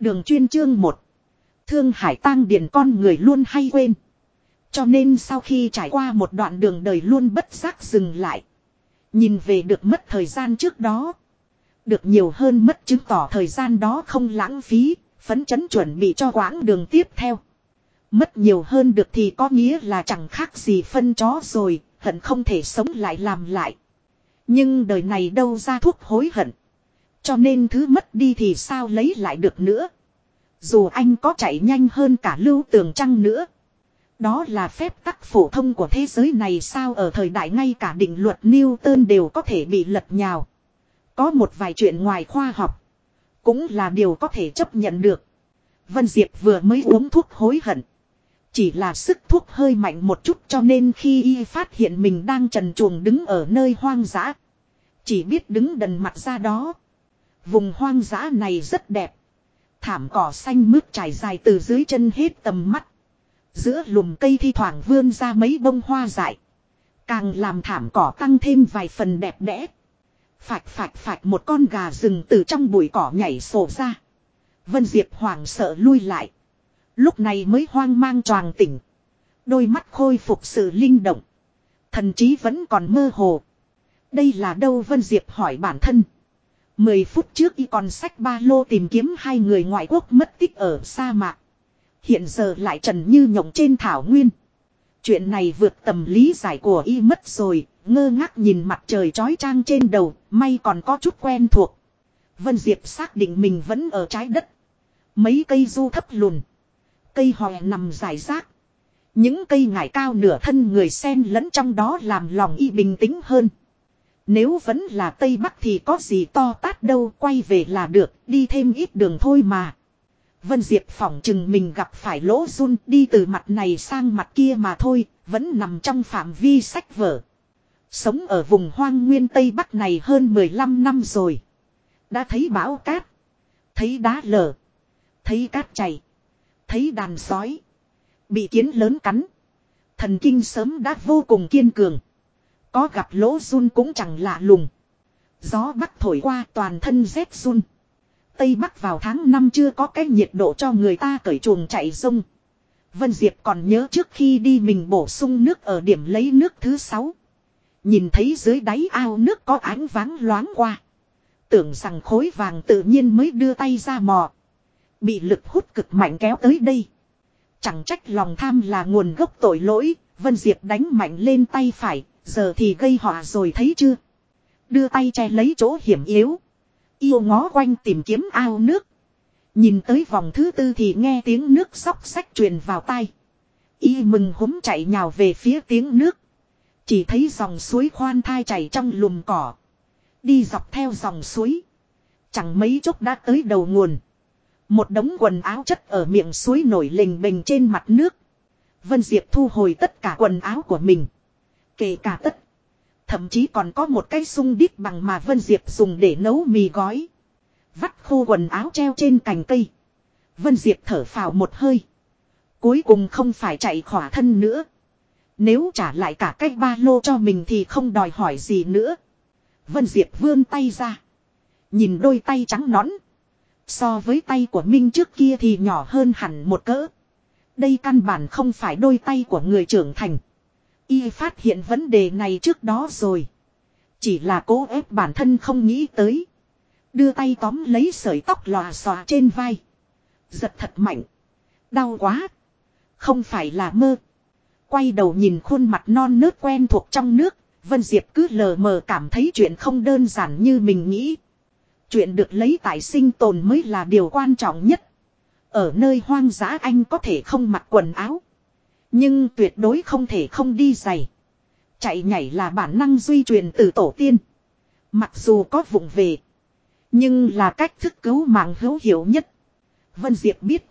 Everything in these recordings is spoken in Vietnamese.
Đường chuyên chương một Thương hải tang điền con người luôn hay quên. Cho nên sau khi trải qua một đoạn đường đời luôn bất giác dừng lại. Nhìn về được mất thời gian trước đó. Được nhiều hơn mất chứng tỏ thời gian đó không lãng phí, phấn chấn chuẩn bị cho quãng đường tiếp theo. Mất nhiều hơn được thì có nghĩa là chẳng khác gì phân chó rồi, hận không thể sống lại làm lại. Nhưng đời này đâu ra thuốc hối hận. Cho nên thứ mất đi thì sao lấy lại được nữa. Dù anh có chạy nhanh hơn cả lưu tường trăng nữa. Đó là phép tắc phổ thông của thế giới này sao ở thời đại ngay cả định luật Newton đều có thể bị lật nhào. Có một vài chuyện ngoài khoa học. Cũng là điều có thể chấp nhận được. Vân Diệp vừa mới uống thuốc hối hận. Chỉ là sức thuốc hơi mạnh một chút cho nên khi y phát hiện mình đang trần chuồng đứng ở nơi hoang dã. Chỉ biết đứng đần mặt ra đó. Vùng hoang dã này rất đẹp. Thảm cỏ xanh mướt trải dài từ dưới chân hết tầm mắt. Giữa lùm cây thi thoảng vươn ra mấy bông hoa dại. Càng làm thảm cỏ tăng thêm vài phần đẹp đẽ. Phạch phạch phạch một con gà rừng từ trong bụi cỏ nhảy sổ ra. Vân Diệp hoảng sợ lui lại. Lúc này mới hoang mang choàng tỉnh. Đôi mắt khôi phục sự linh động. Thần trí vẫn còn mơ hồ. Đây là đâu Vân Diệp hỏi bản thân. Mười phút trước y còn sách ba lô tìm kiếm hai người ngoại quốc mất tích ở sa mạc. Hiện giờ lại trần như nhộng trên thảo nguyên. Chuyện này vượt tầm lý giải của y mất rồi, ngơ ngác nhìn mặt trời trói trang trên đầu, may còn có chút quen thuộc. Vân Diệp xác định mình vẫn ở trái đất. Mấy cây du thấp lùn. Cây hòe nằm dài rác. Những cây ngải cao nửa thân người sen lẫn trong đó làm lòng y bình tĩnh hơn. Nếu vẫn là Tây Bắc thì có gì to tát đâu quay về là được, đi thêm ít đường thôi mà. Vân Diệp phỏng chừng mình gặp phải lỗ run đi từ mặt này sang mặt kia mà thôi, vẫn nằm trong phạm vi sách vở. Sống ở vùng hoang nguyên Tây Bắc này hơn 15 năm rồi. Đã thấy bão cát, thấy đá lở, thấy cát chảy, thấy đàn sói, bị kiến lớn cắn. Thần kinh sớm đã vô cùng kiên cường. Có gặp lỗ run cũng chẳng lạ lùng. Gió bắc thổi qua toàn thân rét run. Tây Bắc vào tháng năm chưa có cái nhiệt độ cho người ta cởi chuồng chạy sông. Vân Diệp còn nhớ trước khi đi mình bổ sung nước ở điểm lấy nước thứ sáu. Nhìn thấy dưới đáy ao nước có ánh váng loáng qua. Tưởng rằng khối vàng tự nhiên mới đưa tay ra mò. Bị lực hút cực mạnh kéo tới đây. Chẳng trách lòng tham là nguồn gốc tội lỗi, Vân Diệp đánh mạnh lên tay phải, giờ thì gây họa rồi thấy chưa? Đưa tay che lấy chỗ hiểm yếu. Yêu ngó quanh tìm kiếm ao nước. Nhìn tới vòng thứ tư thì nghe tiếng nước sóc sách truyền vào tay. Y mừng húm chạy nhào về phía tiếng nước. Chỉ thấy dòng suối khoan thai chảy trong lùm cỏ. Đi dọc theo dòng suối. Chẳng mấy chốc đã tới đầu nguồn. Một đống quần áo chất ở miệng suối nổi lình bình trên mặt nước. Vân Diệp thu hồi tất cả quần áo của mình. Kể cả tất. Thậm chí còn có một cái sung đít bằng mà Vân Diệp dùng để nấu mì gói. Vắt khô quần áo treo trên cành cây. Vân Diệp thở phào một hơi. Cuối cùng không phải chạy khỏa thân nữa. Nếu trả lại cả cái ba lô cho mình thì không đòi hỏi gì nữa. Vân Diệp vươn tay ra. Nhìn đôi tay trắng nõn. So với tay của Minh trước kia thì nhỏ hơn hẳn một cỡ. Đây căn bản không phải đôi tay của người trưởng thành. Y phát hiện vấn đề này trước đó rồi. Chỉ là cố ép bản thân không nghĩ tới. Đưa tay tóm lấy sợi tóc lòa xòa trên vai. Giật thật mạnh. Đau quá. Không phải là mơ. Quay đầu nhìn khuôn mặt non nớt quen thuộc trong nước. Vân Diệp cứ lờ mờ cảm thấy chuyện không đơn giản như mình nghĩ. Chuyện được lấy tại sinh tồn mới là điều quan trọng nhất. Ở nơi hoang dã anh có thể không mặc quần áo. Nhưng tuyệt đối không thể không đi giày. Chạy nhảy là bản năng duy truyền từ tổ tiên. Mặc dù có vụng về. Nhưng là cách thức cứu mạng hữu hiệu nhất. Vân Diệp biết.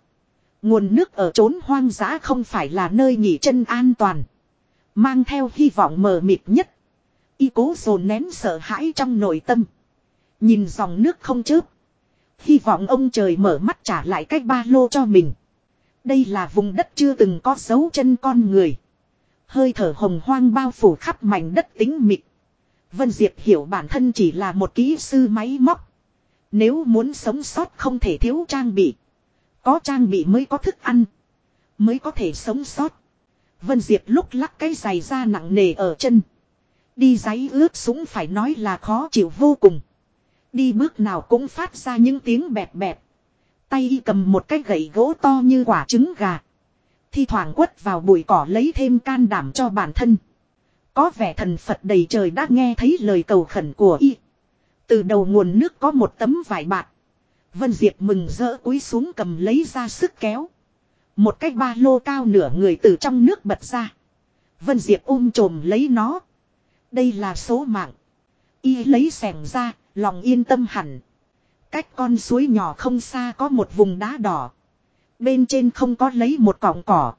Nguồn nước ở trốn hoang dã không phải là nơi nghỉ chân an toàn. Mang theo hy vọng mờ mịt nhất. Y cố dồn nén sợ hãi trong nội tâm. Nhìn dòng nước không chớp. Hy vọng ông trời mở mắt trả lại cách ba lô cho mình. Đây là vùng đất chưa từng có dấu chân con người. Hơi thở hồng hoang bao phủ khắp mảnh đất tính mịt. Vân Diệp hiểu bản thân chỉ là một kỹ sư máy móc. Nếu muốn sống sót không thể thiếu trang bị. Có trang bị mới có thức ăn. Mới có thể sống sót. Vân Diệp lúc lắc cái giày da nặng nề ở chân. Đi giấy ướt súng phải nói là khó chịu vô cùng. Đi bước nào cũng phát ra những tiếng bẹp bẹp. Tay y cầm một cái gậy gỗ to như quả trứng gà. Thi thoảng quất vào bụi cỏ lấy thêm can đảm cho bản thân. Có vẻ thần Phật đầy trời đã nghe thấy lời cầu khẩn của y. Từ đầu nguồn nước có một tấm vải bạc. Vân Diệp mừng rỡ cúi xuống cầm lấy ra sức kéo. Một cái ba lô cao nửa người từ trong nước bật ra. Vân Diệp ôm trồm lấy nó. Đây là số mạng. Y lấy sẻng ra, lòng yên tâm hẳn. Cách con suối nhỏ không xa có một vùng đá đỏ. Bên trên không có lấy một cọng cỏ.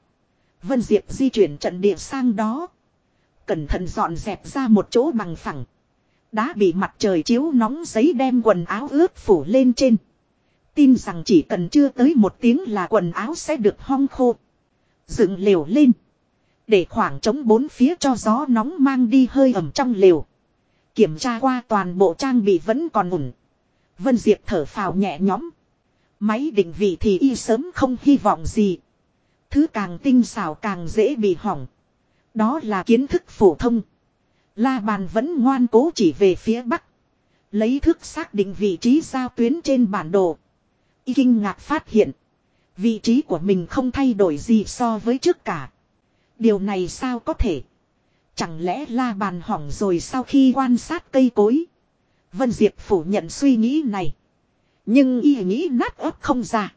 Vân Diệp di chuyển trận địa sang đó. Cẩn thận dọn dẹp ra một chỗ bằng phẳng. Đá bị mặt trời chiếu nóng giấy đem quần áo ướt phủ lên trên. Tin rằng chỉ cần chưa tới một tiếng là quần áo sẽ được hong khô. Dựng lều lên. Để khoảng trống bốn phía cho gió nóng mang đi hơi ẩm trong lều. Kiểm tra qua toàn bộ trang bị vẫn còn ổn. Vân Diệp thở phào nhẹ nhõm. Máy định vị thì y sớm không hy vọng gì. Thứ càng tinh xảo càng dễ bị hỏng. Đó là kiến thức phổ thông. La bàn vẫn ngoan cố chỉ về phía bắc. Lấy thước xác định vị trí giao tuyến trên bản đồ. Y kinh ngạc phát hiện. Vị trí của mình không thay đổi gì so với trước cả. Điều này sao có thể? Chẳng lẽ la bàn hỏng rồi sau khi quan sát cây cối? Vân Diệp phủ nhận suy nghĩ này. Nhưng y nghĩ nát ớt không ra.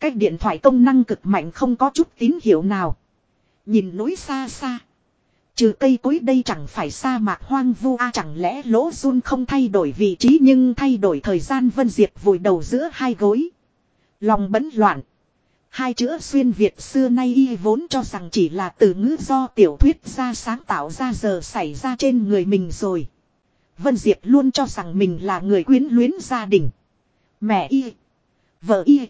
Cái điện thoại công năng cực mạnh không có chút tín hiệu nào. Nhìn núi xa xa. Trừ cây cối đây chẳng phải sa mạc hoang vu, a chẳng lẽ lỗ run không thay đổi vị trí nhưng thay đổi thời gian Vân Diệp vùi đầu giữa hai gối. Lòng bấn loạn. Hai chữ xuyên Việt xưa nay y vốn cho rằng chỉ là từ ngữ do tiểu thuyết ra sáng tạo ra giờ xảy ra trên người mình rồi. Vân Diệp luôn cho rằng mình là người quyến luyến gia đình. Mẹ y. Vợ y.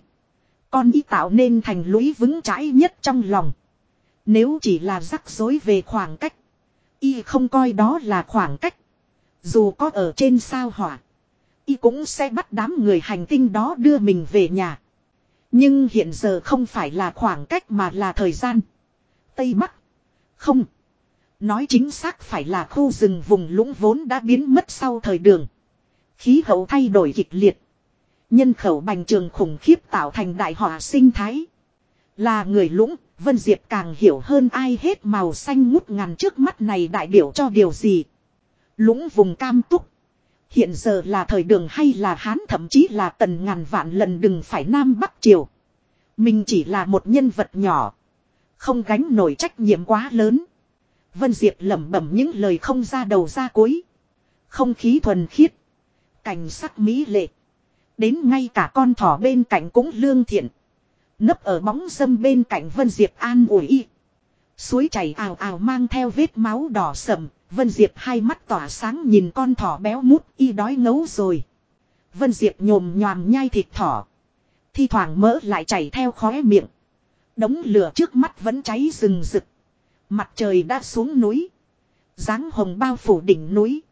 Con y tạo nên thành lũy vững chãi nhất trong lòng. Nếu chỉ là rắc rối về khoảng cách. Y không coi đó là khoảng cách. Dù có ở trên sao hỏa. Y cũng sẽ bắt đám người hành tinh đó đưa mình về nhà. Nhưng hiện giờ không phải là khoảng cách mà là thời gian. Tây Bắc. Không. Nói chính xác phải là khu rừng vùng lũng vốn đã biến mất sau thời đường. Khí hậu thay đổi kịch liệt. Nhân khẩu bành trường khủng khiếp tạo thành đại họa sinh thái. Là người lũng, Vân Diệp càng hiểu hơn ai hết màu xanh ngút ngàn trước mắt này đại biểu cho điều gì. Lũng vùng cam túc. Hiện giờ là thời đường hay là Hán thậm chí là tần ngàn vạn lần đừng phải Nam Bắc Triều. Mình chỉ là một nhân vật nhỏ. Không gánh nổi trách nhiệm quá lớn. Vân Diệp lẩm bẩm những lời không ra đầu ra cuối. Không khí thuần khiết. Cảnh sắc mỹ lệ. Đến ngay cả con thỏ bên cạnh cũng lương thiện. Nấp ở bóng dâm bên cạnh Vân Diệp an ủi y. Suối chảy ào ào mang theo vết máu đỏ sầm. Vân Diệp hai mắt tỏa sáng nhìn con thỏ béo mút y đói ngấu rồi. Vân Diệp nhồm nhòm nhai thịt thỏ. Thi thoảng mỡ lại chảy theo khóe miệng. Đống lửa trước mắt vẫn cháy rừng rực. Mặt trời đã xuống núi. dáng hồng bao phủ đỉnh núi.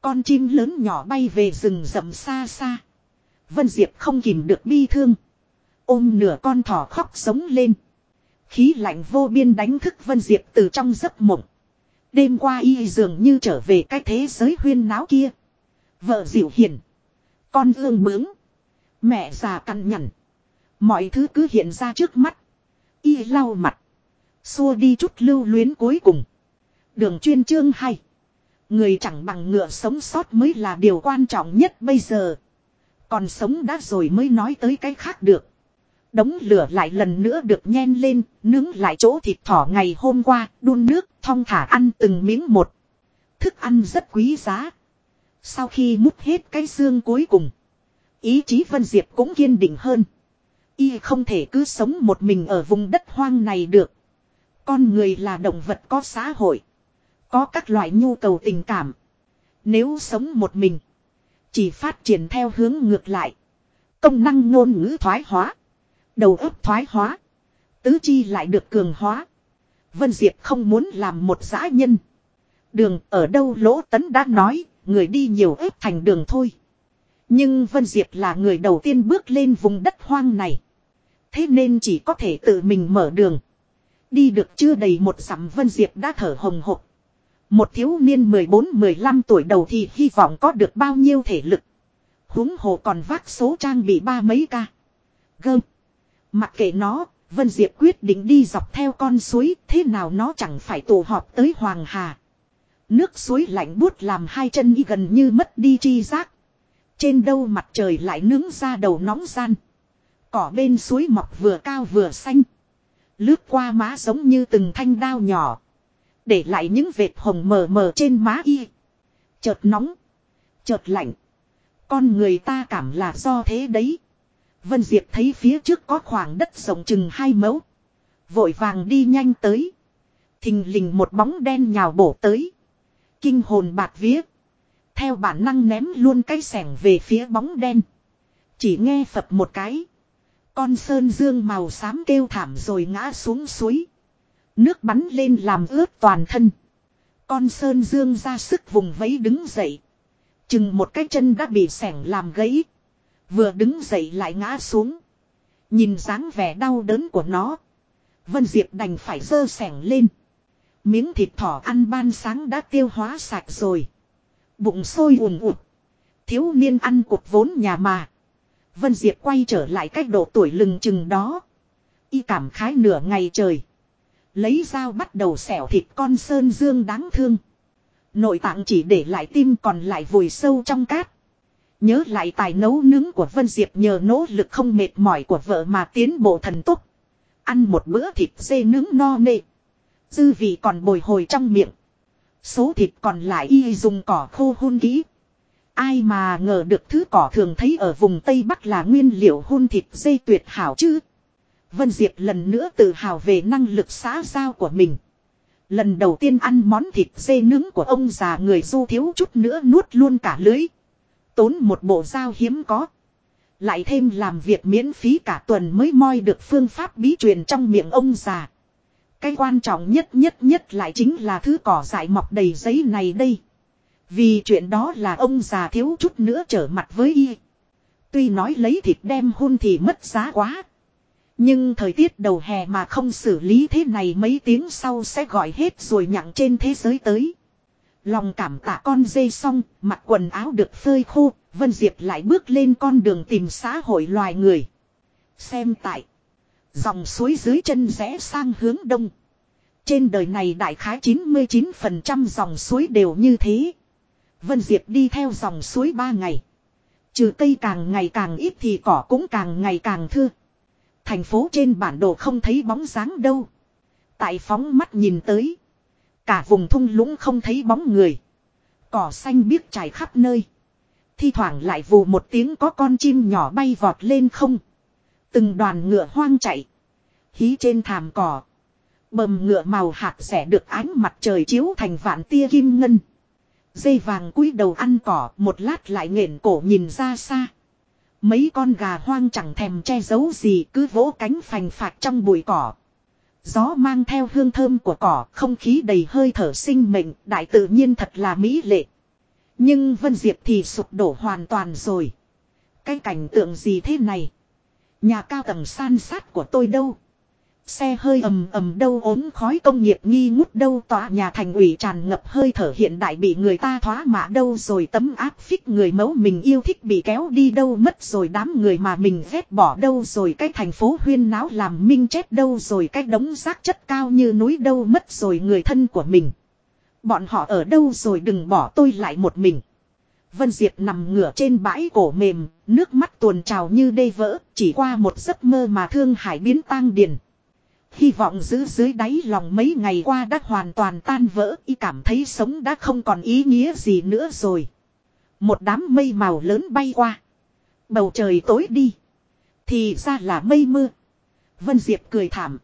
Con chim lớn nhỏ bay về rừng rậm xa xa. Vân Diệp không kìm được bi thương. Ôm nửa con thỏ khóc sống lên. Khí lạnh vô biên đánh thức Vân Diệp từ trong giấc mộng. Đêm qua y dường như trở về cái thế giới huyên náo kia. Vợ dịu hiền. Con ương bướng. Mẹ già cằn nhằn. Mọi thứ cứ hiện ra trước mắt. Y lau mặt. Xua đi chút lưu luyến cuối cùng. Đường chuyên chương hay. Người chẳng bằng ngựa sống sót mới là điều quan trọng nhất bây giờ. Còn sống đã rồi mới nói tới cái khác được. Đống lửa lại lần nữa được nhen lên, nướng lại chỗ thịt thỏ ngày hôm qua, đun nước, thong thả ăn từng miếng một. Thức ăn rất quý giá. Sau khi mút hết cái xương cuối cùng, ý chí Vân Diệp cũng kiên định hơn. Y không thể cứ sống một mình ở vùng đất hoang này được. Con người là động vật có xã hội. Có các loại nhu cầu tình cảm. Nếu sống một mình. Chỉ phát triển theo hướng ngược lại. Công năng ngôn ngữ thoái hóa. Đầu óc thoái hóa. Tứ chi lại được cường hóa. Vân Diệp không muốn làm một dã nhân. Đường ở đâu lỗ tấn đã nói, người đi nhiều ếp thành đường thôi. Nhưng Vân Diệp là người đầu tiên bước lên vùng đất hoang này. Thế nên chỉ có thể tự mình mở đường. Đi được chưa đầy một dặm Vân Diệp đã thở hồng hộc. Một thiếu niên 14-15 tuổi đầu thì hy vọng có được bao nhiêu thể lực. húng hồ còn vác số trang bị ba mấy ca. Gơm. Mặc kệ nó, Vân Diệp quyết định đi dọc theo con suối, thế nào nó chẳng phải tụ họp tới Hoàng Hà. Nước suối lạnh buốt làm hai chân y gần như mất đi chi giác. Trên đâu mặt trời lại nướng ra đầu nóng gian. Cỏ bên suối mọc vừa cao vừa xanh. Lướt qua má giống như từng thanh đao nhỏ. Để lại những vệt hồng mờ mờ trên má y. Chợt nóng. Chợt lạnh. Con người ta cảm là do thế đấy. Vân Diệp thấy phía trước có khoảng đất rộng chừng hai mẫu. Vội vàng đi nhanh tới. Thình lình một bóng đen nhào bổ tới. Kinh hồn bạt vía. Theo bản năng ném luôn cái sẻng về phía bóng đen. Chỉ nghe phập một cái. Con sơn dương màu xám kêu thảm rồi ngã xuống suối. Nước bắn lên làm ướt toàn thân. Con sơn dương ra sức vùng vẫy đứng dậy. Chừng một cái chân đã bị sẻng làm gãy. Vừa đứng dậy lại ngã xuống. Nhìn dáng vẻ đau đớn của nó. Vân Diệp đành phải dơ sẻng lên. Miếng thịt thỏ ăn ban sáng đã tiêu hóa sạch rồi. Bụng sôi ùn ụt. Thiếu niên ăn cục vốn nhà mà. Vân Diệp quay trở lại cách độ tuổi lừng chừng đó. Y cảm khái nửa ngày trời. Lấy dao bắt đầu xẻo thịt con sơn dương đáng thương. Nội tạng chỉ để lại tim còn lại vùi sâu trong cát. Nhớ lại tài nấu nướng của Vân Diệp nhờ nỗ lực không mệt mỏi của vợ mà tiến bộ thần tốc. Ăn một bữa thịt dê nướng no nê. Dư vị còn bồi hồi trong miệng. Số thịt còn lại y dùng cỏ khô hun kỹ. Ai mà ngờ được thứ cỏ thường thấy ở vùng Tây Bắc là nguyên liệu hun thịt dây tuyệt hảo chứ. Vân Diệp lần nữa tự hào về năng lực xã giao của mình. Lần đầu tiên ăn món thịt dê nướng của ông già người du thiếu chút nữa nuốt luôn cả lưới. Tốn một bộ dao hiếm có. Lại thêm làm việc miễn phí cả tuần mới moi được phương pháp bí truyền trong miệng ông già. Cái quan trọng nhất nhất nhất lại chính là thứ cỏ dại mọc đầy giấy này đây. Vì chuyện đó là ông già thiếu chút nữa trở mặt với y. Tuy nói lấy thịt đem hôn thì mất giá quá. Nhưng thời tiết đầu hè mà không xử lý thế này mấy tiếng sau sẽ gọi hết rồi nhặng trên thế giới tới. Lòng cảm tạ con dê xong, mặc quần áo được phơi khô, Vân Diệp lại bước lên con đường tìm xã hội loài người. Xem tại. Dòng suối dưới chân rẽ sang hướng đông. Trên đời này đại khái 99% dòng suối đều như thế. Vân Diệp đi theo dòng suối ba ngày. Trừ cây càng ngày càng ít thì cỏ cũng càng ngày càng thưa. Thành phố trên bản đồ không thấy bóng dáng đâu. Tại phóng mắt nhìn tới. Cả vùng thung lũng không thấy bóng người. Cỏ xanh biếc trải khắp nơi. Thi thoảng lại vù một tiếng có con chim nhỏ bay vọt lên không. Từng đoàn ngựa hoang chạy. Hí trên thảm cỏ. Bầm ngựa màu hạt rẻ được ánh mặt trời chiếu thành vạn tia kim ngân. Dây vàng cúi đầu ăn cỏ một lát lại nghển cổ nhìn ra xa. Mấy con gà hoang chẳng thèm che giấu gì cứ vỗ cánh phành phạt trong bụi cỏ. Gió mang theo hương thơm của cỏ, không khí đầy hơi thở sinh mệnh, đại tự nhiên thật là mỹ lệ. Nhưng Vân Diệp thì sụp đổ hoàn toàn rồi. Cái cảnh tượng gì thế này? Nhà cao tầng san sát của tôi đâu? Xe hơi ầm ầm đâu ốm khói công nghiệp nghi ngút đâu tòa nhà thành ủy tràn ngập hơi thở hiện đại bị người ta thoá mạ đâu rồi tấm áp phích người mẫu mình yêu thích bị kéo đi đâu mất rồi đám người mà mình ghét bỏ đâu rồi cái thành phố huyên náo làm minh chết đâu rồi cái đống rác chất cao như núi đâu mất rồi người thân của mình. Bọn họ ở đâu rồi đừng bỏ tôi lại một mình. Vân Diệp nằm ngửa trên bãi cổ mềm, nước mắt tuồn trào như đê vỡ, chỉ qua một giấc mơ mà thương hải biến tang điền. Hy vọng giữ dưới đáy lòng mấy ngày qua đã hoàn toàn tan vỡ, y cảm thấy sống đã không còn ý nghĩa gì nữa rồi. Một đám mây màu lớn bay qua. Bầu trời tối đi. Thì ra là mây mưa. Vân Diệp cười thảm.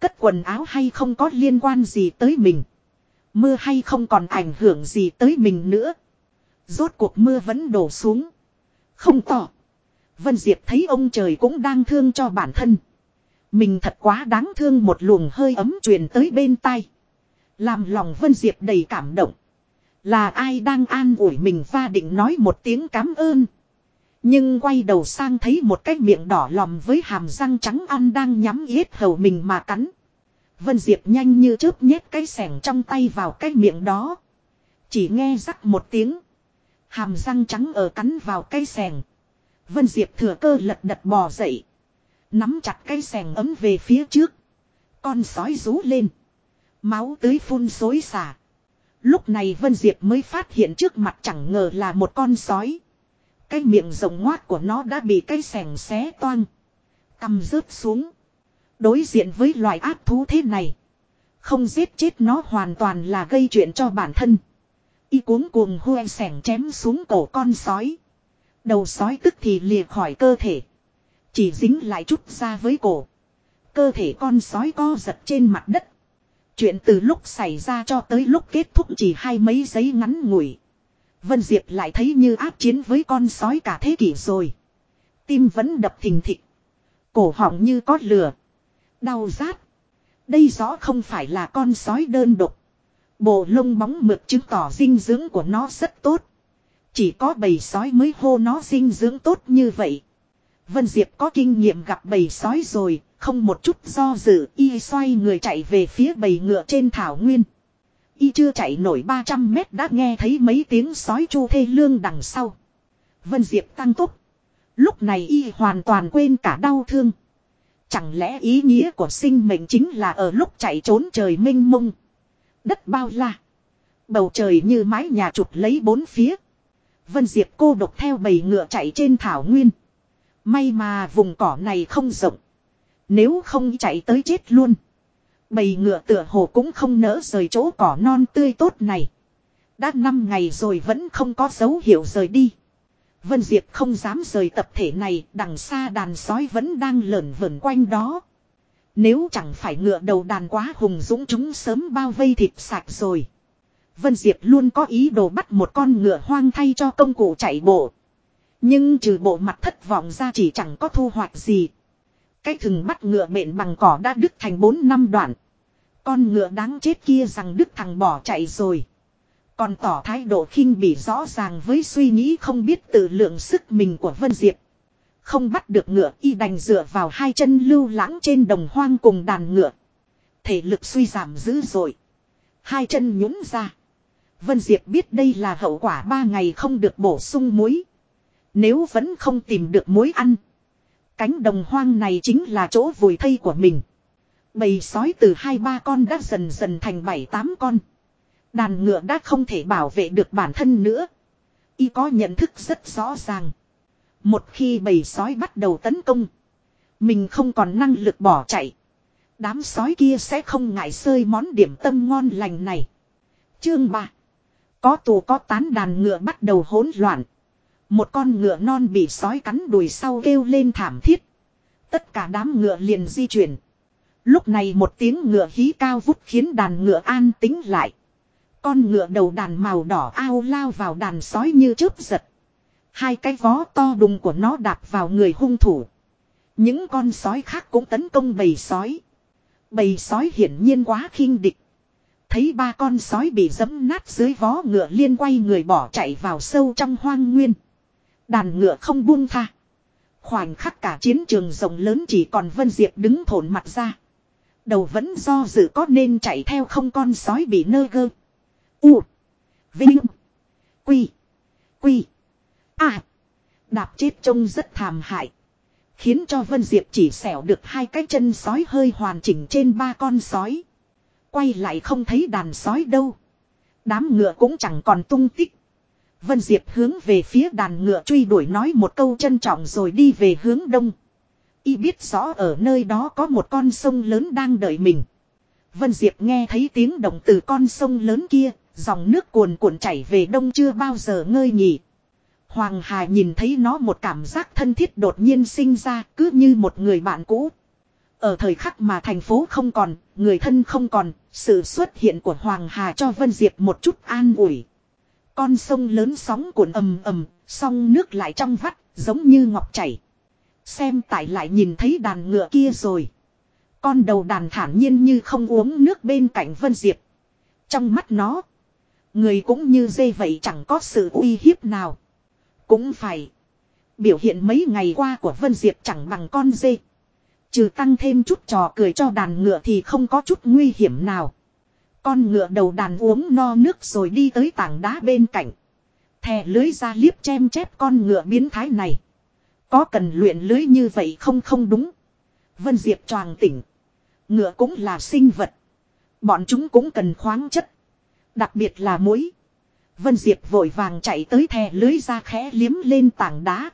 Cất quần áo hay không có liên quan gì tới mình. Mưa hay không còn ảnh hưởng gì tới mình nữa. Rốt cuộc mưa vẫn đổ xuống. Không tỏ. Vân Diệp thấy ông trời cũng đang thương cho bản thân. Mình thật quá đáng thương một luồng hơi ấm truyền tới bên tai. Làm lòng Vân Diệp đầy cảm động. Là ai đang an ủi mình và định nói một tiếng cảm ơn. Nhưng quay đầu sang thấy một cái miệng đỏ lòm với hàm răng trắng ăn đang nhắm yết hầu mình mà cắn. Vân Diệp nhanh như chớp nhét cái sẻng trong tay vào cái miệng đó. Chỉ nghe rắc một tiếng. Hàm răng trắng ở cắn vào cái sẻng. Vân Diệp thừa cơ lật đật bò dậy. Nắm chặt cây sẻng ấm về phía trước. Con sói rú lên. Máu tưới phun xối xả. Lúc này Vân Diệp mới phát hiện trước mặt chẳng ngờ là một con sói. Cái miệng rồng ngoát của nó đã bị cây sẻng xé toang. Cầm rớt xuống. Đối diện với loài ác thú thế này. Không giết chết nó hoàn toàn là gây chuyện cho bản thân. Y cuống cuồng hoe sẻng chém xuống cổ con sói. Đầu sói tức thì lìa khỏi cơ thể. Chỉ dính lại chút ra với cổ. Cơ thể con sói co giật trên mặt đất. Chuyện từ lúc xảy ra cho tới lúc kết thúc chỉ hai mấy giây ngắn ngủi. Vân Diệp lại thấy như áp chiến với con sói cả thế kỷ rồi. Tim vẫn đập thình thịch. Cổ họng như có lửa. Đau rát. Đây rõ không phải là con sói đơn độc. Bộ lông bóng mượt chứng tỏ dinh dưỡng của nó rất tốt. Chỉ có bầy sói mới hô nó dinh dưỡng tốt như vậy. Vân Diệp có kinh nghiệm gặp bầy sói rồi, không một chút do dự, y xoay người chạy về phía bầy ngựa trên thảo nguyên. Y chưa chạy nổi 300 mét đã nghe thấy mấy tiếng sói chu thê lương đằng sau. Vân Diệp tăng tốc. Lúc này y hoàn toàn quên cả đau thương. Chẳng lẽ ý nghĩa của sinh mệnh chính là ở lúc chạy trốn trời mênh mông. Đất bao la. Bầu trời như mái nhà chụp lấy bốn phía. Vân Diệp cô độc theo bầy ngựa chạy trên thảo nguyên. May mà vùng cỏ này không rộng. Nếu không chạy tới chết luôn. Bầy ngựa tựa hồ cũng không nỡ rời chỗ cỏ non tươi tốt này. Đã 5 ngày rồi vẫn không có dấu hiệu rời đi. Vân Diệp không dám rời tập thể này, đằng xa đàn sói vẫn đang lởn vởn quanh đó. Nếu chẳng phải ngựa đầu đàn quá hùng dũng chúng sớm bao vây thịt sạch rồi. Vân Diệp luôn có ý đồ bắt một con ngựa hoang thay cho công cụ chạy bộ. Nhưng trừ bộ mặt thất vọng ra chỉ chẳng có thu hoạch gì. Cái thừng bắt ngựa mện bằng cỏ đã đứt thành 4 năm đoạn. Con ngựa đáng chết kia rằng đứt thằng bỏ chạy rồi. Còn tỏ thái độ khinh bỉ rõ ràng với suy nghĩ không biết tự lượng sức mình của Vân Diệp. Không bắt được ngựa, y đành dựa vào hai chân lưu lãng trên đồng hoang cùng đàn ngựa. Thể lực suy giảm dữ dội. Hai chân nhũng ra. Vân Diệp biết đây là hậu quả ba ngày không được bổ sung muối. Nếu vẫn không tìm được mối ăn. Cánh đồng hoang này chính là chỗ vùi thây của mình. Bầy sói từ hai ba con đã dần dần thành bảy tám con. Đàn ngựa đã không thể bảo vệ được bản thân nữa. Y có nhận thức rất rõ ràng. Một khi bầy sói bắt đầu tấn công. Mình không còn năng lực bỏ chạy. Đám sói kia sẽ không ngại sơi món điểm tâm ngon lành này. Chương 3. Có tù có tán đàn ngựa bắt đầu hỗn loạn. Một con ngựa non bị sói cắn đùi sau kêu lên thảm thiết. Tất cả đám ngựa liền di chuyển. Lúc này một tiếng ngựa hí cao vút khiến đàn ngựa an tính lại. Con ngựa đầu đàn màu đỏ ao lao vào đàn sói như chớp giật. Hai cái vó to đùng của nó đạp vào người hung thủ. Những con sói khác cũng tấn công bầy sói. Bầy sói hiển nhiên quá khinh địch. Thấy ba con sói bị dẫm nát dưới vó ngựa liên quay người bỏ chạy vào sâu trong hoang nguyên. Đàn ngựa không buông tha. Khoảnh khắc cả chiến trường rộng lớn chỉ còn Vân Diệp đứng thổn mặt ra. Đầu vẫn do dự có nên chạy theo không con sói bị nơ gơ. U. Vinh. Quy. Quy. À. Đạp chết trông rất thảm hại. Khiến cho Vân Diệp chỉ xẻo được hai cái chân sói hơi hoàn chỉnh trên ba con sói. Quay lại không thấy đàn sói đâu. Đám ngựa cũng chẳng còn tung tích. Vân Diệp hướng về phía đàn ngựa truy đuổi nói một câu trân trọng rồi đi về hướng đông. Y biết rõ ở nơi đó có một con sông lớn đang đợi mình. Vân Diệp nghe thấy tiếng động từ con sông lớn kia, dòng nước cuồn cuộn chảy về đông chưa bao giờ ngơi nghỉ. Hoàng Hà nhìn thấy nó một cảm giác thân thiết đột nhiên sinh ra cứ như một người bạn cũ. Ở thời khắc mà thành phố không còn, người thân không còn, sự xuất hiện của Hoàng Hà cho Vân Diệp một chút an ủi. Con sông lớn sóng cuộn ầm ầm, song nước lại trong vắt, giống như ngọc chảy. Xem tại lại nhìn thấy đàn ngựa kia rồi. Con đầu đàn thản nhiên như không uống nước bên cạnh Vân Diệp. Trong mắt nó, người cũng như dê vậy chẳng có sự uy hiếp nào. Cũng phải. Biểu hiện mấy ngày qua của Vân Diệp chẳng bằng con dê. Trừ tăng thêm chút trò cười cho đàn ngựa thì không có chút nguy hiểm nào. Con ngựa đầu đàn uống no nước rồi đi tới tảng đá bên cạnh. Thè lưới ra liếp chem chép con ngựa biến thái này. Có cần luyện lưới như vậy không không đúng. Vân Diệp choàng tỉnh. Ngựa cũng là sinh vật. Bọn chúng cũng cần khoáng chất. Đặc biệt là muối. Vân Diệp vội vàng chạy tới thè lưới ra khẽ liếm lên tảng đá.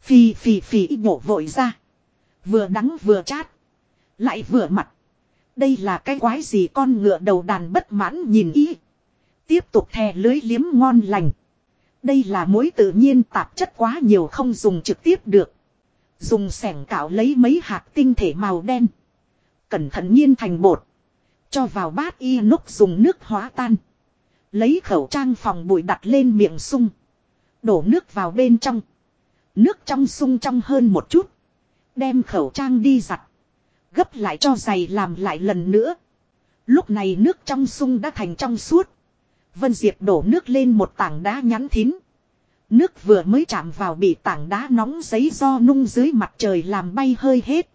Phì phì phì nhổ vội ra. Vừa đắng vừa chát. Lại vừa mặt. Đây là cái quái gì con ngựa đầu đàn bất mãn nhìn ý. Tiếp tục thè lưới liếm ngon lành. Đây là mối tự nhiên tạp chất quá nhiều không dùng trực tiếp được. Dùng sẻng cạo lấy mấy hạt tinh thể màu đen. Cẩn thận nhiên thành bột. Cho vào bát y núc dùng nước hóa tan. Lấy khẩu trang phòng bụi đặt lên miệng sung. Đổ nước vào bên trong. Nước trong sung trong hơn một chút. Đem khẩu trang đi giặt. Gấp lại cho giày làm lại lần nữa. Lúc này nước trong sung đã thành trong suốt. Vân Diệp đổ nước lên một tảng đá nhắn thín. Nước vừa mới chạm vào bị tảng đá nóng giấy do nung dưới mặt trời làm bay hơi hết.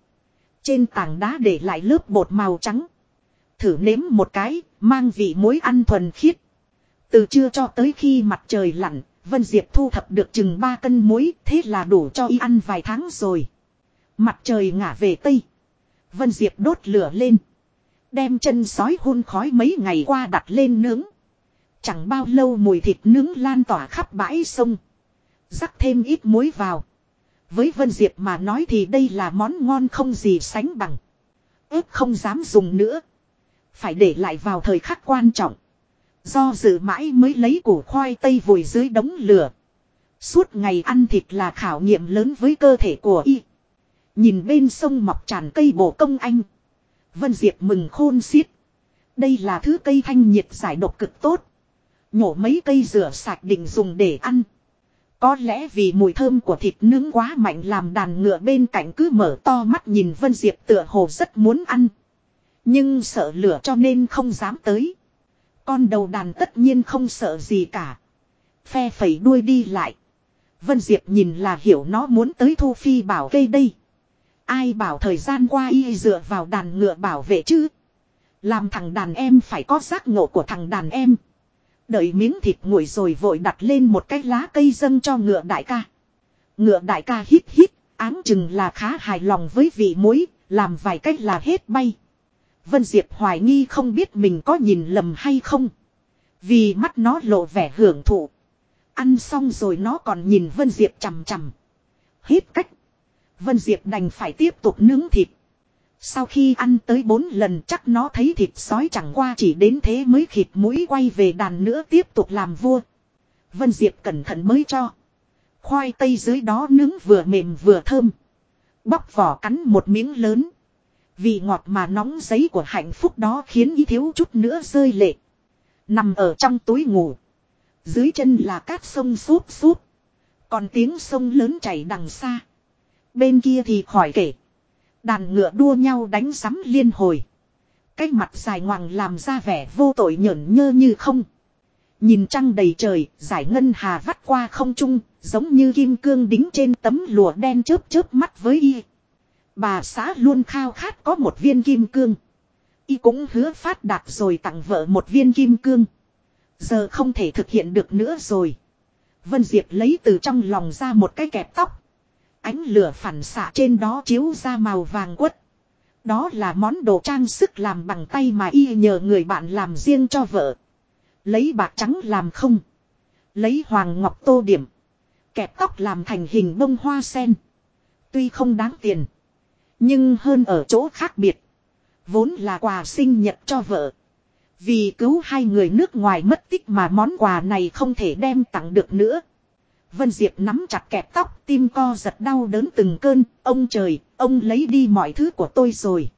Trên tảng đá để lại lớp bột màu trắng. Thử nếm một cái, mang vị muối ăn thuần khiết. Từ trưa cho tới khi mặt trời lặn, Vân Diệp thu thập được chừng 3 cân muối, thế là đủ cho y ăn vài tháng rồi. Mặt trời ngả về Tây. Vân Diệp đốt lửa lên. Đem chân sói hun khói mấy ngày qua đặt lên nướng. Chẳng bao lâu mùi thịt nướng lan tỏa khắp bãi sông. Rắc thêm ít muối vào. Với Vân Diệp mà nói thì đây là món ngon không gì sánh bằng. Ước không dám dùng nữa. Phải để lại vào thời khắc quan trọng. Do dự mãi mới lấy củ khoai tây vùi dưới đống lửa. Suốt ngày ăn thịt là khảo nghiệm lớn với cơ thể của y. Nhìn bên sông mọc tràn cây bổ công anh. Vân Diệp mừng khôn xiết. Đây là thứ cây thanh nhiệt giải độc cực tốt. Nhổ mấy cây rửa sạch định dùng để ăn. Có lẽ vì mùi thơm của thịt nướng quá mạnh làm đàn ngựa bên cạnh cứ mở to mắt nhìn Vân Diệp tựa hồ rất muốn ăn. Nhưng sợ lửa cho nên không dám tới. Con đầu đàn tất nhiên không sợ gì cả. Phe phẩy đuôi đi lại. Vân Diệp nhìn là hiểu nó muốn tới thu phi bảo cây đây. Ai bảo thời gian qua y dựa vào đàn ngựa bảo vệ chứ. Làm thằng đàn em phải có giác ngộ của thằng đàn em. Đợi miếng thịt nguội rồi vội đặt lên một cái lá cây dâng cho ngựa đại ca. Ngựa đại ca hít hít, áng chừng là khá hài lòng với vị muối, làm vài cách là hết bay. Vân Diệp hoài nghi không biết mình có nhìn lầm hay không. Vì mắt nó lộ vẻ hưởng thụ. Ăn xong rồi nó còn nhìn Vân Diệp chằm chằm. Hết cách. Vân Diệp đành phải tiếp tục nướng thịt. Sau khi ăn tới bốn lần chắc nó thấy thịt sói chẳng qua chỉ đến thế mới khịt mũi quay về đàn nữa tiếp tục làm vua. Vân Diệp cẩn thận mới cho. Khoai tây dưới đó nướng vừa mềm vừa thơm. Bóc vỏ cắn một miếng lớn. Vị ngọt mà nóng giấy của hạnh phúc đó khiến ý thiếu chút nữa rơi lệ. Nằm ở trong túi ngủ. Dưới chân là cát sông súp súp. Còn tiếng sông lớn chảy đằng xa. Bên kia thì khỏi kể. Đàn ngựa đua nhau đánh sắm liên hồi. Cái mặt dài ngoằng làm ra vẻ vô tội nhởn nhơ như không. Nhìn trăng đầy trời, giải ngân hà vắt qua không trung, giống như kim cương đính trên tấm lụa đen chớp chớp mắt với y. Bà xã luôn khao khát có một viên kim cương. Y cũng hứa phát đạt rồi tặng vợ một viên kim cương. Giờ không thể thực hiện được nữa rồi. Vân Diệp lấy từ trong lòng ra một cái kẹp tóc. Ánh lửa phản xạ trên đó chiếu ra màu vàng quất. Đó là món đồ trang sức làm bằng tay mà y nhờ người bạn làm riêng cho vợ. Lấy bạc trắng làm không. Lấy hoàng ngọc tô điểm. Kẹp tóc làm thành hình bông hoa sen. Tuy không đáng tiền. Nhưng hơn ở chỗ khác biệt. Vốn là quà sinh nhật cho vợ. Vì cứu hai người nước ngoài mất tích mà món quà này không thể đem tặng được nữa. Vân Diệp nắm chặt kẹp tóc, tim co giật đau đớn từng cơn, ông trời, ông lấy đi mọi thứ của tôi rồi.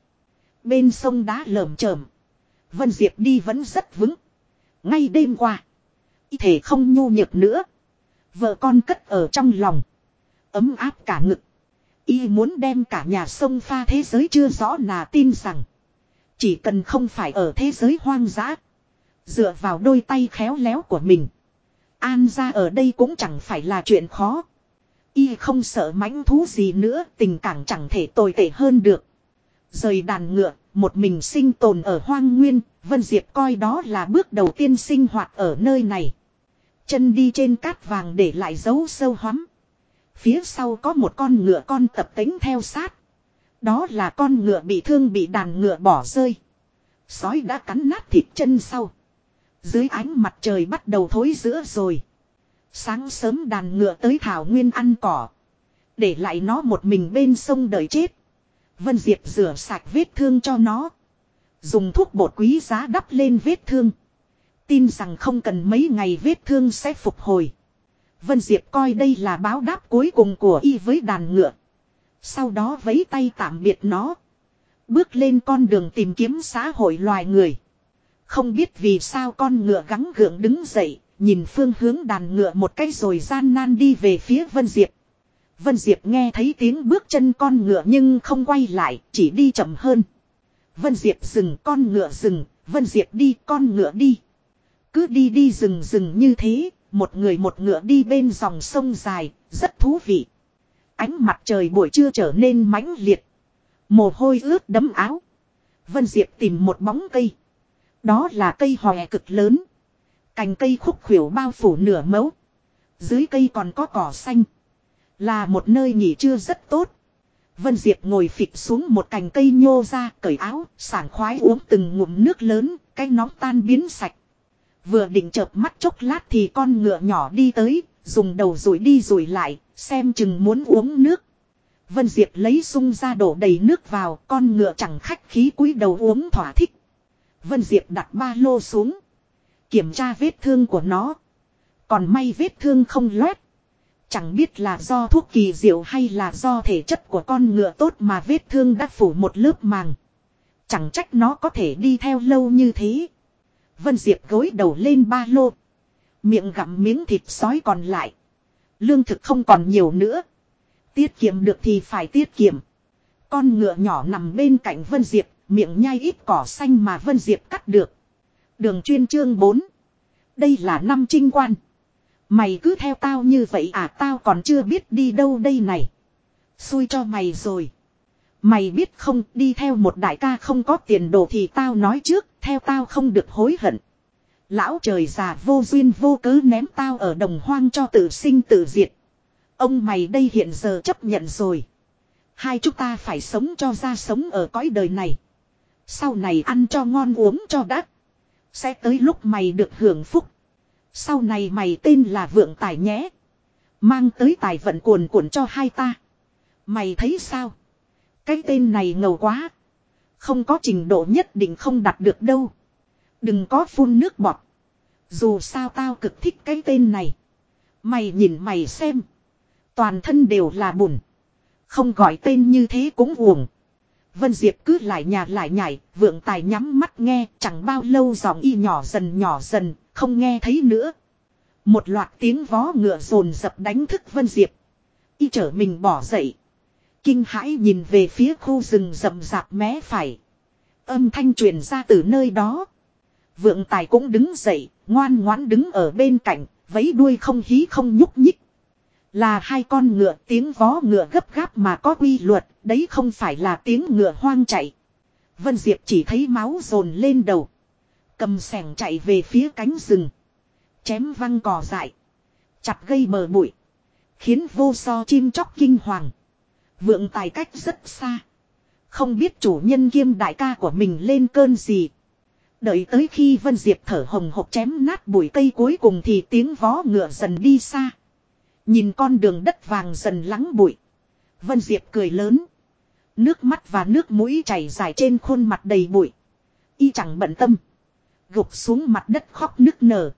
Bên sông đá lởm chởm. Vân Diệp đi vẫn rất vững. Ngay đêm qua. Y thể không nhu nhược nữa. Vợ con cất ở trong lòng. Ấm áp cả ngực. Y muốn đem cả nhà sông pha thế giới chưa rõ là tin rằng. Chỉ cần không phải ở thế giới hoang dã. Dựa vào đôi tay khéo léo của mình. An ra ở đây cũng chẳng phải là chuyện khó. Y không sợ mãnh thú gì nữa, tình cảm chẳng thể tồi tệ hơn được. Rời đàn ngựa, một mình sinh tồn ở hoang nguyên, Vân Diệp coi đó là bước đầu tiên sinh hoạt ở nơi này. Chân đi trên cát vàng để lại dấu sâu hoắm. Phía sau có một con ngựa con tập tính theo sát. Đó là con ngựa bị thương bị đàn ngựa bỏ rơi. Sói đã cắn nát thịt chân sau. Dưới ánh mặt trời bắt đầu thối giữa rồi. Sáng sớm đàn ngựa tới thảo nguyên ăn cỏ. Để lại nó một mình bên sông đợi chết. Vân Diệp rửa sạch vết thương cho nó. Dùng thuốc bột quý giá đắp lên vết thương. Tin rằng không cần mấy ngày vết thương sẽ phục hồi. Vân Diệp coi đây là báo đáp cuối cùng của y với đàn ngựa. Sau đó vấy tay tạm biệt nó. Bước lên con đường tìm kiếm xã hội loài người. Không biết vì sao con ngựa gắng gượng đứng dậy, nhìn phương hướng đàn ngựa một cái rồi gian nan đi về phía Vân Diệp. Vân Diệp nghe thấy tiếng bước chân con ngựa nhưng không quay lại, chỉ đi chậm hơn. Vân Diệp dừng con ngựa dừng, Vân Diệp đi con ngựa đi. Cứ đi đi rừng rừng như thế, một người một ngựa đi bên dòng sông dài, rất thú vị. Ánh mặt trời buổi trưa trở nên mãnh liệt. Mồ hôi ướt đấm áo. Vân Diệp tìm một bóng cây. Đó là cây hòe cực lớn. Cành cây khúc khuỷu bao phủ nửa mẫu. Dưới cây còn có cỏ xanh. Là một nơi nghỉ trưa rất tốt. Vân Diệp ngồi phịch xuống một cành cây nhô ra, cởi áo, sảng khoái uống từng ngụm nước lớn, cái nóng tan biến sạch. Vừa định chợp mắt chốc lát thì con ngựa nhỏ đi tới, dùng đầu rủi đi rủi lại, xem chừng muốn uống nước. Vân Diệp lấy sung ra đổ đầy nước vào, con ngựa chẳng khách khí cúi đầu uống thỏa thích. Vân Diệp đặt ba lô xuống. Kiểm tra vết thương của nó. Còn may vết thương không loét. Chẳng biết là do thuốc kỳ diệu hay là do thể chất của con ngựa tốt mà vết thương đã phủ một lớp màng. Chẳng trách nó có thể đi theo lâu như thế. Vân Diệp gối đầu lên ba lô. Miệng gặm miếng thịt sói còn lại. Lương thực không còn nhiều nữa. Tiết kiệm được thì phải tiết kiệm. Con ngựa nhỏ nằm bên cạnh Vân Diệp, miệng nhai ít cỏ xanh mà Vân Diệp cắt được. Đường chuyên chương 4. Đây là năm trinh quan. Mày cứ theo tao như vậy à tao còn chưa biết đi đâu đây này. Xui cho mày rồi. Mày biết không đi theo một đại ca không có tiền đồ thì tao nói trước, theo tao không được hối hận. Lão trời già vô duyên vô cớ ném tao ở đồng hoang cho tự sinh tự diệt. Ông mày đây hiện giờ chấp nhận rồi. Hai chúng ta phải sống cho ra sống ở cõi đời này. Sau này ăn cho ngon uống cho đắt. Sẽ tới lúc mày được hưởng phúc. Sau này mày tên là Vượng Tài nhé. Mang tới tài vận cuồn cuộn cho hai ta. Mày thấy sao? Cái tên này ngầu quá. Không có trình độ nhất định không đặt được đâu. Đừng có phun nước bọt. Dù sao tao cực thích cái tên này. Mày nhìn mày xem. Toàn thân đều là bùn. Không gọi tên như thế cũng uổng. Vân Diệp cứ lại nhà lại nhảy, vượng tài nhắm mắt nghe, chẳng bao lâu giọng y nhỏ dần nhỏ dần, không nghe thấy nữa. Một loạt tiếng vó ngựa rồn dập đánh thức Vân Diệp. Y trở mình bỏ dậy. Kinh hãi nhìn về phía khu rừng rậm rạp mé phải. Âm thanh truyền ra từ nơi đó. Vượng tài cũng đứng dậy, ngoan ngoãn đứng ở bên cạnh, vấy đuôi không hí không nhúc nhích. Là hai con ngựa tiếng vó ngựa gấp gáp mà có quy luật, đấy không phải là tiếng ngựa hoang chạy. Vân Diệp chỉ thấy máu dồn lên đầu. Cầm sẻng chạy về phía cánh rừng. Chém văng cỏ dại. Chặt gây bờ bụi. Khiến vô so chim chóc kinh hoàng. Vượng tài cách rất xa. Không biết chủ nhân kiêm đại ca của mình lên cơn gì. Đợi tới khi Vân Diệp thở hồng hộc chém nát bụi cây cuối cùng thì tiếng vó ngựa dần đi xa. Nhìn con đường đất vàng dần lắng bụi. Vân Diệp cười lớn. Nước mắt và nước mũi chảy dài trên khuôn mặt đầy bụi. Y chẳng bận tâm. Gục xuống mặt đất khóc nức nở.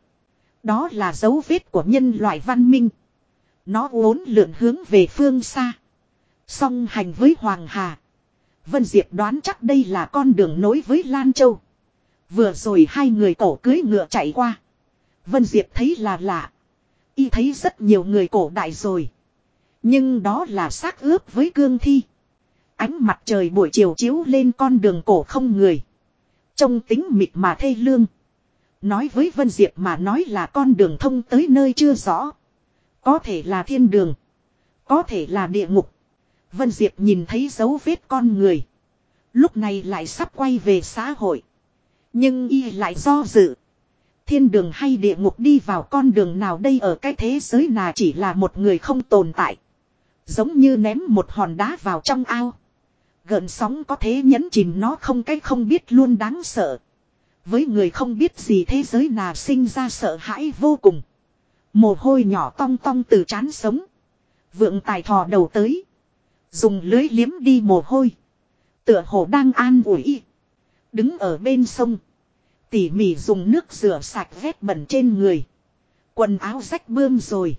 Đó là dấu vết của nhân loại văn minh. Nó uốn lượn hướng về phương xa. Song hành với Hoàng Hà. Vân Diệp đoán chắc đây là con đường nối với Lan Châu. Vừa rồi hai người cổ cưới ngựa chạy qua. Vân Diệp thấy là lạ. Y thấy rất nhiều người cổ đại rồi. Nhưng đó là xác ướp với cương thi. Ánh mặt trời buổi chiều chiếu lên con đường cổ không người. Trông tính mịt mà thê lương. Nói với Vân Diệp mà nói là con đường thông tới nơi chưa rõ. Có thể là thiên đường. Có thể là địa ngục. Vân Diệp nhìn thấy dấu vết con người. Lúc này lại sắp quay về xã hội. Nhưng y lại do dự. Thiên đường hay địa ngục đi vào con đường nào đây ở cái thế giới nào chỉ là một người không tồn tại. Giống như ném một hòn đá vào trong ao. Gợn sóng có thế nhấn chìm nó không cái không biết luôn đáng sợ. Với người không biết gì thế giới là sinh ra sợ hãi vô cùng. Mồ hôi nhỏ tong tong từ chán sống. Vượng tài thò đầu tới. Dùng lưới liếm đi mồ hôi. Tựa hồ đang an ủi. Đứng ở bên sông. Tỉ mỉ dùng nước rửa sạch vết bẩn trên người. Quần áo rách bươm rồi.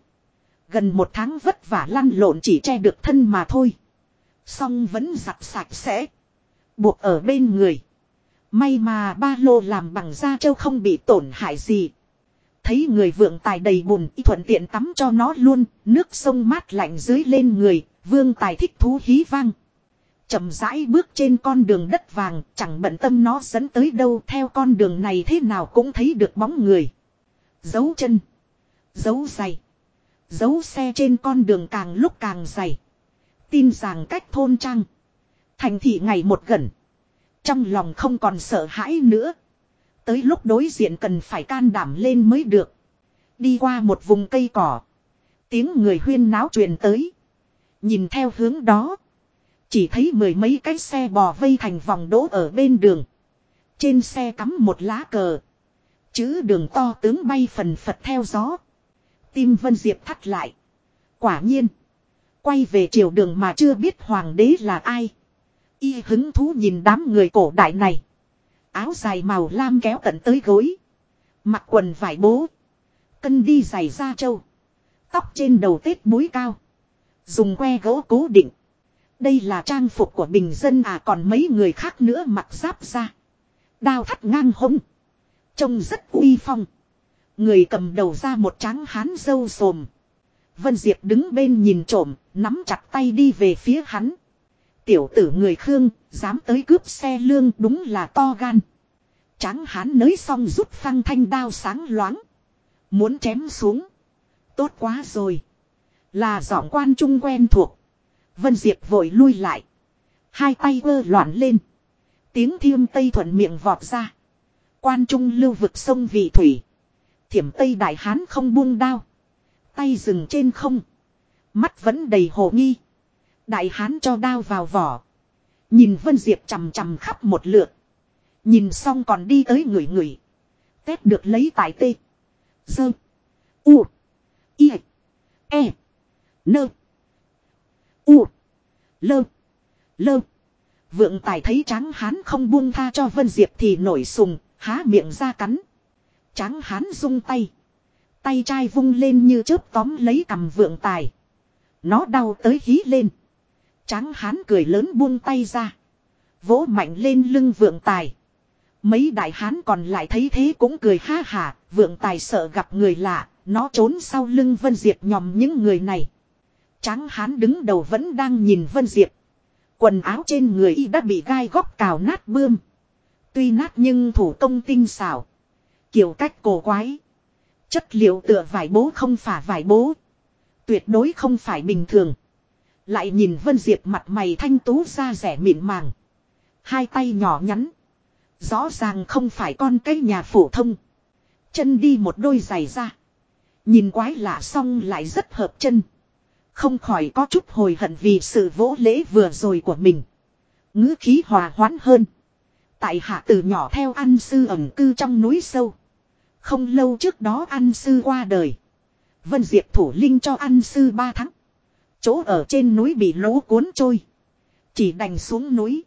Gần một tháng vất vả lăn lộn chỉ che được thân mà thôi. Song vẫn giặt sạch sẽ. Buộc ở bên người. May mà ba lô làm bằng da trâu không bị tổn hại gì. Thấy người vượng tài đầy bùn y thuận tiện tắm cho nó luôn, nước sông mát lạnh dưới lên người, vương tài thích thú hí vang chậm rãi bước trên con đường đất vàng, chẳng bận tâm nó dẫn tới đâu theo con đường này thế nào cũng thấy được bóng người. Dấu chân, dấu giày, dấu xe trên con đường càng lúc càng dày. Tin rằng cách thôn trang, thành thị ngày một gần. Trong lòng không còn sợ hãi nữa. Tới lúc đối diện cần phải can đảm lên mới được. Đi qua một vùng cây cỏ. Tiếng người huyên náo truyền tới. Nhìn theo hướng đó. Chỉ thấy mười mấy cái xe bò vây thành vòng đỗ ở bên đường. Trên xe cắm một lá cờ. Chữ đường to tướng bay phần phật theo gió. Tim Vân Diệp thắt lại. Quả nhiên. Quay về triều đường mà chưa biết hoàng đế là ai. Y hứng thú nhìn đám người cổ đại này. Áo dài màu lam kéo tận tới gối. Mặc quần vải bố. Cân đi giày da trâu. Tóc trên đầu tết búi cao. Dùng que gỗ cố định. Đây là trang phục của bình dân à còn mấy người khác nữa mặc giáp ra. Đao thắt ngang hông. Trông rất uy phong. Người cầm đầu ra một tráng hán dâu sồm. Vân Diệp đứng bên nhìn trộm, nắm chặt tay đi về phía hắn. Tiểu tử người Khương, dám tới cướp xe lương đúng là to gan. Tráng hán nới xong rút phăng thanh đao sáng loáng. Muốn chém xuống. Tốt quá rồi. Là giọng quan trung quen thuộc. Vân Diệp vội lui lại. Hai tay vơ loạn lên. Tiếng thiêm tây thuận miệng vọt ra. Quan trung lưu vực sông vị thủy. Thiểm tây đại hán không buông đao. Tay dừng trên không. Mắt vẫn đầy hồ nghi. Đại hán cho đao vào vỏ. Nhìn Vân Diệp chằm chằm khắp một lượt. Nhìn xong còn đi tới người người. Tết được lấy tại tê. Dơ. U. I. E. Nơ. U. Lơ. Lơ. Vượng tài thấy tráng hán không buông tha cho Vân Diệp thì nổi sùng, há miệng ra cắn. Tráng hán rung tay. Tay trai vung lên như chớp tóm lấy cầm vượng tài. Nó đau tới hí lên. Tráng hán cười lớn buông tay ra. Vỗ mạnh lên lưng vượng tài. Mấy đại hán còn lại thấy thế cũng cười ha hà, vượng tài sợ gặp người lạ, nó trốn sau lưng Vân Diệp nhòm những người này. Tráng hán đứng đầu vẫn đang nhìn Vân Diệp. Quần áo trên người y đã bị gai góc cào nát bươm. Tuy nát nhưng thủ công tinh xảo. Kiểu cách cổ quái. Chất liệu tựa vải bố không phải vải bố. Tuyệt đối không phải bình thường. Lại nhìn Vân Diệp mặt mày thanh tú da rẻ mịn màng. Hai tay nhỏ nhắn. Rõ ràng không phải con cây nhà phổ thông. Chân đi một đôi giày ra. Nhìn quái lạ xong lại rất hợp chân. Không khỏi có chút hồi hận vì sự vỗ lễ vừa rồi của mình. ngữ khí hòa hoãn hơn. Tại hạ từ nhỏ theo ăn sư ẩn cư trong núi sâu. Không lâu trước đó ăn sư qua đời. Vân Diệp thủ linh cho ăn sư ba tháng. Chỗ ở trên núi bị lũ cuốn trôi. Chỉ đành xuống núi.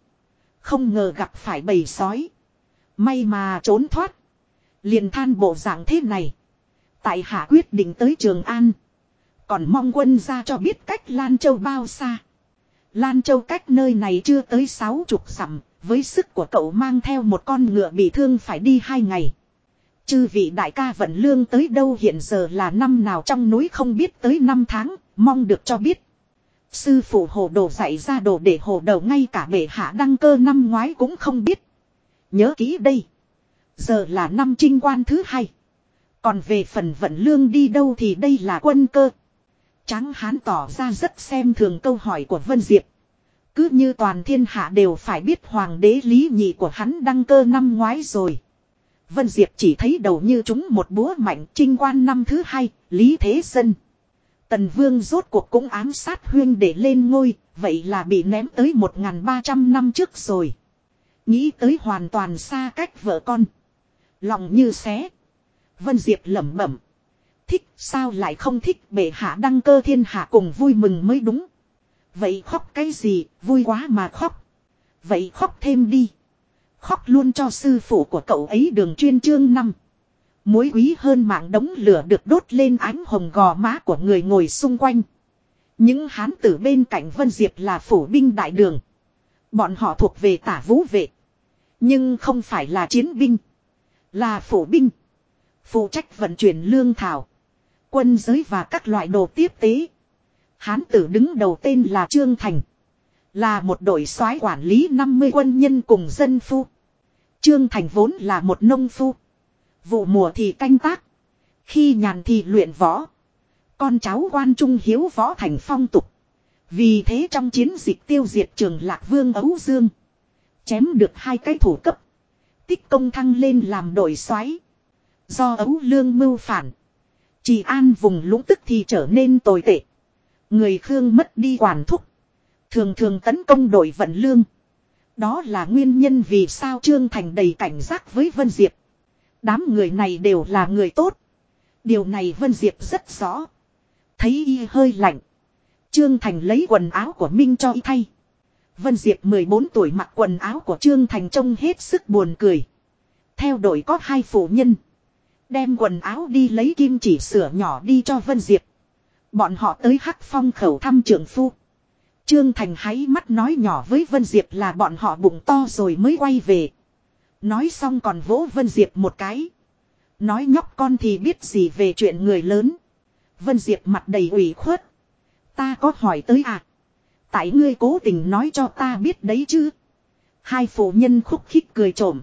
Không ngờ gặp phải bầy sói. May mà trốn thoát. Liền than bộ dạng thế này. Tại hạ quyết định tới Trường An. Còn mong quân ra cho biết cách Lan Châu bao xa. Lan Châu cách nơi này chưa tới sáu chục dặm. Với sức của cậu mang theo một con ngựa bị thương phải đi hai ngày. Chư vị đại ca vận lương tới đâu hiện giờ là năm nào trong núi không biết tới năm tháng, mong được cho biết. Sư phụ hồ đồ dạy ra đồ để hồ đầu ngay cả bệ hạ đăng cơ năm ngoái cũng không biết. Nhớ kỹ đây. Giờ là năm trinh quan thứ hai. Còn về phần vận lương đi đâu thì đây là quân cơ. Tráng hán tỏ ra rất xem thường câu hỏi của Vân Diệp. Cứ như toàn thiên hạ đều phải biết hoàng đế lý nhị của hắn đăng cơ năm ngoái rồi. Vân Diệp chỉ thấy đầu như chúng một búa mạnh trinh quan năm thứ hai, Lý Thế Dân. Tần Vương rốt cuộc cũng ám sát huyên để lên ngôi, vậy là bị ném tới 1.300 năm trước rồi. Nghĩ tới hoàn toàn xa cách vợ con. Lòng như xé. Vân Diệp lẩm bẩm. Thích sao lại không thích bệ hạ đăng cơ thiên hạ cùng vui mừng mới đúng. Vậy khóc cái gì, vui quá mà khóc. Vậy khóc thêm đi. Khóc luôn cho sư phụ của cậu ấy đường chuyên chương năm. muối quý hơn mạng đống lửa được đốt lên ánh hồng gò má của người ngồi xung quanh. Những hán tử bên cạnh Vân Diệp là phủ binh đại đường. Bọn họ thuộc về tả vũ vệ. Nhưng không phải là chiến binh. Là phủ binh. Phụ trách vận chuyển lương thảo. Quân giới và các loại đồ tiếp tế. Hán tử đứng đầu tên là Trương Thành. Là một đội soái quản lý 50 quân nhân cùng dân phu. Trương Thành vốn là một nông phu. Vụ mùa thì canh tác. Khi nhàn thì luyện võ. Con cháu quan trung hiếu võ thành phong tục. Vì thế trong chiến dịch tiêu diệt trường Lạc Vương Ấu Dương. Chém được hai cái thủ cấp. Tích công thăng lên làm đội soái. Do Ấu Lương mưu phản. Chỉ an vùng lũng tức thì trở nên tồi tệ. Người Khương mất đi quản thúc. Thường thường tấn công đội vận lương. Đó là nguyên nhân vì sao Trương Thành đầy cảnh giác với Vân Diệp. Đám người này đều là người tốt. Điều này Vân Diệp rất rõ. Thấy y hơi lạnh. Trương Thành lấy quần áo của Minh cho y thay. Vân Diệp 14 tuổi mặc quần áo của Trương Thành trông hết sức buồn cười. Theo đội có hai phụ nhân. Đem quần áo đi lấy kim chỉ sửa nhỏ đi cho Vân Diệp. Bọn họ tới Hắc Phong khẩu thăm trưởng phu. Trương Thành háy mắt nói nhỏ với Vân Diệp là bọn họ bụng to rồi mới quay về. Nói xong còn vỗ Vân Diệp một cái. Nói nhóc con thì biết gì về chuyện người lớn. Vân Diệp mặt đầy ủy khuất. Ta có hỏi tới à? Tại ngươi cố tình nói cho ta biết đấy chứ. Hai phụ nhân khúc khích cười trộm.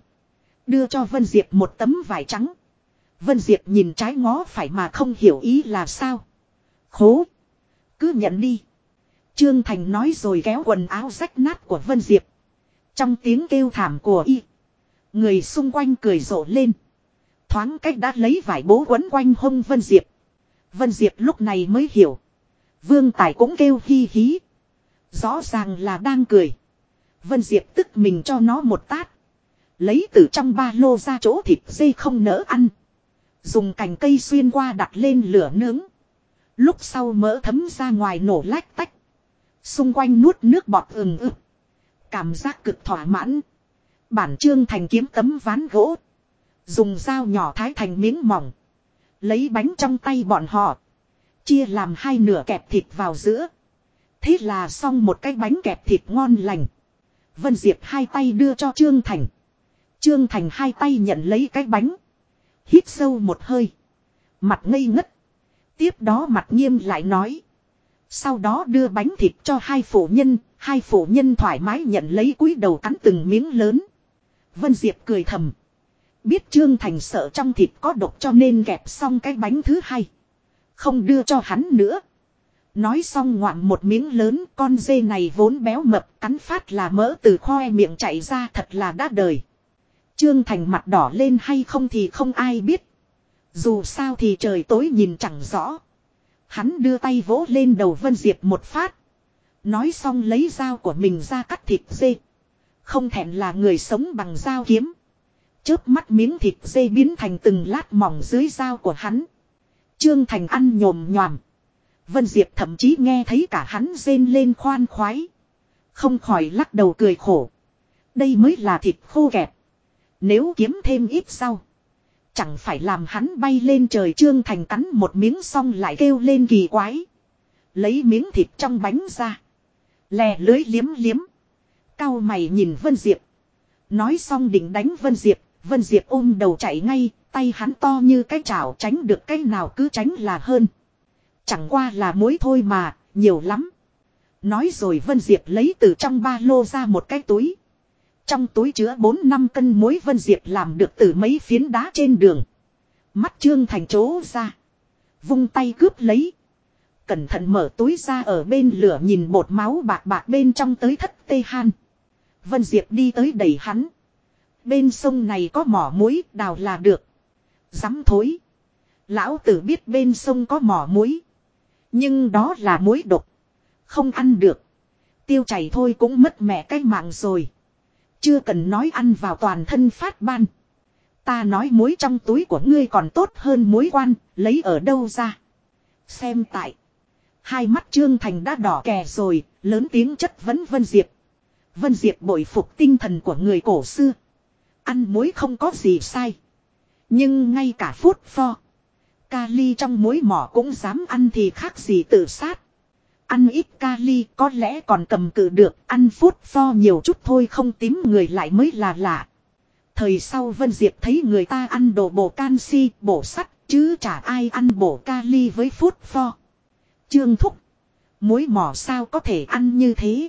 Đưa cho Vân Diệp một tấm vải trắng. Vân Diệp nhìn trái ngó phải mà không hiểu ý là sao. Khố. Cứ nhận đi. Trương Thành nói rồi kéo quần áo rách nát của Vân Diệp. Trong tiếng kêu thảm của y. Người xung quanh cười rộ lên. Thoáng cách đã lấy vải bố quấn quanh hông Vân Diệp. Vân Diệp lúc này mới hiểu. Vương Tài cũng kêu hi hí. Rõ ràng là đang cười. Vân Diệp tức mình cho nó một tát. Lấy từ trong ba lô ra chỗ thịt dây không nỡ ăn. Dùng cành cây xuyên qua đặt lên lửa nướng. Lúc sau mỡ thấm ra ngoài nổ lách tách. Xung quanh nuốt nước bọt ừng ực. Cảm giác cực thỏa mãn. Bản trương thành kiếm tấm ván gỗ. Dùng dao nhỏ thái thành miếng mỏng. Lấy bánh trong tay bọn họ. Chia làm hai nửa kẹp thịt vào giữa. Thế là xong một cái bánh kẹp thịt ngon lành. Vân Diệp hai tay đưa cho Trương Thành. Trương Thành hai tay nhận lấy cái bánh. Hít sâu một hơi. Mặt ngây ngất. Tiếp đó mặt nghiêm lại nói. Sau đó đưa bánh thịt cho hai phụ nhân. Hai phụ nhân thoải mái nhận lấy cúi đầu cắn từng miếng lớn. Vân Diệp cười thầm. Biết Trương Thành sợ trong thịt có độc cho nên kẹp xong cái bánh thứ hai. Không đưa cho hắn nữa. Nói xong ngoạm một miếng lớn, con dê này vốn béo mập cắn phát là mỡ từ khoe miệng chạy ra thật là đã đời. Trương Thành mặt đỏ lên hay không thì không ai biết. Dù sao thì trời tối nhìn chẳng rõ. Hắn đưa tay vỗ lên đầu Vân Diệp một phát. Nói xong lấy dao của mình ra cắt thịt dê. Không thèm là người sống bằng dao kiếm. Chớp mắt miếng thịt dê biến thành từng lát mỏng dưới dao của hắn. Trương Thành ăn nhồm nhòm. Vân Diệp thậm chí nghe thấy cả hắn rên lên khoan khoái. Không khỏi lắc đầu cười khổ. Đây mới là thịt khô kẹp. Nếu kiếm thêm ít sau. Chẳng phải làm hắn bay lên trời Trương Thành cắn một miếng xong lại kêu lên kỳ quái. Lấy miếng thịt trong bánh ra. Lè lưới liếm liếm. Cao mày nhìn Vân Diệp. Nói xong định đánh Vân Diệp. Vân Diệp ôm đầu chạy ngay. Tay hắn to như cái chảo tránh được cái nào cứ tránh là hơn. Chẳng qua là mối thôi mà, nhiều lắm. Nói rồi Vân Diệp lấy từ trong ba lô ra một cái túi. Trong túi chứa 4 năm cân muối Vân Diệp làm được từ mấy phiến đá trên đường. Mắt trương thành chố ra. Vung tay cướp lấy. cẩn thận mở túi ra ở bên lửa nhìn bột máu bạc bạc bên trong tới thất tê han. Vân Diệp đi tới đẩy hắn. Bên sông này có mỏ muối, đào là được. Dám thối. Lão tử biết bên sông có mỏ muối. Nhưng đó là muối độc. Không ăn được. Tiêu chảy thôi cũng mất mẹ cái mạng rồi. Chưa cần nói ăn vào toàn thân phát ban. Ta nói muối trong túi của ngươi còn tốt hơn muối quan, lấy ở đâu ra. Xem tại. Hai mắt Trương Thành đã đỏ kè rồi, lớn tiếng chất vấn Vân Diệp. Vân Diệp bội phục tinh thần của người cổ xưa. Ăn muối không có gì sai. Nhưng ngay cả phút pho. Kali trong muối mỏ cũng dám ăn thì khác gì tự sát. Ăn ít kali có lẽ còn cầm cự được, ăn phút pho nhiều chút thôi không tím người lại mới là lạ. Thời sau Vân Diệp thấy người ta ăn đồ bổ canxi, bổ sắt, chứ chả ai ăn bổ kali với phút pho. Trương Thúc. Muối mỏ sao có thể ăn như thế.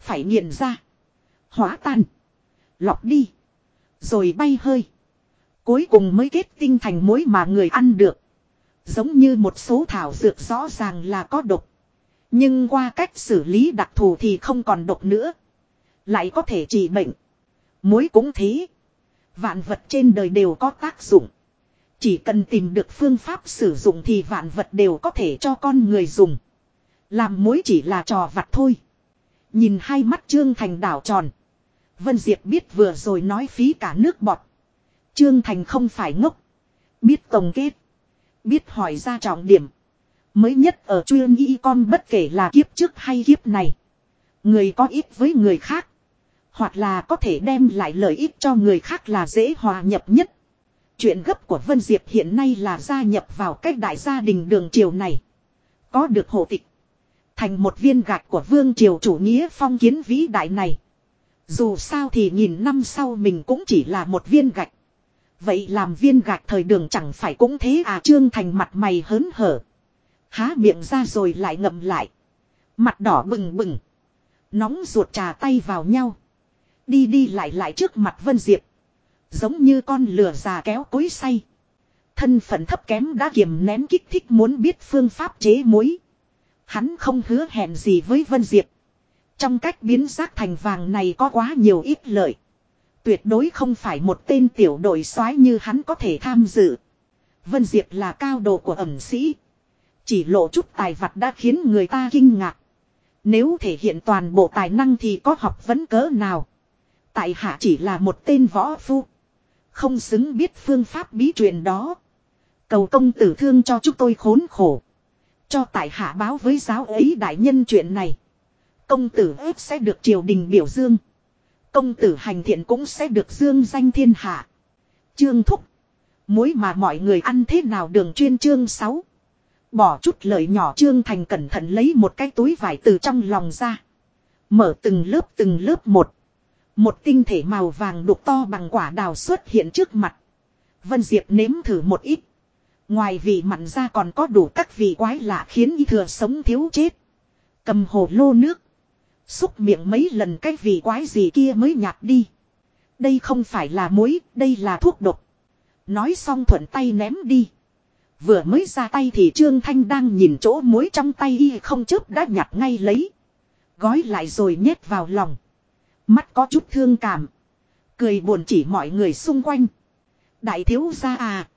Phải nghiền ra. Hóa tan. Lọc đi. Rồi bay hơi. Cuối cùng mới kết tinh thành muối mà người ăn được. Giống như một số thảo dược rõ ràng là có độc. Nhưng qua cách xử lý đặc thù thì không còn độc nữa. Lại có thể trị bệnh. Muối cũng thế. Vạn vật trên đời đều có tác dụng. Chỉ cần tìm được phương pháp sử dụng thì vạn vật đều có thể cho con người dùng. Làm muối chỉ là trò vặt thôi. Nhìn hai mắt Trương Thành đảo tròn. Vân Diệp biết vừa rồi nói phí cả nước bọt. Trương Thành không phải ngốc. Biết tổng kết. Biết hỏi ra trọng điểm. Mới nhất ở chuyên y con bất kể là kiếp trước hay kiếp này. Người có ít với người khác. Hoặc là có thể đem lại lợi ích cho người khác là dễ hòa nhập nhất. Chuyện gấp của Vân Diệp hiện nay là gia nhập vào cách đại gia đình đường triều này. Có được hộ tịch. Thành một viên gạch của vương triều chủ nghĩa phong kiến vĩ đại này. Dù sao thì nghìn năm sau mình cũng chỉ là một viên gạch. Vậy làm viên gạch thời đường chẳng phải cũng thế à Trương Thành mặt mày hớn hở. Há miệng ra rồi lại ngậm lại. Mặt đỏ bừng bừng. Nóng ruột trà tay vào nhau. Đi đi lại lại trước mặt Vân Diệp. Giống như con lửa già kéo cối say. Thân phận thấp kém đã kiềm nén kích thích muốn biết phương pháp chế muối. Hắn không hứa hẹn gì với Vân Diệp. Trong cách biến rác thành vàng này có quá nhiều ít lợi. Tuyệt đối không phải một tên tiểu đội soái như hắn có thể tham dự. Vân Diệp là cao độ của ẩm sĩ. Chỉ lộ chút tài vặt đã khiến người ta kinh ngạc. Nếu thể hiện toàn bộ tài năng thì có học vấn cỡ nào. Tại hạ chỉ là một tên võ phu. Không xứng biết phương pháp bí truyền đó. Cầu công tử thương cho chúng tôi khốn khổ. Cho tại hạ báo với giáo ấy đại nhân chuyện này. Công tử ếp sẽ được triều đình biểu dương. Công tử hành thiện cũng sẽ được dương danh thiên hạ. Trương Thúc. Muối mà mọi người ăn thế nào đường chuyên chương 6. Bỏ chút lời nhỏ Trương Thành cẩn thận lấy một cái túi vải từ trong lòng ra. Mở từng lớp từng lớp một. Một tinh thể màu vàng đục to bằng quả đào xuất hiện trước mặt. Vân Diệp nếm thử một ít. Ngoài vị mặn ra còn có đủ các vị quái lạ khiến y thừa sống thiếu chết. Cầm hồ lô nước. Xúc miệng mấy lần cái vị quái gì kia mới nhạt đi. Đây không phải là muối, đây là thuốc độc. Nói xong thuận tay ném đi. Vừa mới ra tay thì Trương Thanh đang nhìn chỗ muối trong tay y không chớp đã nhặt ngay lấy. Gói lại rồi nhét vào lòng. Mắt có chút thương cảm. Cười buồn chỉ mọi người xung quanh. Đại thiếu gia à.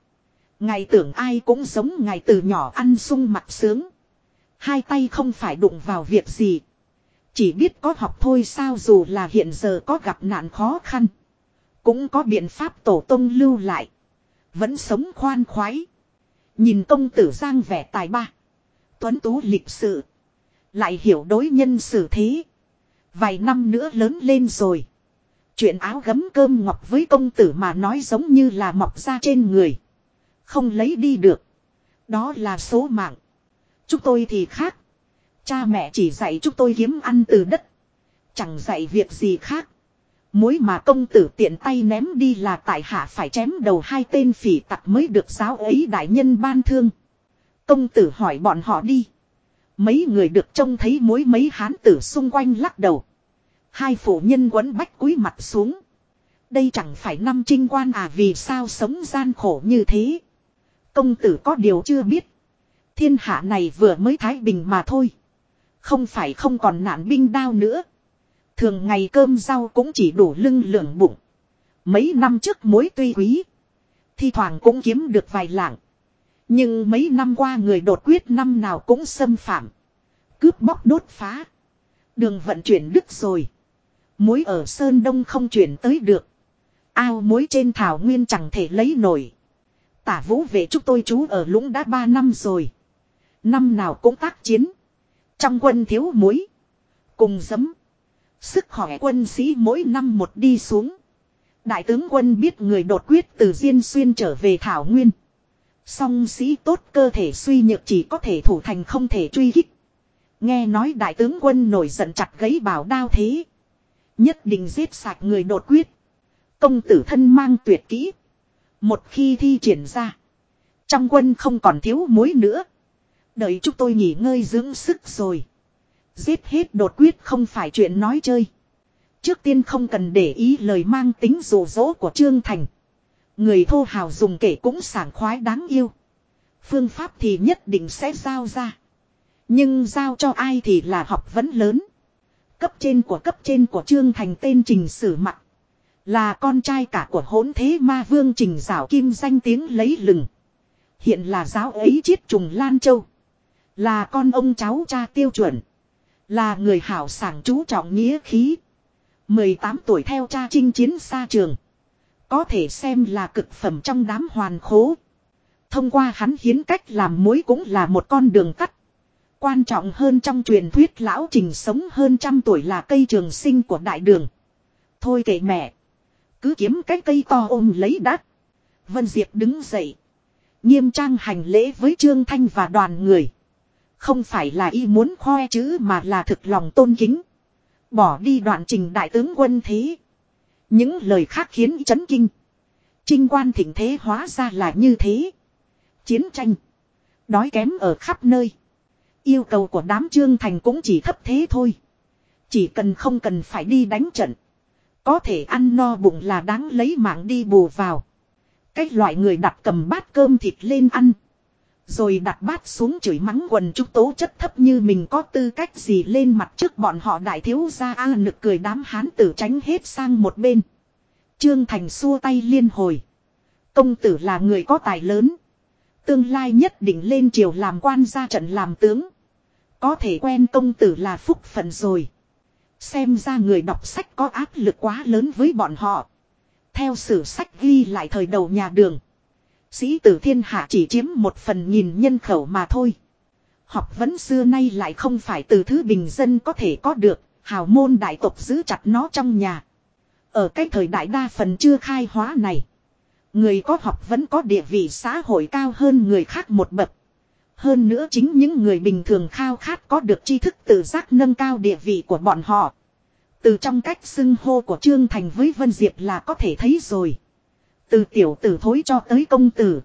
Ngày tưởng ai cũng giống ngày từ nhỏ ăn sung mặt sướng. Hai tay không phải đụng vào việc gì. Chỉ biết có học thôi sao dù là hiện giờ có gặp nạn khó khăn. Cũng có biện pháp tổ tông lưu lại. Vẫn sống khoan khoái. Nhìn công tử giang vẻ tài ba. Tuấn tú lịch sự. Lại hiểu đối nhân xử thế. Vài năm nữa lớn lên rồi. Chuyện áo gấm cơm ngọc với công tử mà nói giống như là mọc ra trên người. Không lấy đi được. Đó là số mạng. Chúng tôi thì khác. Cha mẹ chỉ dạy chúng tôi kiếm ăn từ đất. Chẳng dạy việc gì khác. Mối mà công tử tiện tay ném đi là tại hạ phải chém đầu hai tên phỉ tặc mới được giáo ấy đại nhân ban thương. Công tử hỏi bọn họ đi. Mấy người được trông thấy mối mấy hán tử xung quanh lắc đầu. Hai phụ nhân quấn bách cúi mặt xuống. Đây chẳng phải năm trinh quan à vì sao sống gian khổ như thế. Công tử có điều chưa biết. Thiên hạ này vừa mới thái bình mà thôi. Không phải không còn nạn binh đao nữa. Thường ngày cơm rau cũng chỉ đủ lưng lượng bụng. Mấy năm trước mối tuy quý. Thi thoảng cũng kiếm được vài lạng. Nhưng mấy năm qua người đột quyết năm nào cũng xâm phạm. Cướp bóc đốt phá. Đường vận chuyển đứt rồi. Muối ở Sơn Đông không chuyển tới được. Ao muối trên thảo nguyên chẳng thể lấy nổi. Tả vũ về chúng tôi chú ở lũng đã ba năm rồi. Năm nào cũng tác chiến. Trong quân thiếu muối. Cùng dấm. Sức khỏe quân sĩ mỗi năm một đi xuống. Đại tướng quân biết người đột quyết từ Diên Xuyên trở về Thảo Nguyên. Song sĩ tốt cơ thể suy nhược chỉ có thể thủ thành không thể truy kích. Nghe nói đại tướng quân nổi giận chặt gấy bảo đao thế. Nhất định giết sạch người đột quyết. Công tử thân mang tuyệt kỹ. Một khi thi triển ra. Trong quân không còn thiếu muối nữa. Đợi chúng tôi nghỉ ngơi dưỡng sức rồi. Giết hết đột quyết không phải chuyện nói chơi. Trước tiên không cần để ý lời mang tính rủ rỗ của Trương Thành. Người thô hào dùng kể cũng sảng khoái đáng yêu. Phương pháp thì nhất định sẽ giao ra. Nhưng giao cho ai thì là học vấn lớn. Cấp trên của cấp trên của Trương Thành tên Trình Sử Mặc. Là con trai cả của hỗn thế ma vương Trình Giảo Kim danh tiếng lấy lừng. Hiện là giáo ấy chiết trùng Lan Châu. Là con ông cháu cha tiêu chuẩn. Là người hảo sảng chú trọng nghĩa khí. 18 tuổi theo cha chinh chiến xa trường. Có thể xem là cực phẩm trong đám hoàn khố. Thông qua hắn hiến cách làm muối cũng là một con đường cắt. Quan trọng hơn trong truyền thuyết lão trình sống hơn trăm tuổi là cây trường sinh của đại đường. Thôi kệ mẹ. Cứ kiếm cái cây to ôm lấy đắt. Vân Diệp đứng dậy. Nghiêm trang hành lễ với Trương Thanh và đoàn người. Không phải là y muốn khoe chứ mà là thực lòng tôn kính. Bỏ đi đoạn trình đại tướng quân thế. Những lời khác khiến chấn kinh. Trinh quan thịnh thế hóa ra là như thế. Chiến tranh. Đói kém ở khắp nơi. Yêu cầu của đám trương thành cũng chỉ thấp thế thôi. Chỉ cần không cần phải đi đánh trận. Có thể ăn no bụng là đáng lấy mạng đi bù vào. Cách loại người đặt cầm bát cơm thịt lên ăn. Rồi đặt bát xuống chửi mắng quần trúc tố chất thấp như mình có tư cách gì lên mặt trước bọn họ đại thiếu gia a nực cười đám hán tử tránh hết sang một bên. Trương Thành xua tay liên hồi. Công tử là người có tài lớn. Tương lai nhất định lên triều làm quan ra trận làm tướng. Có thể quen công tử là phúc phận rồi. Xem ra người đọc sách có áp lực quá lớn với bọn họ. Theo sử sách ghi lại thời đầu nhà đường. Sĩ tử thiên hạ chỉ chiếm một phần nghìn nhân khẩu mà thôi. Học vấn xưa nay lại không phải từ thứ bình dân có thể có được, hào môn đại tộc giữ chặt nó trong nhà. Ở cái thời đại đa phần chưa khai hóa này. Người có học vẫn có địa vị xã hội cao hơn người khác một bậc. Hơn nữa chính những người bình thường khao khát có được tri thức tự giác nâng cao địa vị của bọn họ. Từ trong cách xưng hô của Trương Thành với Vân Diệp là có thể thấy rồi. Từ tiểu tử thối cho tới công tử.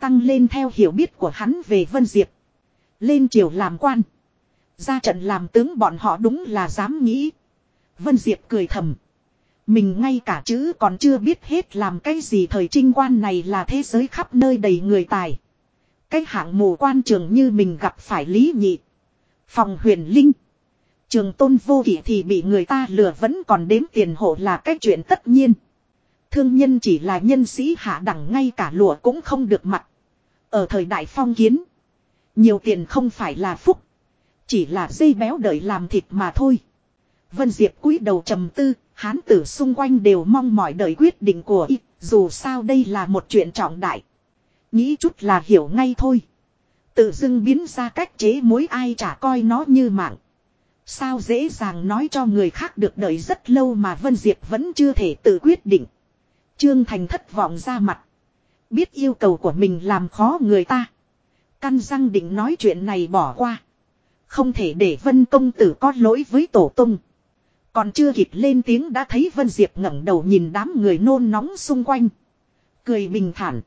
Tăng lên theo hiểu biết của hắn về Vân Diệp. Lên triều làm quan. Ra trận làm tướng bọn họ đúng là dám nghĩ. Vân Diệp cười thầm. Mình ngay cả chữ còn chưa biết hết làm cái gì thời trinh quan này là thế giới khắp nơi đầy người tài. Cái hạng mù quan trường như mình gặp phải lý nhị. Phòng huyền linh. Trường tôn vô kỷ thì bị người ta lừa vẫn còn đếm tiền hộ là cái chuyện tất nhiên. Thương nhân chỉ là nhân sĩ hạ đẳng ngay cả lụa cũng không được mặc. Ở thời đại phong kiến. Nhiều tiền không phải là phúc. Chỉ là dây béo đợi làm thịt mà thôi. Vân Diệp cúi đầu trầm tư, hán tử xung quanh đều mong mỏi đợi quyết định của y, dù sao đây là một chuyện trọng đại. Nghĩ chút là hiểu ngay thôi. Tự dưng biến ra cách chế mối ai chả coi nó như mạng. Sao dễ dàng nói cho người khác được đợi rất lâu mà Vân Diệp vẫn chưa thể tự quyết định. Trương Thành thất vọng ra mặt. Biết yêu cầu của mình làm khó người ta. Căn răng định nói chuyện này bỏ qua. Không thể để Vân Công Tử có lỗi với Tổ Tông. Còn chưa kịp lên tiếng đã thấy Vân Diệp ngẩng đầu nhìn đám người nôn nóng xung quanh. Cười bình thản.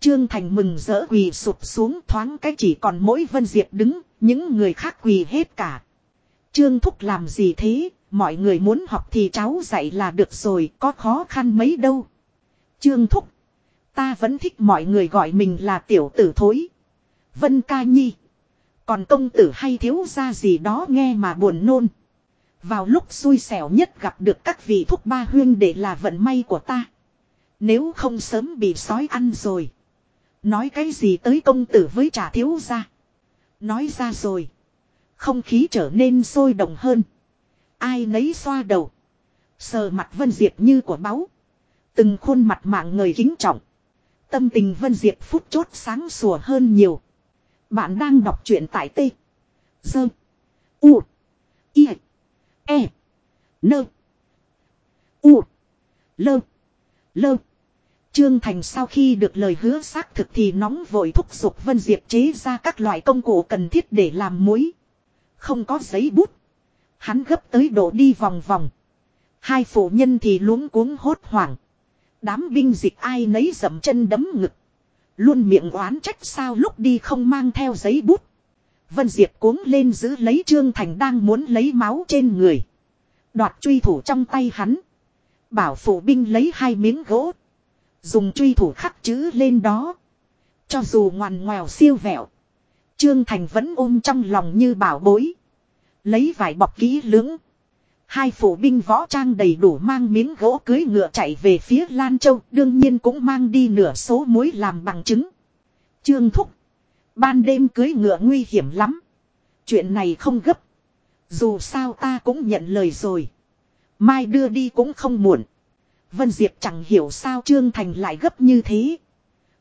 Trương Thành mừng rỡ quỳ sụp xuống thoáng cái chỉ còn mỗi Vân Diệp đứng, những người khác quỳ hết cả. Trương Thúc làm gì thế, mọi người muốn học thì cháu dạy là được rồi, có khó khăn mấy đâu. Trương Thúc. Ta vẫn thích mọi người gọi mình là tiểu tử thối. Vân ca nhi. Còn công tử hay thiếu ra gì đó nghe mà buồn nôn. Vào lúc xui xẻo nhất gặp được các vị thúc ba huyên để là vận may của ta. Nếu không sớm bị sói ăn rồi. Nói cái gì tới công tử với trả thiếu ra. Nói ra rồi. Không khí trở nên sôi động hơn. Ai nấy xoa đầu. Sờ mặt Vân Diệp như của báu. Từng khuôn mặt mạng người kính trọng. Tâm tình Vân Diệp phút chốt sáng sủa hơn nhiều. Bạn đang đọc truyện tại T. Dơ. U. I. E. Nơ. U. Lơ. Lơ. Trương Thành sau khi được lời hứa xác thực thì nóng vội thúc giục Vân Diệp chế ra các loại công cụ cần thiết để làm muối. Không có giấy bút. Hắn gấp tới độ đi vòng vòng. Hai phụ nhân thì luống cuống hốt hoảng. Đám binh dịch ai nấy dậm chân đấm ngực. Luôn miệng oán trách sao lúc đi không mang theo giấy bút. Vân Diệp cuống lên giữ lấy Trương Thành đang muốn lấy máu trên người. Đoạt truy thủ trong tay hắn. Bảo phụ binh lấy hai miếng gỗ. Dùng truy thủ khắc chữ lên đó. Cho dù ngoằn ngoèo siêu vẹo. Trương Thành vẫn ôm trong lòng như bảo bối. Lấy vải bọc kỹ lưỡng. Hai phụ binh võ trang đầy đủ mang miếng gỗ cưới ngựa chạy về phía Lan Châu. Đương nhiên cũng mang đi nửa số muối làm bằng chứng. Trương Thúc. Ban đêm cưới ngựa nguy hiểm lắm. Chuyện này không gấp. Dù sao ta cũng nhận lời rồi. Mai đưa đi cũng không muộn. Vân Diệp chẳng hiểu sao Trương Thành lại gấp như thế.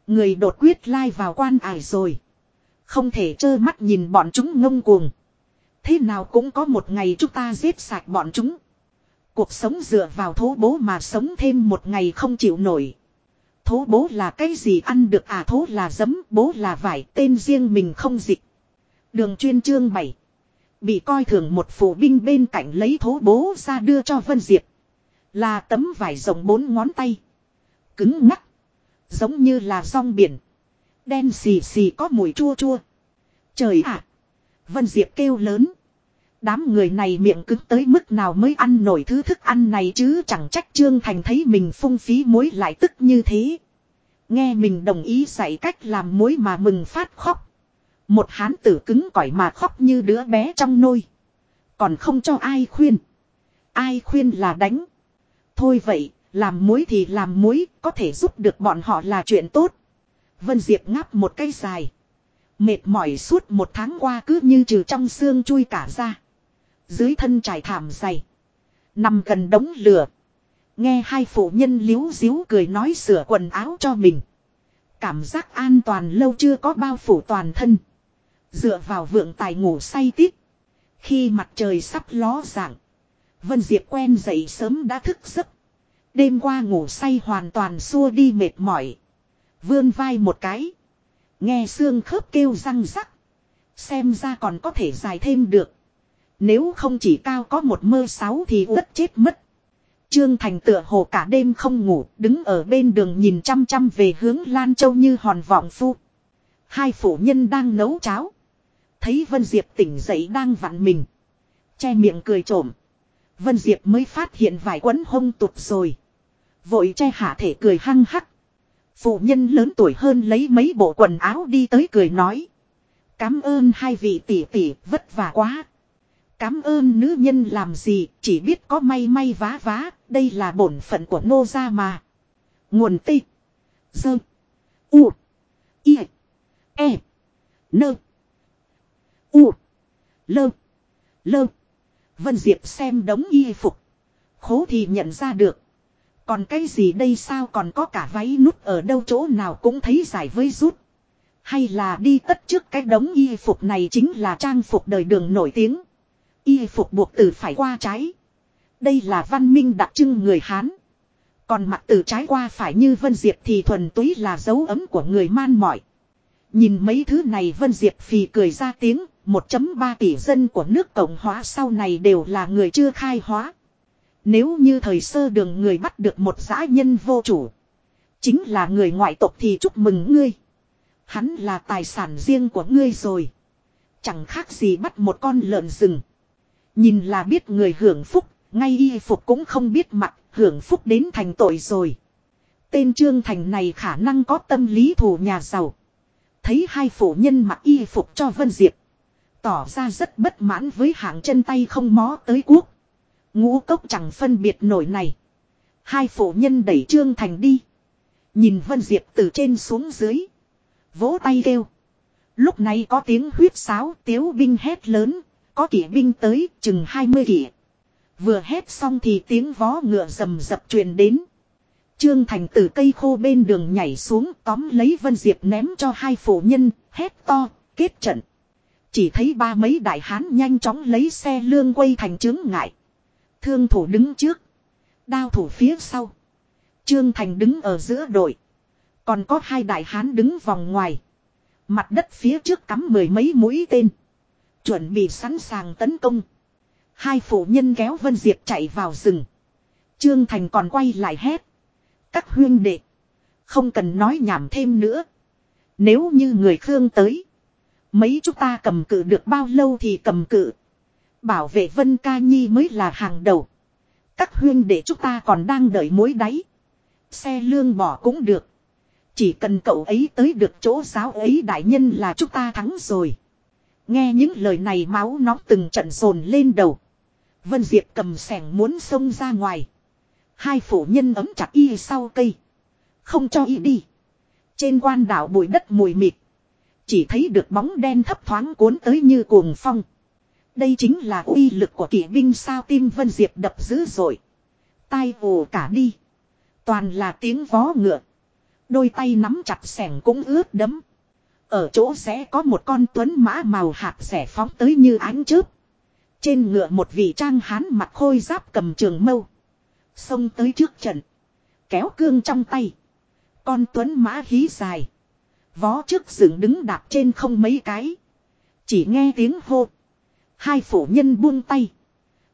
Người đột quyết lai vào quan ải rồi. Không thể trơ mắt nhìn bọn chúng ngông cuồng. Thế nào cũng có một ngày chúng ta giết sạch bọn chúng. Cuộc sống dựa vào thố bố mà sống thêm một ngày không chịu nổi. Thố bố là cái gì ăn được à thố là giấm, bố là vải, tên riêng mình không dịch. Đường chuyên chương 7. Bị coi thường một phụ binh bên cạnh lấy thố bố ra đưa cho Vân Diệp. Là tấm vải rộng bốn ngón tay. Cứng ngắc. Giống như là rong biển. Đen xì xì có mùi chua chua. Trời ạ! Vân Diệp kêu lớn. Đám người này miệng cứng tới mức nào mới ăn nổi thứ thức ăn này chứ chẳng trách Trương Thành thấy mình phung phí muối lại tức như thế. Nghe mình đồng ý dạy cách làm muối mà mừng phát khóc. Một hán tử cứng cỏi mà khóc như đứa bé trong nôi. Còn không cho ai khuyên. Ai khuyên là đánh. Thôi vậy, làm muối thì làm muối, có thể giúp được bọn họ là chuyện tốt. Vân Diệp ngáp một cây dài. Mệt mỏi suốt một tháng qua cứ như trừ trong xương chui cả ra. Dưới thân trải thảm dày. Nằm gần đống lửa. Nghe hai phụ nhân liếu díu cười nói sửa quần áo cho mình. Cảm giác an toàn lâu chưa có bao phủ toàn thân. Dựa vào vượng tài ngủ say tít. Khi mặt trời sắp ló dạng. Vân Diệp quen dậy sớm đã thức giấc. Đêm qua ngủ say hoàn toàn xua đi mệt mỏi. Vươn vai một cái. Nghe xương khớp kêu răng rắc. Xem ra còn có thể dài thêm được. Nếu không chỉ cao có một mơ sáu thì tất chết mất. Trương Thành tựa hồ cả đêm không ngủ, đứng ở bên đường nhìn chăm chăm về hướng Lan Châu như hòn vọng phu. Hai phụ nhân đang nấu cháo. Thấy Vân Diệp tỉnh dậy đang vặn mình. Che miệng cười trộm. Vân Diệp mới phát hiện vài quấn hông tụt rồi. Vội che hạ thể cười hăng hắc. Phụ nhân lớn tuổi hơn lấy mấy bộ quần áo đi tới cười nói. Cám ơn hai vị tỷ tỷ, vất vả quá. Cám ơn nữ nhân làm gì, chỉ biết có may may vá vá. Đây là bổn phận của nô gia mà. Nguồn tị. Dơ. U. I. E. Nơ. U. Lơ. Lơ. Vân Diệp xem đống y phục. Khố thì nhận ra được. Còn cái gì đây sao còn có cả váy nút ở đâu chỗ nào cũng thấy giải với rút. Hay là đi tất trước cái đống y phục này chính là trang phục đời đường nổi tiếng. Y phục buộc từ phải qua trái. Đây là văn minh đặc trưng người Hán. Còn mặt từ trái qua phải như Vân Diệp thì thuần túy là dấu ấm của người man mỏi. Nhìn mấy thứ này Vân Diệp phì cười ra tiếng, 1.3 tỷ dân của nước Cộng hóa sau này đều là người chưa khai hóa. Nếu như thời sơ đường người bắt được một dã nhân vô chủ. Chính là người ngoại tộc thì chúc mừng ngươi. Hắn là tài sản riêng của ngươi rồi. Chẳng khác gì bắt một con lợn rừng. Nhìn là biết người hưởng phúc, ngay y phục cũng không biết mặt, hưởng phúc đến thành tội rồi. Tên Trương Thành này khả năng có tâm lý thù nhà giàu. Thấy hai phụ nhân mặc y phục cho Vân Diệp. Tỏ ra rất bất mãn với hạng chân tay không mó tới quốc. Ngũ cốc chẳng phân biệt nổi này. Hai phụ nhân đẩy Trương Thành đi. Nhìn Vân Diệp từ trên xuống dưới. Vỗ tay kêu. Lúc này có tiếng huyết sáo tiếu binh hét lớn. Có kỵ binh tới chừng 20 kỵ. Vừa hét xong thì tiếng vó ngựa rầm rập truyền đến. Trương Thành từ cây khô bên đường nhảy xuống tóm lấy Vân Diệp ném cho hai phụ nhân, hét to, kết trận. Chỉ thấy ba mấy đại hán nhanh chóng lấy xe lương quay thành chướng ngại. Thương thủ đứng trước. Đao thủ phía sau. Trương Thành đứng ở giữa đội. Còn có hai đại hán đứng vòng ngoài. Mặt đất phía trước cắm mười mấy mũi tên. Chuẩn bị sẵn sàng tấn công. Hai phụ nhân kéo Vân Diệp chạy vào rừng. Trương Thành còn quay lại hét. Các huyên đệ. Không cần nói nhảm thêm nữa. Nếu như người Khương tới. Mấy chúng ta cầm cự được bao lâu thì cầm cự. Bảo vệ Vân Ca Nhi mới là hàng đầu. Các huyên đệ chúng ta còn đang đợi mối đáy. Xe lương bỏ cũng được. Chỉ cần cậu ấy tới được chỗ giáo ấy đại nhân là chúng ta thắng rồi. Nghe những lời này máu nóng từng trận dồn lên đầu. Vân Diệp cầm sẻng muốn xông ra ngoài. Hai phụ nhân ấm chặt y sau cây. Không cho y đi. Trên quan đảo bụi đất mùi mịt. Chỉ thấy được bóng đen thấp thoáng cuốn tới như cuồng phong. Đây chính là uy lực của kỵ binh sao tim Vân Diệp đập dữ rồi. Tai ồ cả đi. Toàn là tiếng vó ngựa. Đôi tay nắm chặt sẻng cũng ướt đấm. Ở chỗ sẽ có một con tuấn mã màu hạt rẻ phóng tới như ánh chớp. Trên ngựa một vị trang hán mặt khôi giáp cầm trường mâu. Xông tới trước trận. Kéo cương trong tay. Con tuấn mã hí dài. Vó trước dựng đứng đạp trên không mấy cái. Chỉ nghe tiếng hô. Hai phụ nhân buông tay.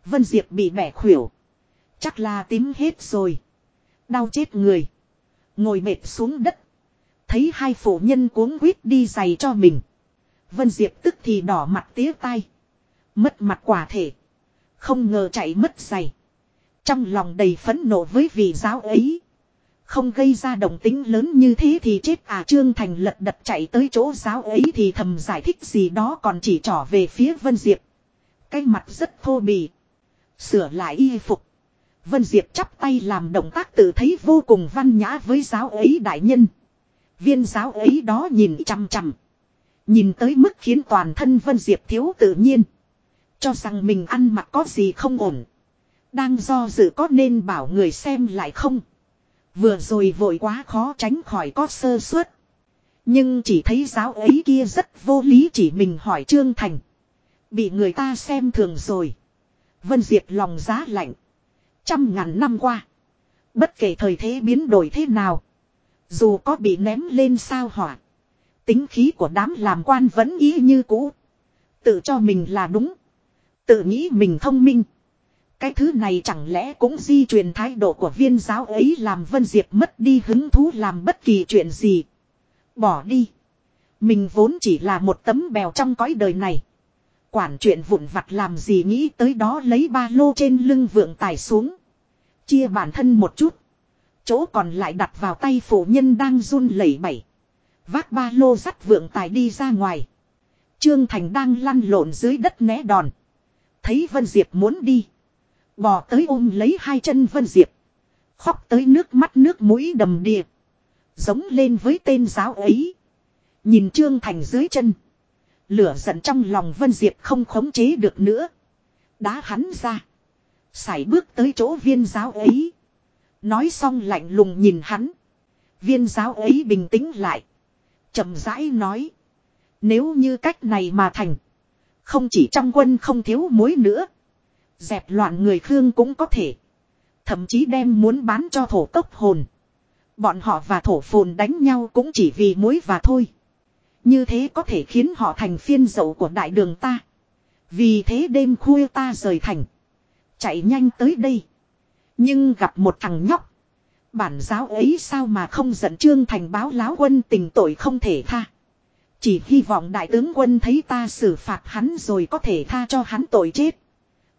Vân Diệp bị bẻ khuỷu. Chắc là tím hết rồi. Đau chết người. Ngồi mệt xuống đất. Thấy hai phụ nhân cuống quýt đi giày cho mình. Vân Diệp tức thì đỏ mặt tía tai. Mất mặt quả thể. Không ngờ chạy mất giày. Trong lòng đầy phẫn nộ với vị giáo ấy. Không gây ra đồng tính lớn như thế thì chết à Trương Thành lật đật chạy tới chỗ giáo ấy thì thầm giải thích gì đó còn chỉ trỏ về phía Vân Diệp. Cái mặt rất thô bì. Sửa lại y phục. Vân Diệp chắp tay làm động tác tự thấy vô cùng văn nhã với giáo ấy đại nhân. Viên giáo ấy đó nhìn chằm chằm. Nhìn tới mức khiến toàn thân Vân Diệp thiếu tự nhiên. Cho rằng mình ăn mặc có gì không ổn. Đang do dự có nên bảo người xem lại không. Vừa rồi vội quá khó tránh khỏi có sơ suất. Nhưng chỉ thấy giáo ấy kia rất vô lý chỉ mình hỏi Trương Thành. Bị người ta xem thường rồi. Vân Diệp lòng giá lạnh. Trăm ngàn năm qua. Bất kể thời thế biến đổi thế nào. Dù có bị ném lên sao hỏa. Tính khí của đám làm quan vẫn ý như cũ. Tự cho mình là đúng. Tự nghĩ mình thông minh. Cái thứ này chẳng lẽ cũng di truyền thái độ của viên giáo ấy làm Vân Diệp mất đi hứng thú làm bất kỳ chuyện gì. Bỏ đi. Mình vốn chỉ là một tấm bèo trong cõi đời này. Quản chuyện vụn vặt làm gì nghĩ tới đó lấy ba lô trên lưng vượng tài xuống. Chia bản thân một chút. Chỗ còn lại đặt vào tay phụ nhân đang run lẩy bẩy. Vác ba lô dắt vượng tài đi ra ngoài. Trương Thành đang lăn lộn dưới đất né đòn. Thấy Vân Diệp muốn đi. Bò tới ôm lấy hai chân Vân Diệp. Khóc tới nước mắt nước mũi đầm đìa. Giống lên với tên giáo ấy. Nhìn Trương Thành dưới chân. Lửa giận trong lòng Vân Diệp không khống chế được nữa. Đá hắn ra. Sải bước tới chỗ viên giáo ấy. Nói xong lạnh lùng nhìn hắn. Viên giáo ấy bình tĩnh lại. chậm rãi nói. Nếu như cách này mà thành. Không chỉ trong quân không thiếu muối nữa. Dẹp loạn người Khương cũng có thể. Thậm chí đem muốn bán cho thổ cốc hồn. Bọn họ và thổ phồn đánh nhau cũng chỉ vì muối và thôi. Như thế có thể khiến họ thành phiên dậu của đại đường ta. Vì thế đêm khuya ta rời thành. Chạy nhanh tới đây. Nhưng gặp một thằng nhóc. Bản giáo ấy sao mà không giận trương thành báo láo quân tình tội không thể tha. Chỉ hy vọng đại tướng quân thấy ta xử phạt hắn rồi có thể tha cho hắn tội chết.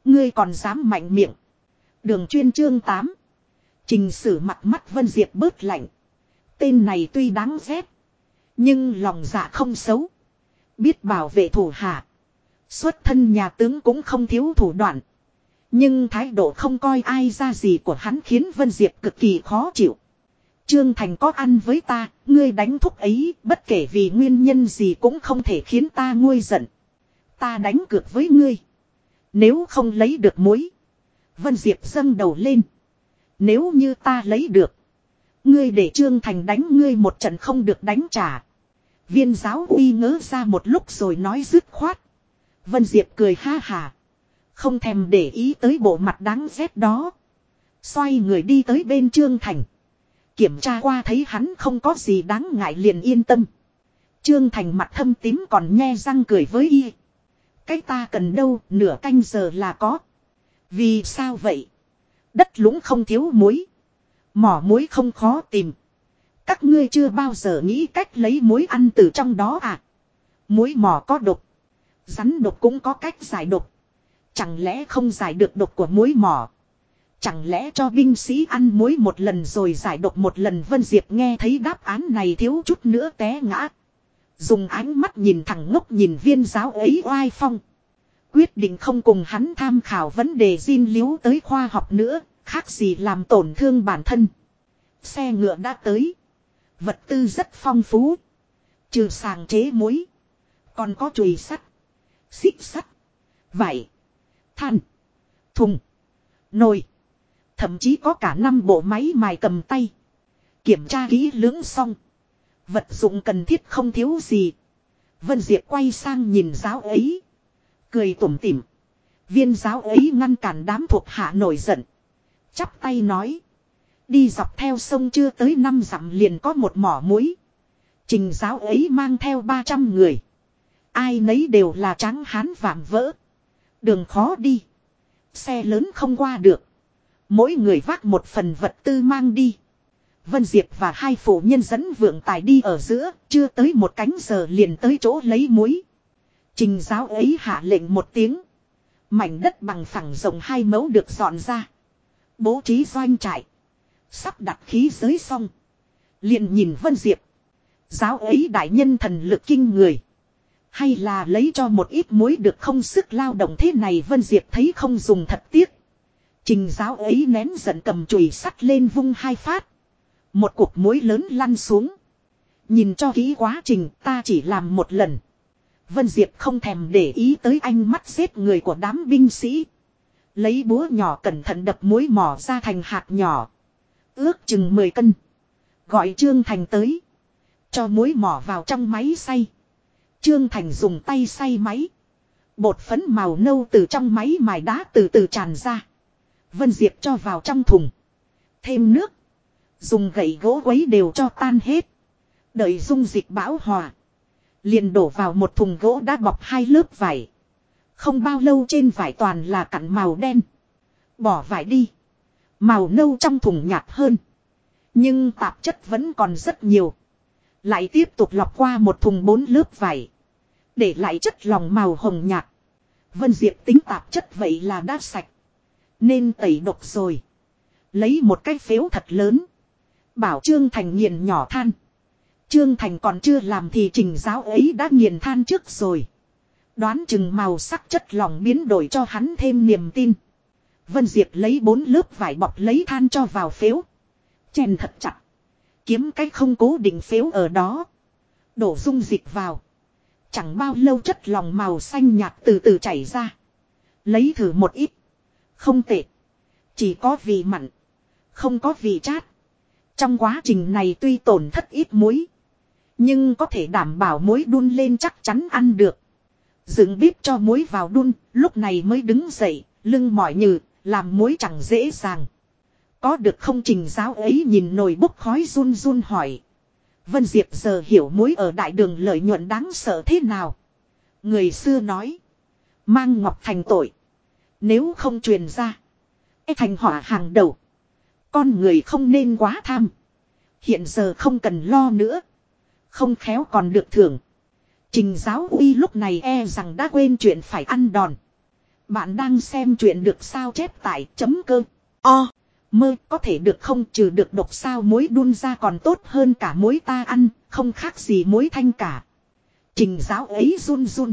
Ngươi còn dám mạnh miệng. Đường chuyên chương 8. Trình sử mặt mắt Vân Diệp bớt lạnh. Tên này tuy đáng ghét. Nhưng lòng dạ không xấu. Biết bảo vệ thủ hạ. Xuất thân nhà tướng cũng không thiếu thủ đoạn. Nhưng thái độ không coi ai ra gì của hắn khiến Vân Diệp cực kỳ khó chịu. Trương Thành có ăn với ta, ngươi đánh thúc ấy, bất kể vì nguyên nhân gì cũng không thể khiến ta nguôi giận. Ta đánh cược với ngươi. Nếu không lấy được mối. Vân Diệp dâng đầu lên. Nếu như ta lấy được. Ngươi để Trương Thành đánh ngươi một trận không được đánh trả. Viên giáo uy ngỡ ra một lúc rồi nói dứt khoát. Vân Diệp cười ha hà. Không thèm để ý tới bộ mặt đáng ghét đó. Xoay người đi tới bên Trương Thành. Kiểm tra qua thấy hắn không có gì đáng ngại liền yên tâm. Trương Thành mặt thâm tím còn nhe răng cười với y. Cái ta cần đâu, nửa canh giờ là có. Vì sao vậy? Đất lũng không thiếu muối. Mỏ muối không khó tìm. Các ngươi chưa bao giờ nghĩ cách lấy muối ăn từ trong đó à? Muối mỏ có độc. Rắn độc cũng có cách giải độc. Chẳng lẽ không giải được độc của muối mỏ? Chẳng lẽ cho binh sĩ ăn muối một lần rồi giải độc một lần Vân Diệp nghe thấy đáp án này thiếu chút nữa té ngã. Dùng ánh mắt nhìn thẳng ngốc nhìn viên giáo ấy oai phong. Quyết định không cùng hắn tham khảo vấn đề xin liếu tới khoa học nữa, khác gì làm tổn thương bản thân. Xe ngựa đã tới. Vật tư rất phong phú. Trừ sàng chế muối. Còn có chùy sắt. Xích sắt. Vải. Than. Thùng. Nồi. Thậm chí có cả năm bộ máy mài cầm tay. Kiểm tra kỹ lưỡng xong. Vật dụng cần thiết không thiếu gì. Vân Diệp quay sang nhìn giáo ấy. Cười tủm tỉm. Viên giáo ấy ngăn cản đám thuộc hạ nổi giận. Chắp tay nói. Đi dọc theo sông chưa tới năm dặm liền có một mỏ muối. Trình giáo ấy mang theo 300 người. Ai nấy đều là tráng hán vạm vỡ. Đường khó đi. Xe lớn không qua được. Mỗi người vác một phần vật tư mang đi. Vân Diệp và hai phụ nhân dẫn vượng tài đi ở giữa, chưa tới một cánh giờ liền tới chỗ lấy muối. Trình giáo ấy hạ lệnh một tiếng. Mảnh đất bằng phẳng rộng hai mẫu được dọn ra. Bố trí doanh trại. Sắp đặt khí giới xong. Liền nhìn Vân Diệp. Giáo ấy đại nhân thần lực kinh người. Hay là lấy cho một ít muối được không sức lao động thế này Vân Diệp thấy không dùng thật tiếc. Trình giáo ấy nén giận cầm chùy sắt lên vung hai phát. Một cục muối lớn lăn xuống. Nhìn cho kỹ quá trình ta chỉ làm một lần. Vân Diệp không thèm để ý tới ánh mắt giết người của đám binh sĩ. Lấy búa nhỏ cẩn thận đập muối mỏ ra thành hạt nhỏ. Ước chừng 10 cân. Gọi Trương Thành tới. Cho muối mỏ vào trong máy xay. Trương Thành dùng tay xay máy. Bột phấn màu nâu từ trong máy mài đá từ từ tràn ra. Vân Diệp cho vào trong thùng. Thêm nước. Dùng gậy gỗ quấy đều cho tan hết. Đợi dung dịch bão hòa. Liền đổ vào một thùng gỗ đã bọc hai lớp vải. Không bao lâu trên vải toàn là cặn màu đen. Bỏ vải đi. Màu nâu trong thùng nhạt hơn. Nhưng tạp chất vẫn còn rất nhiều. Lại tiếp tục lọc qua một thùng bốn lớp vải. Để lại chất lòng màu hồng nhạt. Vân Diệp tính tạp chất vậy là đã sạch. Nên tẩy độc rồi. Lấy một cái phếu thật lớn. Bảo Trương Thành nghiền nhỏ than. Trương Thành còn chưa làm thì trình giáo ấy đã nghiền than trước rồi. Đoán chừng màu sắc chất lỏng biến đổi cho hắn thêm niềm tin. Vân Diệp lấy bốn lớp vải bọc lấy than cho vào phếu. Chèn thật chặt. Kiếm cách không cố định phếu ở đó. Đổ dung dịch vào. Chẳng bao lâu chất lỏng màu xanh nhạt từ từ chảy ra. Lấy thử một ít. Không tệ. Chỉ có vị mặn. Không có vị chát. Trong quá trình này tuy tổn thất ít muối. Nhưng có thể đảm bảo muối đun lên chắc chắn ăn được. Dựng bếp cho muối vào đun, lúc này mới đứng dậy, lưng mỏi nhừ, làm muối chẳng dễ dàng. Có được không trình giáo ấy nhìn nồi bốc khói run run hỏi. Vân Diệp giờ hiểu muối ở đại đường lợi nhuận đáng sợ thế nào. Người xưa nói. Mang ngọc thành tội. Nếu không truyền ra. E thành hỏa hàng đầu. Con người không nên quá tham. Hiện giờ không cần lo nữa. Không khéo còn được thưởng. Trình giáo uy lúc này e rằng đã quên chuyện phải ăn đòn. Bạn đang xem chuyện được sao chép tại chấm cơ. O. Mơ có thể được không trừ được độc sao muối đun ra còn tốt hơn cả muối ta ăn, không khác gì muối thanh cả. Trình giáo ấy run run.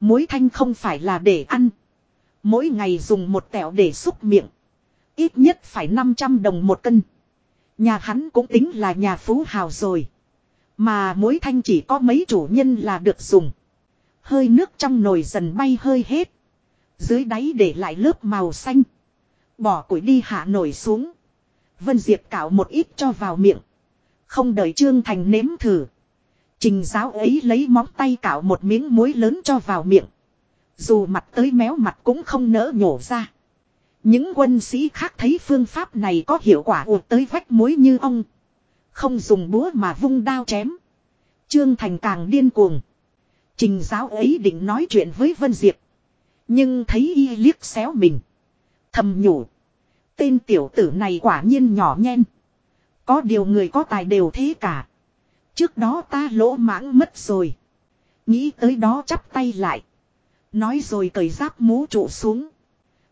Muối thanh không phải là để ăn. Mỗi ngày dùng một tẹo để xúc miệng. Ít nhất phải 500 đồng một cân. Nhà hắn cũng tính là nhà phú hào rồi. Mà muối thanh chỉ có mấy chủ nhân là được dùng. Hơi nước trong nồi dần bay hơi hết. Dưới đáy để lại lớp màu xanh. Bỏ củi đi hạ nổi xuống. Vân Diệp cạo một ít cho vào miệng. Không đợi Trương Thành nếm thử. Trình giáo ấy lấy móng tay cạo một miếng muối lớn cho vào miệng. Dù mặt tới méo mặt cũng không nỡ nhổ ra. Những quân sĩ khác thấy phương pháp này có hiệu quả ụt tới vách muối như ông. Không dùng búa mà vung đao chém. Trương Thành càng điên cuồng. Trình giáo ấy định nói chuyện với Vân Diệp. Nhưng thấy y liếc xéo mình. Thầm nhủ. Tên tiểu tử này quả nhiên nhỏ nhen. Có điều người có tài đều thế cả. Trước đó ta lỗ mãng mất rồi. Nghĩ tới đó chắp tay lại. Nói rồi cởi giáp mũ trụ xuống.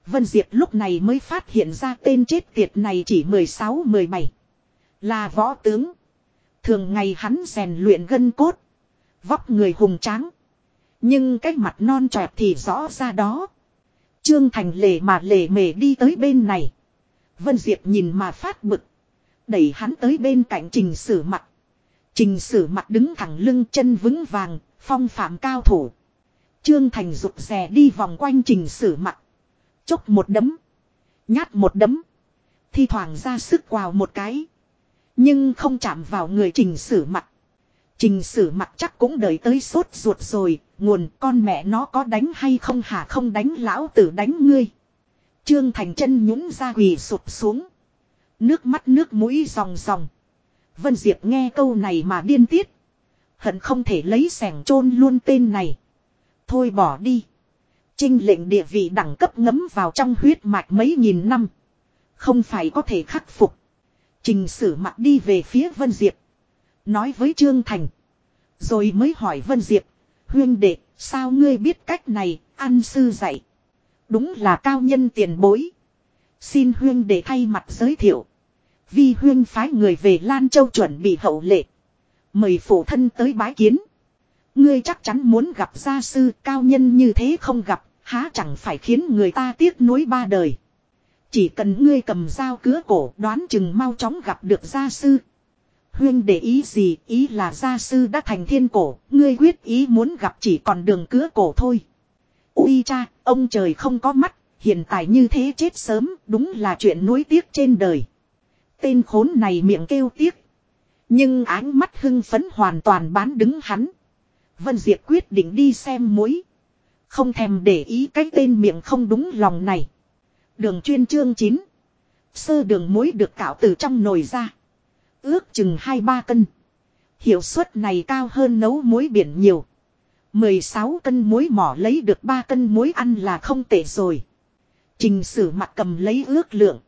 Vân Diệp lúc này mới phát hiện ra tên chết tiệt này chỉ 16-17. Là võ tướng. Thường ngày hắn rèn luyện gân cốt. Vóc người hùng tráng. Nhưng cái mặt non trọt thì rõ ra đó. Trương Thành lề mà lề mề đi tới bên này. Vân Diệp nhìn mà phát bực. Đẩy hắn tới bên cạnh trình sử mặt. Trình sử mặt đứng thẳng lưng chân vững vàng, phong phạm cao thủ. Trương Thành rụt rè đi vòng quanh trình sử mặt. Chốc một đấm. Nhát một đấm. Thi thoảng ra sức quào một cái. Nhưng không chạm vào người trình sử mặt. Trình sử mặt chắc cũng đợi tới sốt ruột rồi, nguồn con mẹ nó có đánh hay không hả không đánh lão tử đánh ngươi. Trương Thành chân nhũng ra quỳ sụp xuống. Nước mắt nước mũi ròng ròng. Vân Diệp nghe câu này mà điên tiết. Hận không thể lấy sẻng chôn luôn tên này. Thôi bỏ đi. Trinh lệnh địa vị đẳng cấp ngấm vào trong huyết mạch mấy nghìn năm. Không phải có thể khắc phục. Trình sử mặt đi về phía Vân Diệp. Nói với Trương Thành. Rồi mới hỏi Vân Diệp. Huyên đệ, sao ngươi biết cách này, ăn sư dạy. Đúng là cao nhân tiền bối. Xin Huyên đệ thay mặt giới thiệu. Vi Huyên phái người về Lan Châu chuẩn bị hậu lệ. Mời phụ thân tới bái kiến. Ngươi chắc chắn muốn gặp gia sư cao nhân như thế không gặp, há chẳng phải khiến người ta tiếc nuối ba đời. Chỉ cần ngươi cầm dao cứa cổ đoán chừng mau chóng gặp được gia sư. Huyên để ý gì, ý là gia sư đã thành thiên cổ, ngươi quyết ý muốn gặp chỉ còn đường cứa cổ thôi. Ui cha, ông trời không có mắt, hiện tại như thế chết sớm, đúng là chuyện nuối tiếc trên đời. Tên khốn này miệng kêu tiếc. Nhưng ánh mắt hưng phấn hoàn toàn bán đứng hắn. Vân Diệp quyết định đi xem mối. Không thèm để ý cái tên miệng không đúng lòng này. Đường chuyên chương 9. Sơ đường muối được cạo từ trong nồi ra. Ước chừng 2-3 cân. Hiệu suất này cao hơn nấu muối biển nhiều. 16 cân muối mỏ lấy được 3 cân muối ăn là không tệ rồi. Trình sử mặt cầm lấy ước lượng.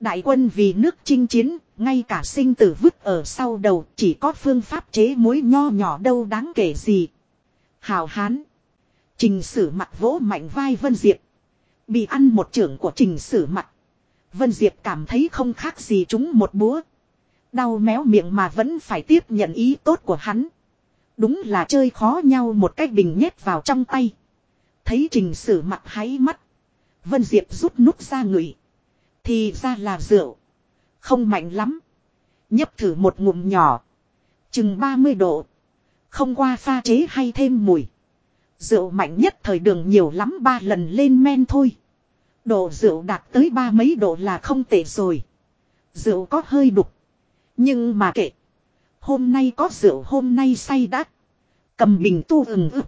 Đại quân vì nước chinh chiến, ngay cả sinh tử vứt ở sau đầu chỉ có phương pháp chế muối nho nhỏ đâu đáng kể gì. Hào hán. Trình sử mặt vỗ mạnh vai Vân Diệp. Bị ăn một trưởng của trình sử mặt. Vân Diệp cảm thấy không khác gì chúng một búa. Đau méo miệng mà vẫn phải tiếp nhận ý tốt của hắn. Đúng là chơi khó nhau một cách bình nhét vào trong tay. Thấy trình sử mặt háy mắt. Vân Diệp rút nút ra ngửi. Thì ra là rượu. Không mạnh lắm. Nhấp thử một ngụm nhỏ. Chừng 30 độ. Không qua pha chế hay thêm mùi. Rượu mạnh nhất thời đường nhiều lắm ba lần lên men thôi. Độ rượu đạt tới ba mấy độ là không tệ rồi. Rượu có hơi đục. Nhưng mà kệ. Hôm nay có rượu hôm nay say đắt. Cầm bình tu ừng ực.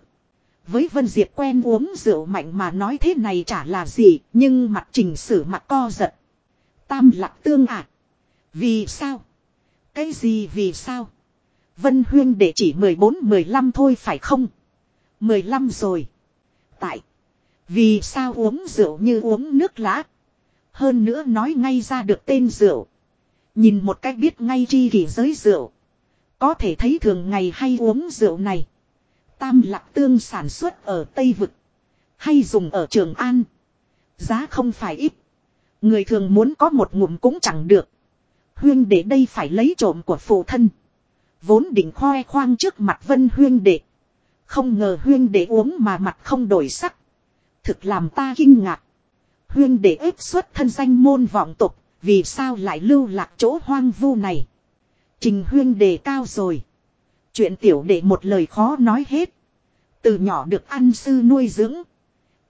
Với Vân Diệp quen uống rượu mạnh mà nói thế này chả là gì. Nhưng mặt trình sử mặt co giật. Tam lạc tương ạ. À. Vì sao? Cái gì vì sao? Vân Huyên để chỉ 14-15 thôi phải không? 15 rồi. Tại. Vì sao uống rượu như uống nước lá? Hơn nữa nói ngay ra được tên rượu. Nhìn một cách biết ngay chi kỷ giới rượu. Có thể thấy thường ngày hay uống rượu này. Tam lạc tương sản xuất ở Tây Vực. Hay dùng ở Trường An. Giá không phải ít. Người thường muốn có một ngụm cũng chẳng được. Huyên để đây phải lấy trộm của phụ thân. Vốn định khoe khoang trước mặt vân huyên đệ. Không ngờ huyên để uống mà mặt không đổi sắc. Thực làm ta kinh ngạc. Huyên để ép xuất thân danh môn vọng tục. Vì sao lại lưu lạc chỗ hoang vu này. Trình huyên đề cao rồi. Chuyện tiểu đệ một lời khó nói hết. Từ nhỏ được ăn sư nuôi dưỡng.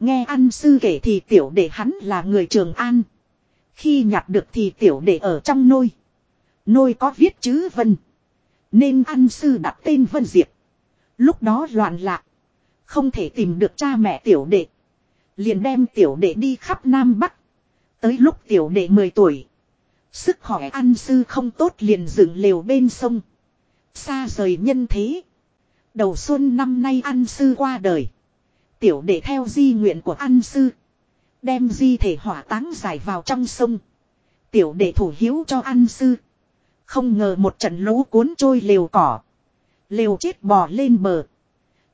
Nghe ăn sư kể thì tiểu đệ hắn là người trường an. Khi nhặt được thì tiểu đệ ở trong nôi. Nôi có viết chữ vân. Nên ăn sư đặt tên Vân Diệp. Lúc đó loạn lạc. Không thể tìm được cha mẹ tiểu đệ. Liền đem tiểu đệ đi khắp Nam Bắc. Tới lúc tiểu đệ 10 tuổi. Sức khỏe ăn sư không tốt liền dựng lều bên sông. Xa rời nhân thế. Đầu xuân năm nay ăn sư qua đời. Tiểu đệ theo di nguyện của ăn sư. Đem di thể hỏa táng giải vào trong sông. Tiểu đệ thủ hiếu cho ăn sư. Không ngờ một trận lũ cuốn trôi lều cỏ. Lều chết bò lên bờ.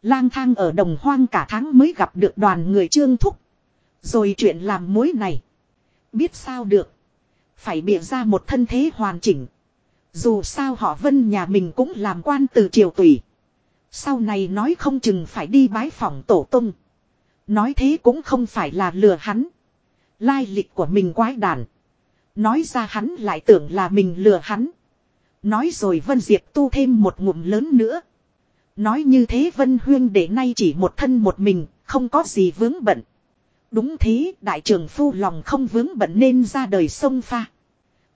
Lang thang ở đồng hoang cả tháng mới gặp được đoàn người trương thúc. Rồi chuyện làm mối này. Biết sao được. Phải bịa ra một thân thế hoàn chỉnh. Dù sao họ vân nhà mình cũng làm quan từ triều tùy. Sau này nói không chừng phải đi bái phỏng tổ tung. Nói thế cũng không phải là lừa hắn. Lai lịch của mình quái đản. Nói ra hắn lại tưởng là mình lừa hắn. Nói rồi Vân Diệp tu thêm một ngụm lớn nữa. Nói như thế Vân Huyên để nay chỉ một thân một mình, không có gì vướng bận. Đúng thế, đại trưởng phu lòng không vướng bận nên ra đời sông pha.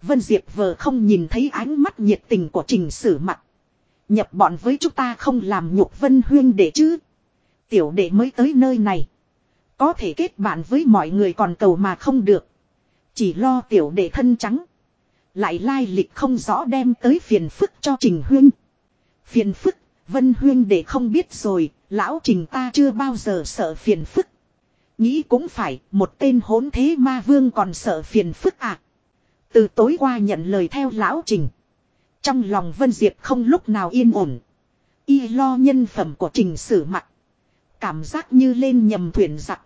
Vân Diệp vờ không nhìn thấy ánh mắt nhiệt tình của trình sử mặt. Nhập bọn với chúng ta không làm nhục Vân Huyên để chứ. Tiểu đệ mới tới nơi này. Có thể kết bạn với mọi người còn cầu mà không được. Chỉ lo tiểu đệ thân trắng. Lại lai lịch không rõ đem tới phiền phức cho Trình Huyên. Phiền phức, Vân Huyên để không biết rồi, lão Trình ta chưa bao giờ sợ phiền phức. Nghĩ cũng phải, một tên hỗn thế ma vương còn sợ phiền phức à. Từ tối qua nhận lời theo lão Trình. Trong lòng Vân Diệp không lúc nào yên ổn. Y lo nhân phẩm của Trình sử mặt. Cảm giác như lên nhầm thuyền giặc.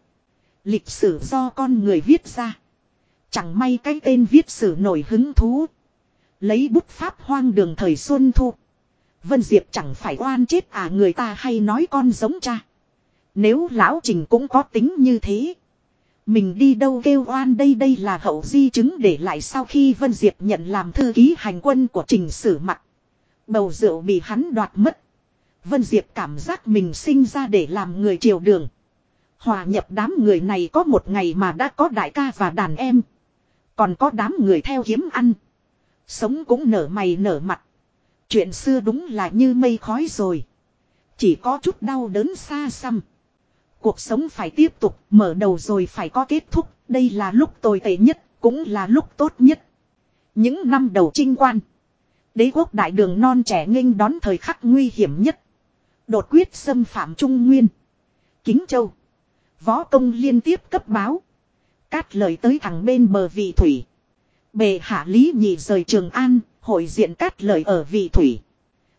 Lịch sử do con người viết ra. Chẳng may cái tên viết sử nổi hứng thú. Lấy bút pháp hoang đường thời xuân thu. Vân Diệp chẳng phải oan chết à người ta hay nói con giống cha. Nếu lão trình cũng có tính như thế. Mình đi đâu kêu oan đây đây là hậu di chứng để lại sau khi Vân Diệp nhận làm thư ký hành quân của trình sử mặt. Bầu rượu bị hắn đoạt mất. Vân Diệp cảm giác mình sinh ra để làm người triều đường. Hòa nhập đám người này có một ngày mà đã có đại ca và đàn em. Còn có đám người theo kiếm ăn. Sống cũng nở mày nở mặt. Chuyện xưa đúng là như mây khói rồi. Chỉ có chút đau đớn xa xăm. Cuộc sống phải tiếp tục, mở đầu rồi phải có kết thúc. Đây là lúc tồi tệ nhất, cũng là lúc tốt nhất. Những năm đầu trinh quan. Đế quốc đại đường non trẻ nghênh đón thời khắc nguy hiểm nhất. Đột quyết xâm phạm Trung Nguyên. Kính Châu. Võ công liên tiếp cấp báo. Cát lời tới thẳng bên bờ vị thủy. Bề hạ lý nhị rời Trường An, hội diện cát lời ở vị thủy.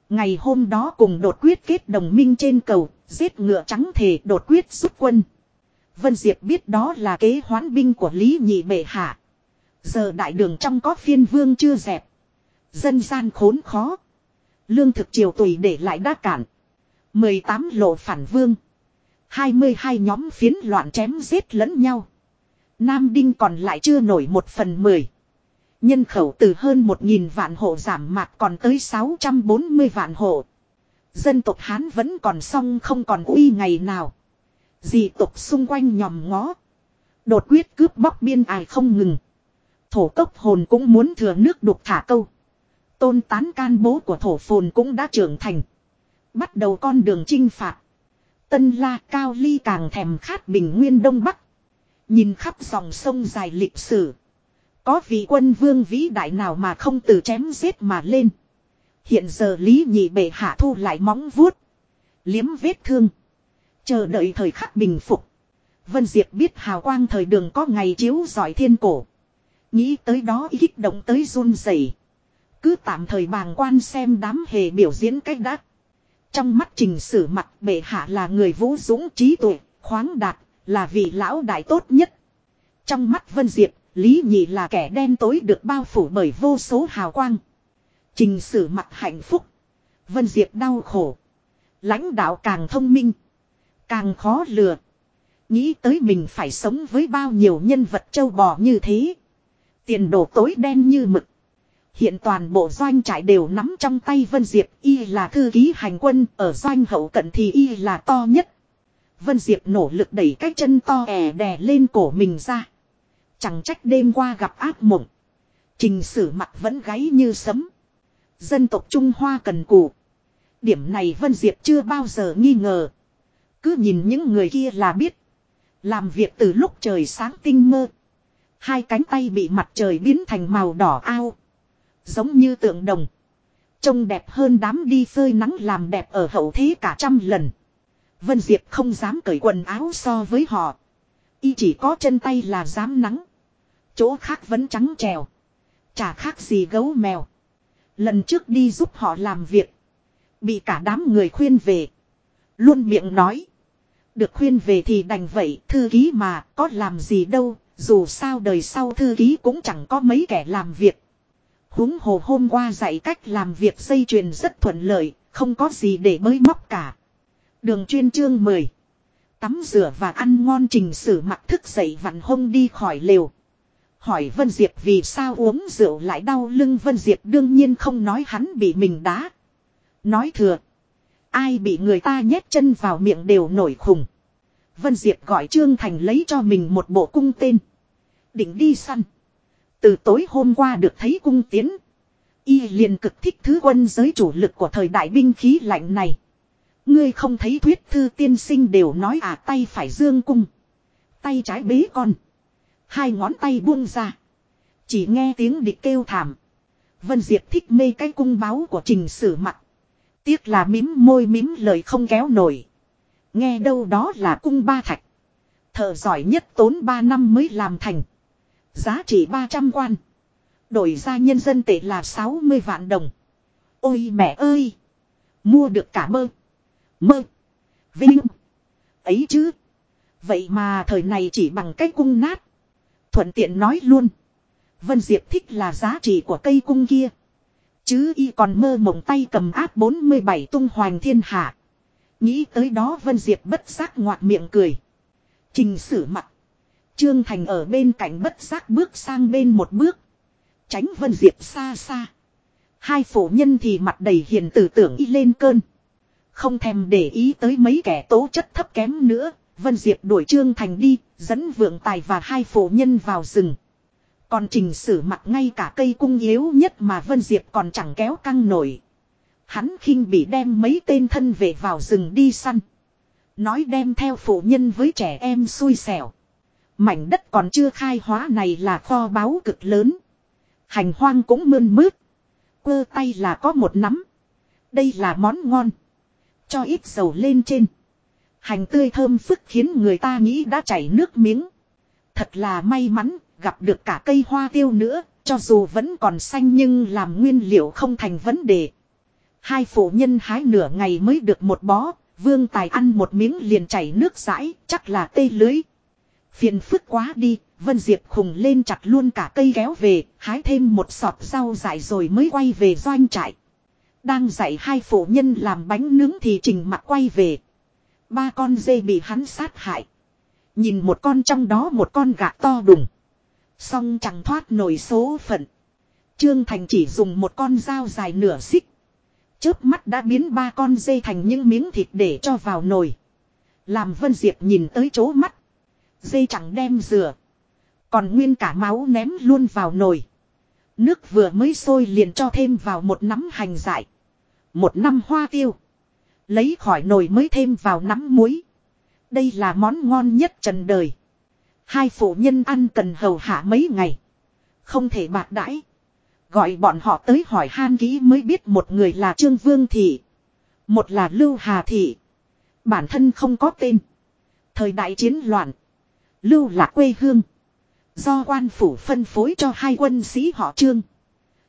Ngày hôm đó cùng đột quyết kết đồng minh trên cầu, giết ngựa trắng thề đột quyết rút quân. Vân Diệp biết đó là kế hoán binh của Lý Nhị Bệ Hạ. Giờ đại đường trong có phiên vương chưa dẹp. Dân gian khốn khó. Lương thực triều tùy để lại đa cản. 18 lộ phản vương. 22 nhóm phiến loạn chém giết lẫn nhau. Nam Đinh còn lại chưa nổi một phần mười. Nhân khẩu từ hơn một nghìn vạn hộ giảm mạc còn tới 640 vạn hộ. Dân tộc Hán vẫn còn song không còn uy ngày nào. Dị tộc xung quanh nhòm ngó. Đột quyết cướp bóc biên ải không ngừng. Thổ cốc hồn cũng muốn thừa nước đục thả câu. Tôn tán can bố của thổ phồn cũng đã trưởng thành. Bắt đầu con đường chinh phạt. Tân la cao ly càng thèm khát bình nguyên đông bắc. Nhìn khắp dòng sông dài lịch sử. Có vị quân vương vĩ đại nào mà không từ chém giết mà lên. Hiện giờ Lý Nhị Bệ hạ thu lại móng vuốt. Liếm vết thương. Chờ đợi thời khắc bình phục. Vân Diệp biết hào quang thời đường có ngày chiếu giỏi thiên cổ. Nghĩ tới đó kích động tới run rẩy. Cứ tạm thời bàng quan xem đám hề biểu diễn cách đắc. Trong mắt trình sử mặt bệ hạ là người vũ dũng trí tuệ, khoáng đạt, là vị lão đại tốt nhất. Trong mắt Vân Diệp, Lý nhị là kẻ đen tối được bao phủ bởi vô số hào quang. Trình sử mặt hạnh phúc. Vân Diệp đau khổ. Lãnh đạo càng thông minh. Càng khó lừa. Nghĩ tới mình phải sống với bao nhiêu nhân vật châu bò như thế. Tiền đồ tối đen như mực. Hiện toàn bộ doanh trại đều nắm trong tay Vân Diệp y là thư ký hành quân ở doanh hậu cận thì y là to nhất. Vân Diệp nỗ lực đẩy cái chân to ẻ đè lên cổ mình ra. Chẳng trách đêm qua gặp ác mộng. Trình sử mặt vẫn gáy như sấm. Dân tộc Trung Hoa cần cù. Điểm này Vân Diệp chưa bao giờ nghi ngờ. Cứ nhìn những người kia là biết. Làm việc từ lúc trời sáng tinh mơ. Hai cánh tay bị mặt trời biến thành màu đỏ ao. Giống như tượng đồng. Trông đẹp hơn đám đi phơi nắng làm đẹp ở hậu thế cả trăm lần. Vân Diệp không dám cởi quần áo so với họ. Y chỉ có chân tay là dám nắng. Chỗ khác vẫn trắng trèo. Chả khác gì gấu mèo. Lần trước đi giúp họ làm việc. Bị cả đám người khuyên về. Luôn miệng nói. Được khuyên về thì đành vậy, thư ký mà, có làm gì đâu, dù sao đời sau thư ký cũng chẳng có mấy kẻ làm việc. Húng hồ hôm qua dạy cách làm việc dây chuyền rất thuận lợi, không có gì để bới móc cả. Đường chuyên chương 10. Tắm rửa và ăn ngon trình sử mặc thức dậy vặn hông đi khỏi lều. Hỏi Vân Diệp vì sao uống rượu lại đau lưng Vân Diệp đương nhiên không nói hắn bị mình đá. Nói thừa. Ai bị người ta nhét chân vào miệng đều nổi khùng. Vân Diệp gọi Trương Thành lấy cho mình một bộ cung tên. Định đi săn. Từ tối hôm qua được thấy cung tiến. Y liền cực thích thứ quân giới chủ lực của thời đại binh khí lạnh này. Ngươi không thấy thuyết thư tiên sinh đều nói à tay phải dương cung. Tay trái bế con. Hai ngón tay buông ra. Chỉ nghe tiếng địch kêu thảm. Vân Diệp thích mê cái cung báo của trình sử mặt. Tiếc là mím môi mím lời không kéo nổi. Nghe đâu đó là cung ba thạch. Thợ giỏi nhất tốn ba năm mới làm thành. Giá trị 300 quan. Đổi ra nhân dân tệ là 60 vạn đồng. Ôi mẹ ơi! Mua được cả mơ. Mơ. Vinh. Ấy chứ. Vậy mà thời này chỉ bằng cái cung nát. Thuận tiện nói luôn. Vân Diệp thích là giá trị của cây cung kia. Chứ y còn mơ mộng tay cầm áp 47 tung hoành thiên hạ. Nghĩ tới đó Vân Diệp bất giác ngoạc miệng cười. Trình sử mặt. Trương Thành ở bên cạnh bất giác bước sang bên một bước. Tránh Vân Diệp xa xa. Hai phổ nhân thì mặt đầy hiền tử tưởng y lên cơn. Không thèm để ý tới mấy kẻ tố chất thấp kém nữa. Vân Diệp đuổi Trương Thành đi, dẫn vượng tài và hai phổ nhân vào rừng. Còn trình sử mặt ngay cả cây cung yếu nhất mà Vân Diệp còn chẳng kéo căng nổi. Hắn khinh bị đem mấy tên thân về vào rừng đi săn. Nói đem theo phụ nhân với trẻ em xui xẻo. Mảnh đất còn chưa khai hóa này là kho báu cực lớn. Hành hoang cũng mơn mướt. Quơ tay là có một nắm. Đây là món ngon. Cho ít dầu lên trên. Hành tươi thơm phức khiến người ta nghĩ đã chảy nước miếng. Thật là may mắn, gặp được cả cây hoa tiêu nữa, cho dù vẫn còn xanh nhưng làm nguyên liệu không thành vấn đề. Hai phụ nhân hái nửa ngày mới được một bó, vương tài ăn một miếng liền chảy nước rãi, chắc là tê lưới. Phiền phức quá đi, Vân Diệp khùng lên chặt luôn cả cây kéo về, hái thêm một sọt rau dại rồi mới quay về doanh trại. Đang dạy hai phụ nhân làm bánh nướng thì trình mặt quay về. Ba con dê bị hắn sát hại. Nhìn một con trong đó một con gà to đùng. Xong chẳng thoát nổi số phận. Trương Thành chỉ dùng một con dao dài nửa xích. Chớp mắt đã biến ba con dê thành những miếng thịt để cho vào nồi. Làm Vân Diệp nhìn tới chỗ mắt. Dê chẳng đem rửa. Còn nguyên cả máu ném luôn vào nồi. Nước vừa mới sôi liền cho thêm vào một nắm hành dại. Một năm hoa tiêu. Lấy khỏi nồi mới thêm vào nắm muối. Đây là món ngon nhất trần đời. Hai phụ nhân ăn cần hầu hạ mấy ngày. Không thể bạc đãi. Gọi bọn họ tới hỏi han kỹ mới biết một người là Trương Vương Thị. Một là Lưu Hà Thị. Bản thân không có tên. Thời đại chiến loạn. Lưu là quê hương. Do quan phủ phân phối cho hai quân sĩ họ Trương.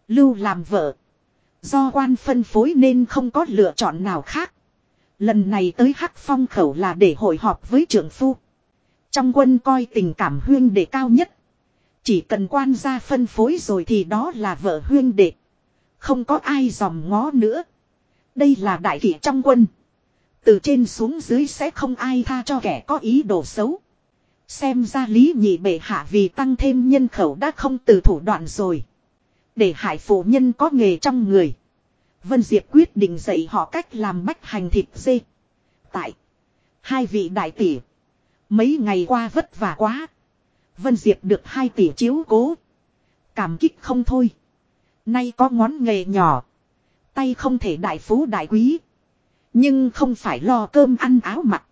Lưu làm vợ. Do quan phân phối nên không có lựa chọn nào khác. Lần này tới Hắc Phong khẩu là để hội họp với trưởng phu. Trong quân coi tình cảm huyên đệ cao nhất. Chỉ cần quan gia phân phối rồi thì đó là vợ huyên đệ. Không có ai dòm ngó nữa. Đây là đại kỷ trong quân. Từ trên xuống dưới sẽ không ai tha cho kẻ có ý đồ xấu. Xem ra lý nhị bệ hạ vì tăng thêm nhân khẩu đã không từ thủ đoạn rồi. Để hại phụ nhân có nghề trong người. Vân Diệp quyết định dạy họ cách làm bách hành thịt dê. Tại. Hai vị đại tỷ. Mấy ngày qua vất vả quá. Vân Diệp được hai tỷ chiếu cố. Cảm kích không thôi. Nay có ngón nghề nhỏ. Tay không thể đại phú đại quý. Nhưng không phải lo cơm ăn áo mặc.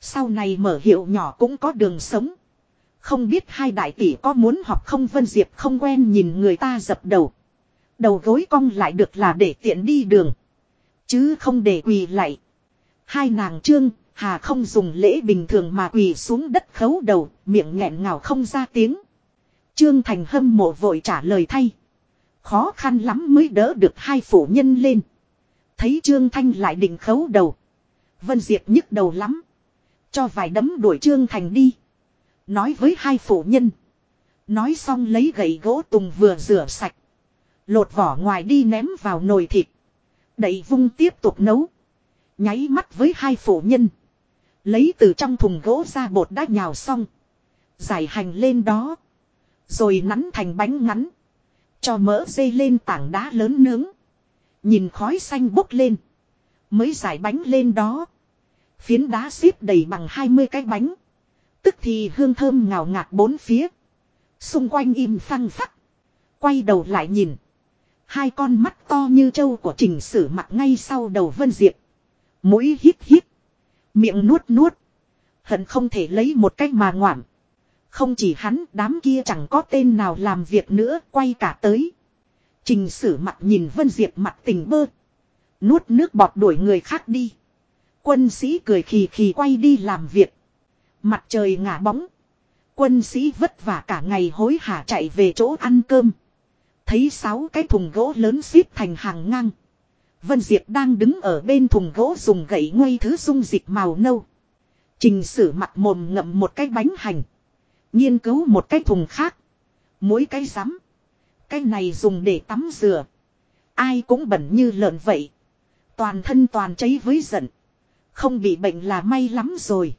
Sau này mở hiệu nhỏ cũng có đường sống. Không biết hai đại tỷ có muốn học không Vân Diệp không quen nhìn người ta dập đầu. Đầu gối cong lại được là để tiện đi đường. Chứ không để quỳ lại. Hai nàng trương, hà không dùng lễ bình thường mà quỳ xuống đất khấu đầu, miệng nghẹn ngào không ra tiếng. Trương Thành hâm mộ vội trả lời thay. Khó khăn lắm mới đỡ được hai phụ nhân lên. Thấy Trương Thanh lại định khấu đầu. Vân Diệp nhức đầu lắm. Cho vài đấm đuổi Trương Thành đi. Nói với hai phụ nhân. Nói xong lấy gậy gỗ tùng vừa rửa sạch. Lột vỏ ngoài đi ném vào nồi thịt. Đẩy vung tiếp tục nấu. Nháy mắt với hai phụ nhân. Lấy từ trong thùng gỗ ra bột đã nhào xong. Giải hành lên đó. Rồi nắn thành bánh ngắn. Cho mỡ dây lên tảng đá lớn nướng. Nhìn khói xanh bốc lên. Mới giải bánh lên đó. Phiến đá xếp đầy bằng 20 cái bánh. Tức thì hương thơm ngào ngạt bốn phía. Xung quanh im phăng phắc. Quay đầu lại nhìn. Hai con mắt to như trâu của trình sử mặt ngay sau đầu Vân Diệp. Mũi hít hít. Miệng nuốt nuốt. Hận không thể lấy một cách mà ngoảm. Không chỉ hắn, đám kia chẳng có tên nào làm việc nữa, quay cả tới. Trình sử mặt nhìn Vân Diệp mặt tình bơ. Nuốt nước bọt đuổi người khác đi. Quân sĩ cười khì khì quay đi làm việc. Mặt trời ngả bóng. Quân sĩ vất vả cả ngày hối hả chạy về chỗ ăn cơm. Thấy sáu cái thùng gỗ lớn xếp thành hàng ngang. Vân Diệp đang đứng ở bên thùng gỗ dùng gậy nguy thứ dung dịch màu nâu. Trình sử mặt mồm ngậm một cái bánh hành. Nghiên cứu một cái thùng khác. Mỗi cái rắm. Cái này dùng để tắm rửa. Ai cũng bẩn như lợn vậy. Toàn thân toàn cháy với giận. Không bị bệnh là may lắm rồi.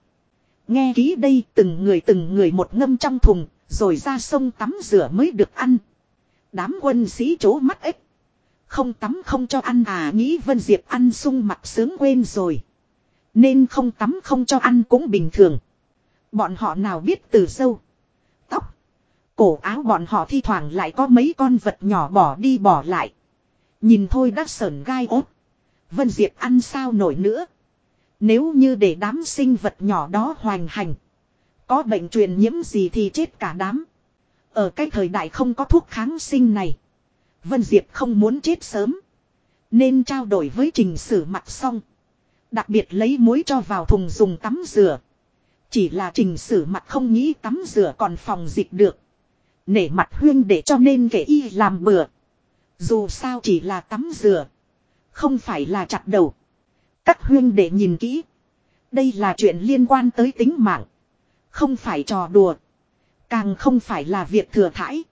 Nghe ký đây, từng người từng người một ngâm trong thùng. Rồi ra sông tắm rửa mới được ăn. Đám quân sĩ chố mắt ếch. Không tắm không cho ăn à nghĩ Vân Diệp ăn sung mặt sướng quên rồi. Nên không tắm không cho ăn cũng bình thường. Bọn họ nào biết từ sâu. Tóc. Cổ áo bọn họ thi thoảng lại có mấy con vật nhỏ bỏ đi bỏ lại. Nhìn thôi đã sờn gai ốt. Vân Diệp ăn sao nổi nữa. Nếu như để đám sinh vật nhỏ đó hoành hành. Có bệnh truyền nhiễm gì thì chết cả đám. Ở cái thời đại không có thuốc kháng sinh này. Vân Diệp không muốn chết sớm. Nên trao đổi với trình sử mặt xong. Đặc biệt lấy muối cho vào thùng dùng tắm rửa. Chỉ là trình sử mặt không nghĩ tắm rửa còn phòng dịch được. Nể mặt huyên để cho nên kẻ y làm bừa. Dù sao chỉ là tắm rửa. Không phải là chặt đầu. Các huyên để nhìn kỹ. Đây là chuyện liên quan tới tính mạng. Không phải trò đùa. Càng không phải là việc thừa thãi.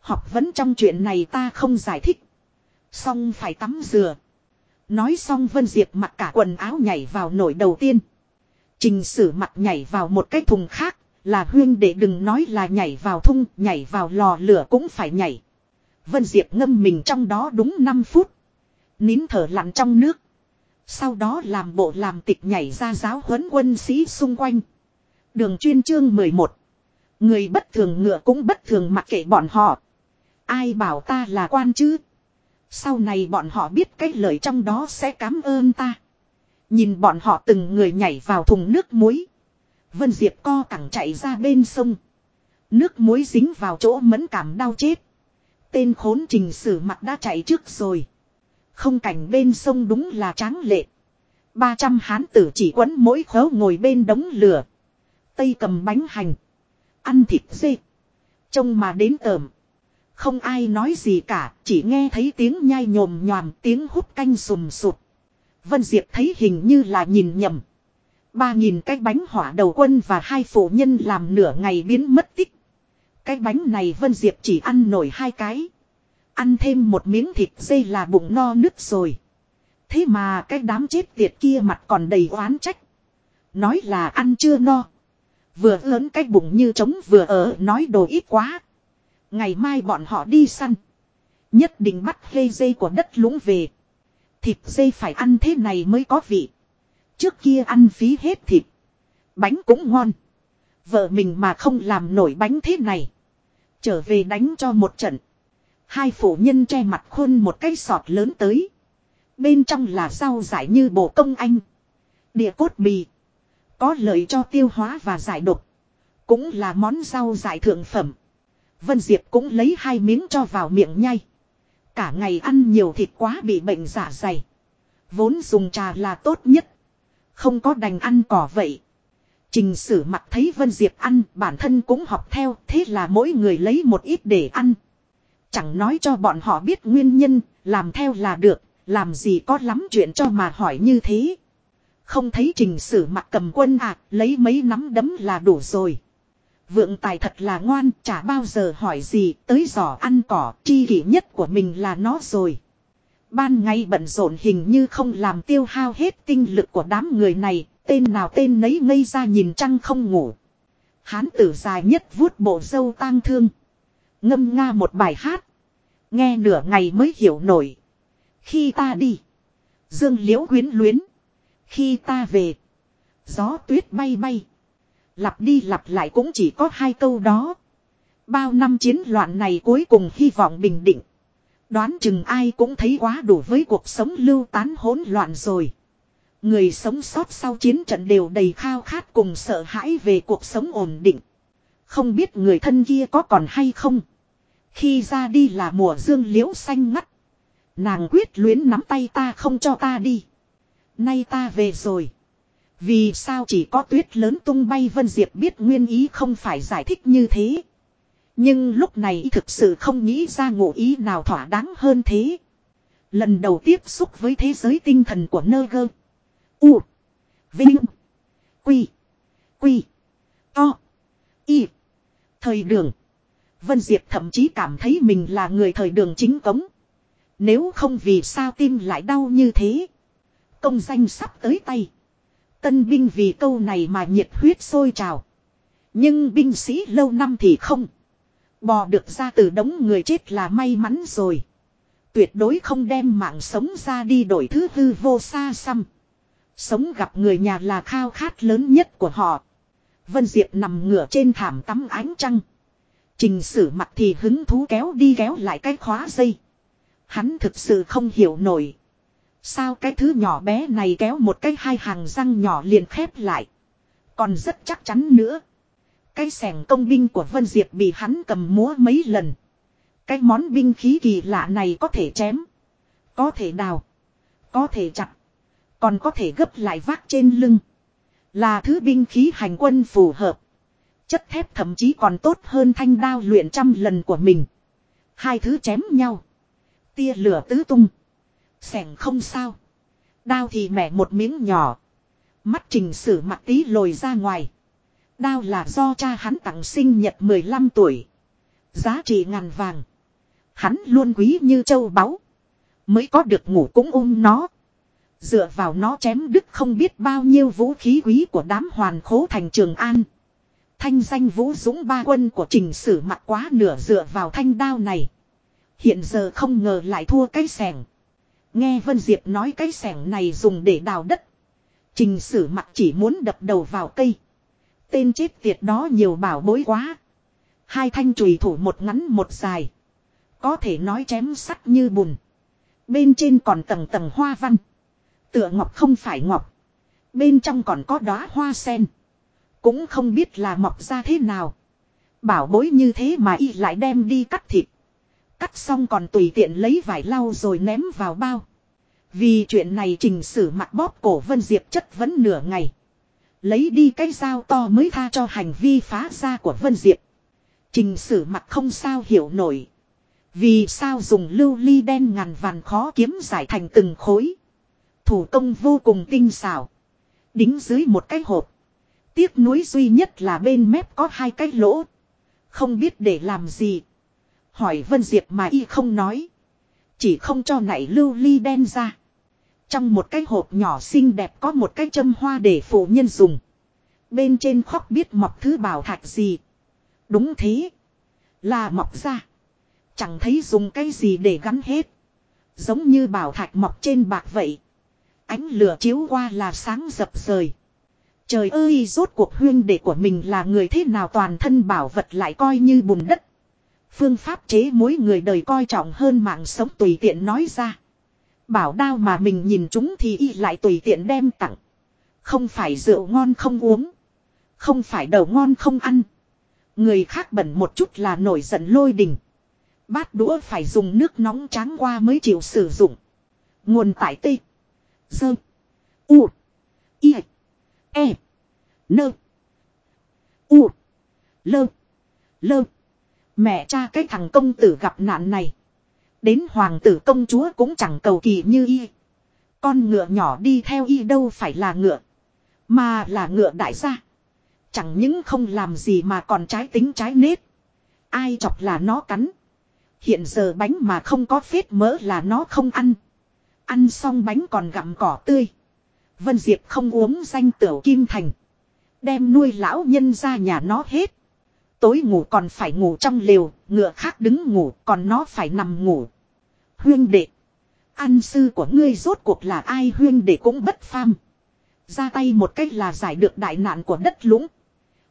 Học vấn trong chuyện này ta không giải thích. Xong phải tắm rửa. Nói xong Vân Diệp mặc cả quần áo nhảy vào nổi đầu tiên. Trình sử mặt nhảy vào một cái thùng khác. Là huyên để đừng nói là nhảy vào thung, nhảy vào lò lửa cũng phải nhảy. Vân Diệp ngâm mình trong đó đúng 5 phút. Nín thở lặn trong nước. Sau đó làm bộ làm tịch nhảy ra giáo huấn quân sĩ xung quanh. Đường chuyên chương 11. Người bất thường ngựa cũng bất thường mặc kệ bọn họ. Ai bảo ta là quan chứ? Sau này bọn họ biết cái lời trong đó sẽ cảm ơn ta. Nhìn bọn họ từng người nhảy vào thùng nước muối. Vân Diệp co cẳng chạy ra bên sông. Nước muối dính vào chỗ mẫn cảm đau chết. Tên khốn trình sử mặt đã chạy trước rồi. Không cảnh bên sông đúng là tráng lệ. 300 hán tử chỉ quấn mỗi khấu ngồi bên đống lửa. Tây cầm bánh hành. Ăn thịt dê. Trông mà đến tởm. Không ai nói gì cả, chỉ nghe thấy tiếng nhai nhồm nhòm tiếng hút canh sùm sụt. Vân Diệp thấy hình như là nhìn nhầm. Ba nghìn cái bánh hỏa đầu quân và hai phụ nhân làm nửa ngày biến mất tích. Cái bánh này Vân Diệp chỉ ăn nổi hai cái. Ăn thêm một miếng thịt dây là bụng no nứt rồi. Thế mà cái đám chết tiệt kia mặt còn đầy oán trách. Nói là ăn chưa no. Vừa lớn cái bụng như trống vừa ở, nói đồ ít quá. Ngày mai bọn họ đi săn. Nhất định bắt hê dây của đất lũng về. Thịt dây phải ăn thế này mới có vị. Trước kia ăn phí hết thịt. Bánh cũng ngon. Vợ mình mà không làm nổi bánh thế này. Trở về đánh cho một trận. Hai phụ nhân che mặt khuôn một cái sọt lớn tới. Bên trong là rau giải như bổ công anh. Địa cốt bì. Có lợi cho tiêu hóa và giải độc. Cũng là món rau giải thượng phẩm. Vân Diệp cũng lấy hai miếng cho vào miệng nhai. Cả ngày ăn nhiều thịt quá bị bệnh dạ dày. Vốn dùng trà là tốt nhất. Không có đành ăn cỏ vậy. Trình sử mặt thấy Vân Diệp ăn, bản thân cũng học theo, thế là mỗi người lấy một ít để ăn. Chẳng nói cho bọn họ biết nguyên nhân, làm theo là được, làm gì có lắm chuyện cho mà hỏi như thế. Không thấy trình sử mặt cầm quân à, lấy mấy nắm đấm là đủ rồi. Vượng tài thật là ngoan, chả bao giờ hỏi gì, tới giỏ ăn cỏ, chi kỷ nhất của mình là nó rồi. Ban ngày bận rộn hình như không làm tiêu hao hết tinh lực của đám người này, tên nào tên nấy ngây ra nhìn trăng không ngủ. Hán tử dài nhất vuốt bộ dâu tang thương. Ngâm nga một bài hát. Nghe nửa ngày mới hiểu nổi. Khi ta đi. Dương liễu quyến luyến. Khi ta về. Gió tuyết bay bay. Lặp đi lặp lại cũng chỉ có hai câu đó. Bao năm chiến loạn này cuối cùng hy vọng bình định. Đoán chừng ai cũng thấy quá đủ với cuộc sống lưu tán hỗn loạn rồi. Người sống sót sau chiến trận đều đầy khao khát cùng sợ hãi về cuộc sống ổn định. Không biết người thân kia có còn hay không. Khi ra đi là mùa dương liễu xanh ngắt. Nàng quyết luyến nắm tay ta không cho ta đi. Nay ta về rồi. Vì sao chỉ có tuyết lớn tung bay Vân Diệp biết nguyên ý không phải giải thích như thế. Nhưng lúc này thực sự không nghĩ ra ngụ ý nào thỏa đáng hơn thế. Lần đầu tiếp xúc với thế giới tinh thần của nơ gơ. U. Vinh. Quy. Quy. To. Y. Thời đường. Vân Diệp thậm chí cảm thấy mình là người thời đường chính cống. Nếu không vì sao tim lại đau như thế. Công danh sắp tới tay. Tân binh vì câu này mà nhiệt huyết sôi trào. Nhưng binh sĩ lâu năm thì không. Bò được ra từ đống người chết là may mắn rồi. Tuyệt đối không đem mạng sống ra đi đổi thứ hư vô xa xăm. Sống gặp người nhà là khao khát lớn nhất của họ. Vân Diệp nằm ngửa trên thảm tắm ánh trăng. Trình sử mặt thì hứng thú kéo đi kéo lại cái khóa dây. Hắn thực sự không hiểu nổi. Sao cái thứ nhỏ bé này kéo một cái hai hàng răng nhỏ liền khép lại. Còn rất chắc chắn nữa. Cái sẻng công binh của Vân Diệp bị hắn cầm múa mấy lần. Cái món binh khí kỳ lạ này có thể chém. Có thể đào. Có thể chặt. Còn có thể gấp lại vác trên lưng. Là thứ binh khí hành quân phù hợp. Chất thép thậm chí còn tốt hơn thanh đao luyện trăm lần của mình. Hai thứ chém nhau. Tia lửa tứ tung. Sẻng không sao. Đao thì mẹ một miếng nhỏ. Mắt trình sử mặt tí lồi ra ngoài. Đao là do cha hắn tặng sinh nhật 15 tuổi. Giá trị ngàn vàng. Hắn luôn quý như châu báu. Mới có được ngủ cũng ôm nó. Dựa vào nó chém đứt không biết bao nhiêu vũ khí quý của đám hoàn khố thành Trường An. Thanh danh vũ dũng ba quân của trình sử mặt quá nửa dựa vào thanh đao này. Hiện giờ không ngờ lại thua cái sẻng. Nghe Vân Diệp nói cái sẻng này dùng để đào đất. Trình sử mặt chỉ muốn đập đầu vào cây. Tên chết tiệt đó nhiều bảo bối quá. Hai thanh chùy thủ một ngắn một dài. Có thể nói chém sắt như bùn. Bên trên còn tầng tầng hoa văn. Tựa ngọc không phải ngọc. Bên trong còn có đóa hoa sen. Cũng không biết là mọc ra thế nào. Bảo bối như thế mà y lại đem đi cắt thịt. Cắt xong còn tùy tiện lấy vải lau rồi ném vào bao. Vì chuyện này trình sử mặt bóp cổ Vân Diệp chất vấn nửa ngày. Lấy đi cái dao to mới tha cho hành vi phá ra của Vân Diệp. Trình sử mặt không sao hiểu nổi. Vì sao dùng lưu ly đen ngàn vàn khó kiếm giải thành từng khối. Thủ công vô cùng tinh xảo. Đính dưới một cái hộp. Tiếc nuối duy nhất là bên mép có hai cái lỗ. Không biết để làm gì. Hỏi Vân Diệp mà y không nói. Chỉ không cho nảy lưu ly đen ra. Trong một cái hộp nhỏ xinh đẹp có một cái châm hoa để phụ nhân dùng. Bên trên khóc biết mọc thứ bảo thạch gì. Đúng thế. Là mọc ra. Chẳng thấy dùng cái gì để gắn hết. Giống như bảo thạch mọc trên bạc vậy. Ánh lửa chiếu qua là sáng dập rời. Trời ơi, rốt cuộc huyên đệ của mình là người thế nào toàn thân bảo vật lại coi như bùn đất. Phương pháp chế mỗi người đời coi trọng hơn mạng sống tùy tiện nói ra. Bảo đao mà mình nhìn chúng thì y lại tùy tiện đem tặng. Không phải rượu ngon không uống. Không phải đầu ngon không ăn. Người khác bẩn một chút là nổi giận lôi đình. Bát đũa phải dùng nước nóng tráng qua mới chịu sử dụng. Nguồn tải tê. Sơ. U. Y. E. Nơ. U. Lơ. Lơ. Mẹ cha cái thằng công tử gặp nạn này. Đến hoàng tử công chúa cũng chẳng cầu kỳ như y. Con ngựa nhỏ đi theo y đâu phải là ngựa. Mà là ngựa đại gia. Chẳng những không làm gì mà còn trái tính trái nết. Ai chọc là nó cắn. Hiện giờ bánh mà không có phết mỡ là nó không ăn. Ăn xong bánh còn gặm cỏ tươi. Vân Diệp không uống danh tửu kim thành. Đem nuôi lão nhân ra nhà nó hết. Tối ngủ còn phải ngủ trong lều, ngựa khác đứng ngủ, còn nó phải nằm ngủ. Huyên đệ. Ăn sư của ngươi rốt cuộc là ai huyên đệ cũng bất pham. Ra tay một cách là giải được đại nạn của đất lũng.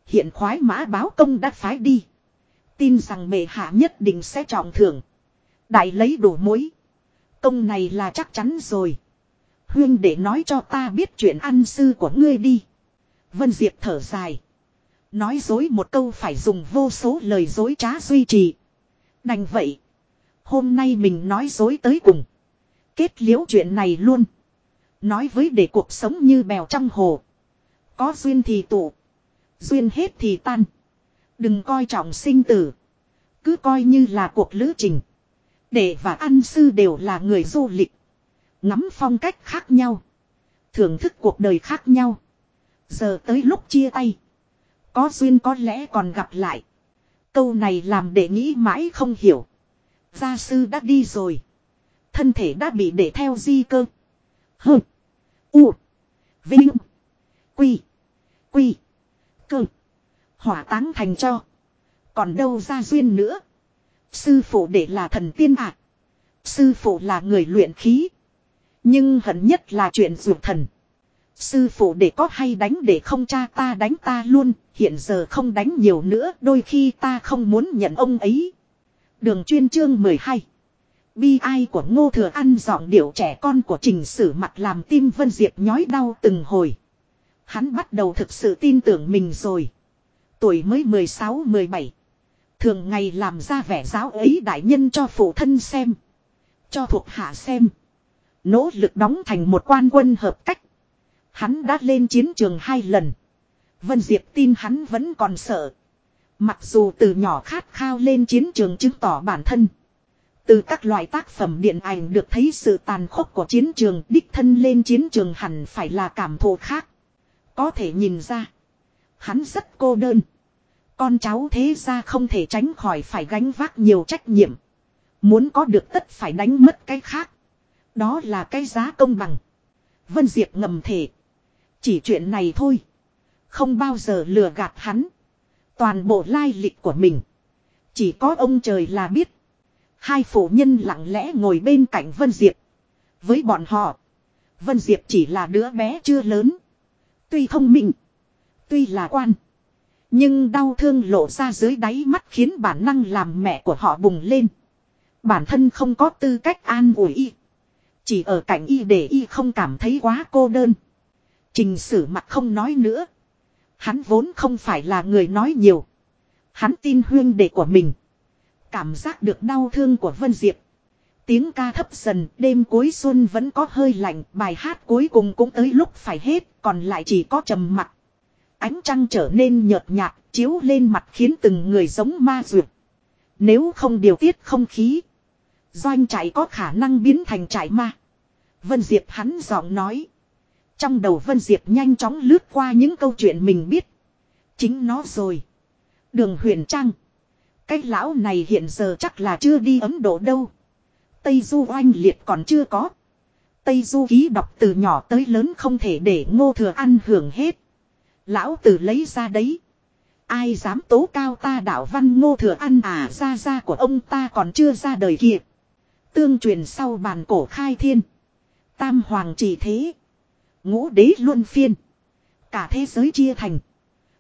Hiện khoái mã báo công đã phái đi. Tin rằng mệ hạ nhất định sẽ trọng thưởng. Đại lấy đủ mối. Công này là chắc chắn rồi. Huyên để nói cho ta biết chuyện ăn sư của ngươi đi. Vân Diệp thở dài. Nói dối một câu phải dùng vô số lời dối trá duy trì. Đành vậy. Hôm nay mình nói dối tới cùng. Kết liễu chuyện này luôn. Nói với để cuộc sống như bèo trong hồ. Có duyên thì tụ. Duyên hết thì tan. Đừng coi trọng sinh tử. Cứ coi như là cuộc lữ trình đệ và ăn sư đều là người du lịch. Ngắm phong cách khác nhau. Thưởng thức cuộc đời khác nhau. Giờ tới lúc chia tay. Có duyên có lẽ còn gặp lại. Câu này làm để nghĩ mãi không hiểu. Gia sư đã đi rồi. Thân thể đã bị để theo di cơ. hừ, U. Vinh. Quy. Quy. Cơ. Hỏa táng thành cho. Còn đâu ra duyên nữa. Sư phụ để là thần tiên ạ. À. Sư phụ là người luyện khí. Nhưng hận nhất là chuyện ruột thần. Sư phụ để có hay đánh để không cha ta đánh ta luôn, hiện giờ không đánh nhiều nữa, đôi khi ta không muốn nhận ông ấy. Đường chuyên chương 12 Bi ai của ngô thừa ăn giọng điệu trẻ con của trình sử mặt làm tim Vân Diệp nhói đau từng hồi. Hắn bắt đầu thực sự tin tưởng mình rồi. Tuổi mới 16-17. Thường ngày làm ra vẻ giáo ấy đại nhân cho phụ thân xem. Cho thuộc hạ xem. Nỗ lực đóng thành một quan quân hợp cách. Hắn đã lên chiến trường hai lần. Vân Diệp tin hắn vẫn còn sợ. Mặc dù từ nhỏ khát khao lên chiến trường chứng tỏ bản thân. Từ các loại tác phẩm điện ảnh được thấy sự tàn khốc của chiến trường, đích thân lên chiến trường hẳn phải là cảm thụ khác. Có thể nhìn ra. Hắn rất cô đơn. Con cháu thế ra không thể tránh khỏi phải gánh vác nhiều trách nhiệm. Muốn có được tất phải đánh mất cái khác. Đó là cái giá công bằng. Vân Diệp ngầm thể. Chỉ chuyện này thôi. Không bao giờ lừa gạt hắn. Toàn bộ lai lịch của mình. Chỉ có ông trời là biết. Hai phụ nhân lặng lẽ ngồi bên cạnh Vân Diệp. Với bọn họ. Vân Diệp chỉ là đứa bé chưa lớn. Tuy thông minh. Tuy là quan. Nhưng đau thương lộ ra dưới đáy mắt khiến bản năng làm mẹ của họ bùng lên. Bản thân không có tư cách an ủi y. Chỉ ở cạnh y để y không cảm thấy quá cô đơn. Trình sử mặt không nói nữa. Hắn vốn không phải là người nói nhiều. Hắn tin huyên đệ của mình. Cảm giác được đau thương của Vân Diệp. Tiếng ca thấp dần, đêm cuối xuân vẫn có hơi lạnh, bài hát cuối cùng cũng tới lúc phải hết, còn lại chỉ có trầm mặt. Ánh trăng trở nên nhợt nhạt, chiếu lên mặt khiến từng người giống ma duyệt. Nếu không điều tiết không khí, doanh trại có khả năng biến thành trại ma. Vân Diệp hắn giọng nói. Trong đầu Vân Diệp nhanh chóng lướt qua những câu chuyện mình biết. Chính nó rồi. Đường huyền trang. Cái lão này hiện giờ chắc là chưa đi Ấn Độ đâu. Tây Du oanh liệt còn chưa có. Tây Du ký đọc từ nhỏ tới lớn không thể để ngô thừa ăn hưởng hết. Lão tử lấy ra đấy. Ai dám tố cao ta đạo văn ngô thừa ăn à ra ra của ông ta còn chưa ra đời kìa. Tương truyền sau bàn cổ khai thiên. Tam hoàng chỉ thế. Ngũ đế luân phiên. Cả thế giới chia thành.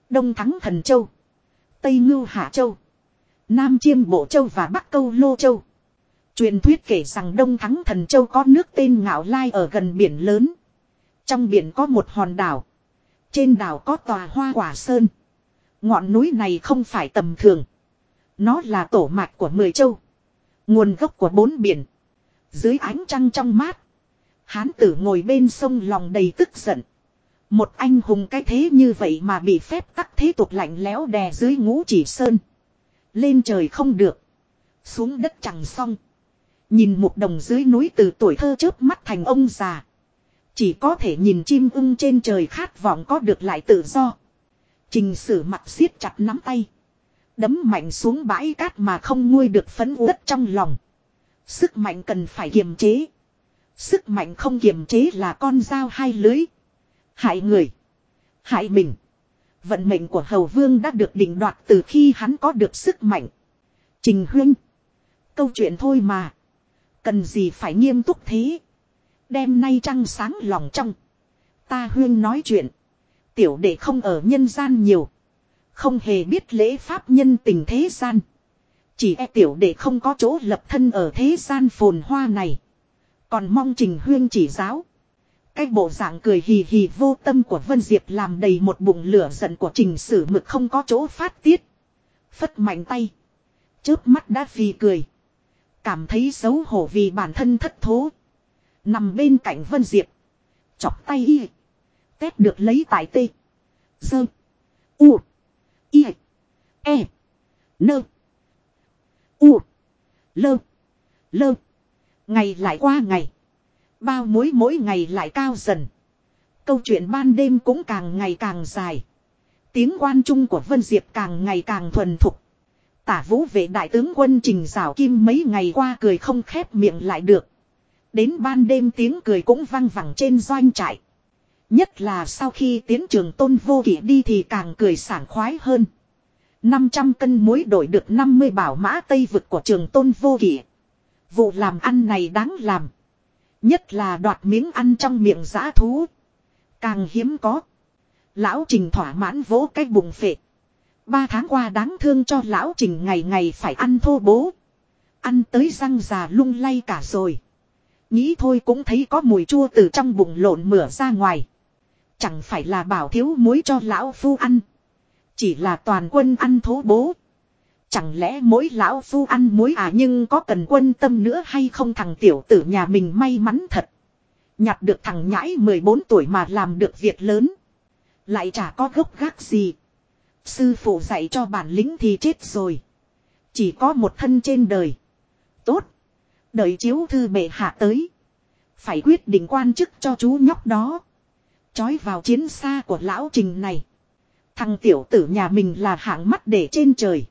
Đông thắng thần châu. Tây ngưu hạ châu. Nam chiêm bộ châu và bắc câu lô châu. Truyền thuyết kể rằng Đông Thắng Thần Châu có nước tên Ngạo Lai ở gần biển lớn. Trong biển có một hòn đảo. Trên đảo có tòa hoa quả sơn. Ngọn núi này không phải tầm thường. Nó là tổ mạch của mười châu. Nguồn gốc của bốn biển. Dưới ánh trăng trong mát. Hán tử ngồi bên sông lòng đầy tức giận. Một anh hùng cái thế như vậy mà bị phép tắc thế tục lạnh lẽo đè dưới ngũ chỉ sơn. Lên trời không được. Xuống đất chẳng xong. Nhìn một đồng dưới núi từ tuổi thơ chớp mắt thành ông già. Chỉ có thể nhìn chim ưng trên trời khát vọng có được lại tự do. Trình sử mặt siết chặt nắm tay. Đấm mạnh xuống bãi cát mà không nguôi được phấn uất trong lòng. Sức mạnh cần phải kiềm chế. Sức mạnh không kiềm chế là con dao hai lưới. Hại người. Hại mình. Vận mệnh của Hầu Vương đã được định đoạt từ khi hắn có được sức mạnh. Trình Huyên. Câu chuyện thôi mà. Cần gì phải nghiêm túc thế. Đêm nay trăng sáng lòng trong. Ta Huyên nói chuyện. Tiểu đệ không ở nhân gian nhiều. Không hề biết lễ pháp nhân tình thế gian. Chỉ e tiểu đệ không có chỗ lập thân ở thế gian phồn hoa này. Còn mong Trình Huyên chỉ giáo. Cái bộ dạng cười hì hì vô tâm của Vân Diệp làm đầy một bụng lửa giận của trình sử mực không có chỗ phát tiết. Phất mạnh tay. Chớp mắt đã phì cười. Cảm thấy xấu hổ vì bản thân thất thố. Nằm bên cạnh Vân Diệp. Chọc tay y. Tét được lấy tại tê. Dơ. U. Y. E. Nơ. U. Lơ. Lơ. Ngày lại qua ngày. Bao mối mỗi ngày lại cao dần. Câu chuyện ban đêm cũng càng ngày càng dài. Tiếng quan trung của Vân Diệp càng ngày càng thuần thục. Tả vũ vệ đại tướng quân trình rào kim mấy ngày qua cười không khép miệng lại được. Đến ban đêm tiếng cười cũng vang vẳng trên doanh trại. Nhất là sau khi tiến trường tôn vô kỷ đi thì càng cười sảng khoái hơn. 500 cân muối đổi được 50 bảo mã tây vực của trường tôn vô kỷ. Vụ làm ăn này đáng làm. Nhất là đoạt miếng ăn trong miệng giã thú. Càng hiếm có. Lão Trình thỏa mãn vỗ cái bụng phệ. Ba tháng qua đáng thương cho lão Trình ngày ngày phải ăn thô bố. Ăn tới răng già lung lay cả rồi. Nghĩ thôi cũng thấy có mùi chua từ trong bụng lộn mửa ra ngoài. Chẳng phải là bảo thiếu muối cho lão phu ăn. Chỉ là toàn quân ăn thố bố. Chẳng lẽ mỗi lão phu ăn muối à nhưng có cần quân tâm nữa hay không thằng tiểu tử nhà mình may mắn thật. Nhặt được thằng nhãi 14 tuổi mà làm được việc lớn. Lại chả có gốc gác gì. Sư phụ dạy cho bản lĩnh thì chết rồi. Chỉ có một thân trên đời. Tốt. Đợi chiếu thư bệ hạ tới. Phải quyết định quan chức cho chú nhóc đó. Chói vào chiến xa của lão trình này. Thằng tiểu tử nhà mình là hạng mắt để trên trời.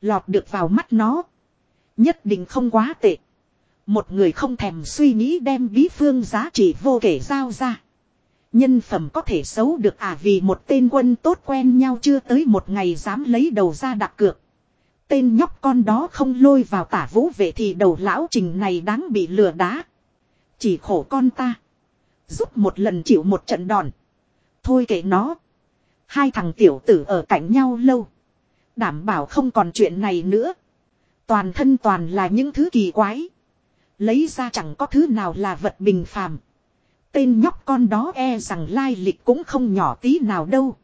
Lọt được vào mắt nó. Nhất định không quá tệ. Một người không thèm suy nghĩ đem bí phương giá trị vô kể giao ra. Nhân phẩm có thể xấu được à vì một tên quân tốt quen nhau chưa tới một ngày dám lấy đầu ra đặt cược. Tên nhóc con đó không lôi vào tả vũ vệ thì đầu lão trình này đáng bị lừa đá. Chỉ khổ con ta. Giúp một lần chịu một trận đòn. Thôi kệ nó. Hai thằng tiểu tử ở cạnh nhau lâu. Đảm bảo không còn chuyện này nữa. Toàn thân toàn là những thứ kỳ quái. Lấy ra chẳng có thứ nào là vật bình phàm. Tên nhóc con đó e rằng lai lịch cũng không nhỏ tí nào đâu.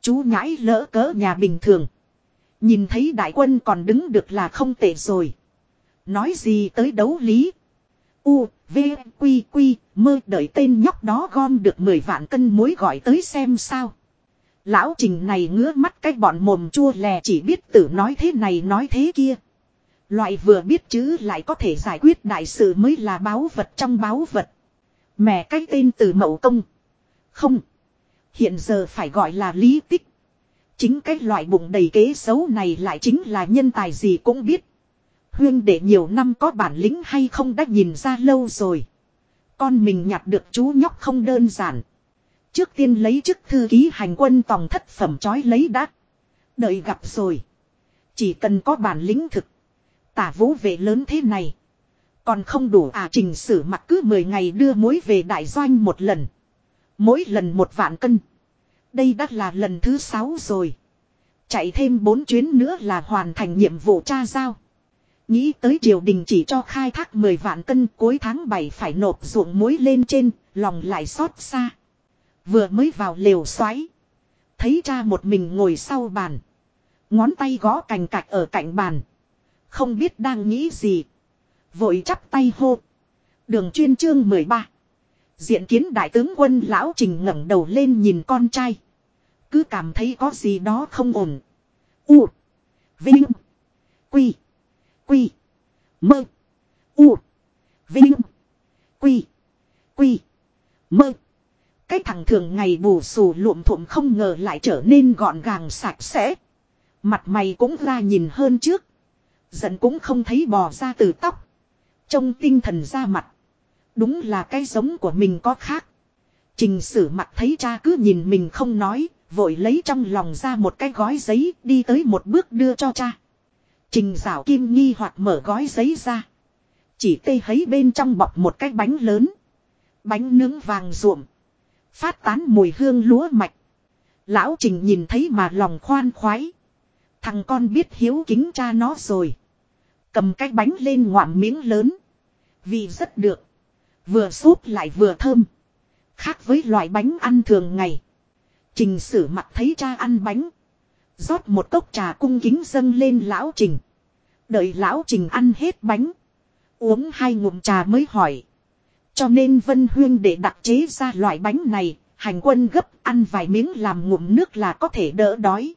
Chú nhãi lỡ cỡ nhà bình thường. Nhìn thấy đại quân còn đứng được là không tệ rồi. Nói gì tới đấu lý. U, V, Quy, Quy, mơ đợi tên nhóc đó gom được 10 vạn cân muối gọi tới xem sao. Lão trình này ngứa mắt cái bọn mồm chua lè chỉ biết tử nói thế này nói thế kia. Loại vừa biết chứ lại có thể giải quyết đại sự mới là báo vật trong báo vật. Mẹ cái tên từ mậu công. Không. Hiện giờ phải gọi là lý tích. Chính cái loại bụng đầy kế xấu này lại chính là nhân tài gì cũng biết. Huyên để nhiều năm có bản lĩnh hay không đã nhìn ra lâu rồi. Con mình nhặt được chú nhóc không đơn giản. Trước tiên lấy chức thư ký hành quân tòng thất phẩm chói lấy đắt. Đợi gặp rồi. Chỉ cần có bản lĩnh thực. Tả vũ vệ lớn thế này. Còn không đủ à trình sử mặt cứ 10 ngày đưa mối về đại doanh một lần. Mỗi lần một vạn cân. Đây đã là lần thứ 6 rồi. Chạy thêm 4 chuyến nữa là hoàn thành nhiệm vụ tra giao. Nghĩ tới triều đình chỉ cho khai thác 10 vạn cân cuối tháng 7 phải nộp ruộng muối lên trên, lòng lại xót xa. Vừa mới vào lều xoáy. Thấy cha một mình ngồi sau bàn. Ngón tay gõ cành cạch ở cạnh bàn. Không biết đang nghĩ gì. Vội chắp tay hô. Đường chuyên chương 13. Diện kiến đại tướng quân lão trình ngẩng đầu lên nhìn con trai. Cứ cảm thấy có gì đó không ổn. U. Vinh. Quy. Quy. Mơ. U. Vinh. Quy. Quy. Mơ. Cái thằng thường ngày bù xù luộm thuộm không ngờ lại trở nên gọn gàng sạch sẽ. Mặt mày cũng ra nhìn hơn trước. Giận cũng không thấy bò ra từ tóc. Trông tinh thần ra mặt. Đúng là cái giống của mình có khác. Trình sử mặt thấy cha cứ nhìn mình không nói, vội lấy trong lòng ra một cái gói giấy đi tới một bước đưa cho cha. Trình rảo kim nghi hoặc mở gói giấy ra. Chỉ tê thấy bên trong bọc một cái bánh lớn. Bánh nướng vàng ruộm. Phát tán mùi hương lúa mạch. Lão Trình nhìn thấy mà lòng khoan khoái. Thằng con biết hiếu kính cha nó rồi. Cầm cái bánh lên ngoạm miếng lớn. Vì rất được. Vừa súp lại vừa thơm. Khác với loại bánh ăn thường ngày. Trình sử mặt thấy cha ăn bánh. rót một cốc trà cung kính dâng lên lão trình. Đợi lão trình ăn hết bánh. Uống hai ngụm trà mới hỏi. Cho nên Vân Huyên để đặc chế ra loại bánh này, hành quân gấp ăn vài miếng làm ngụm nước là có thể đỡ đói.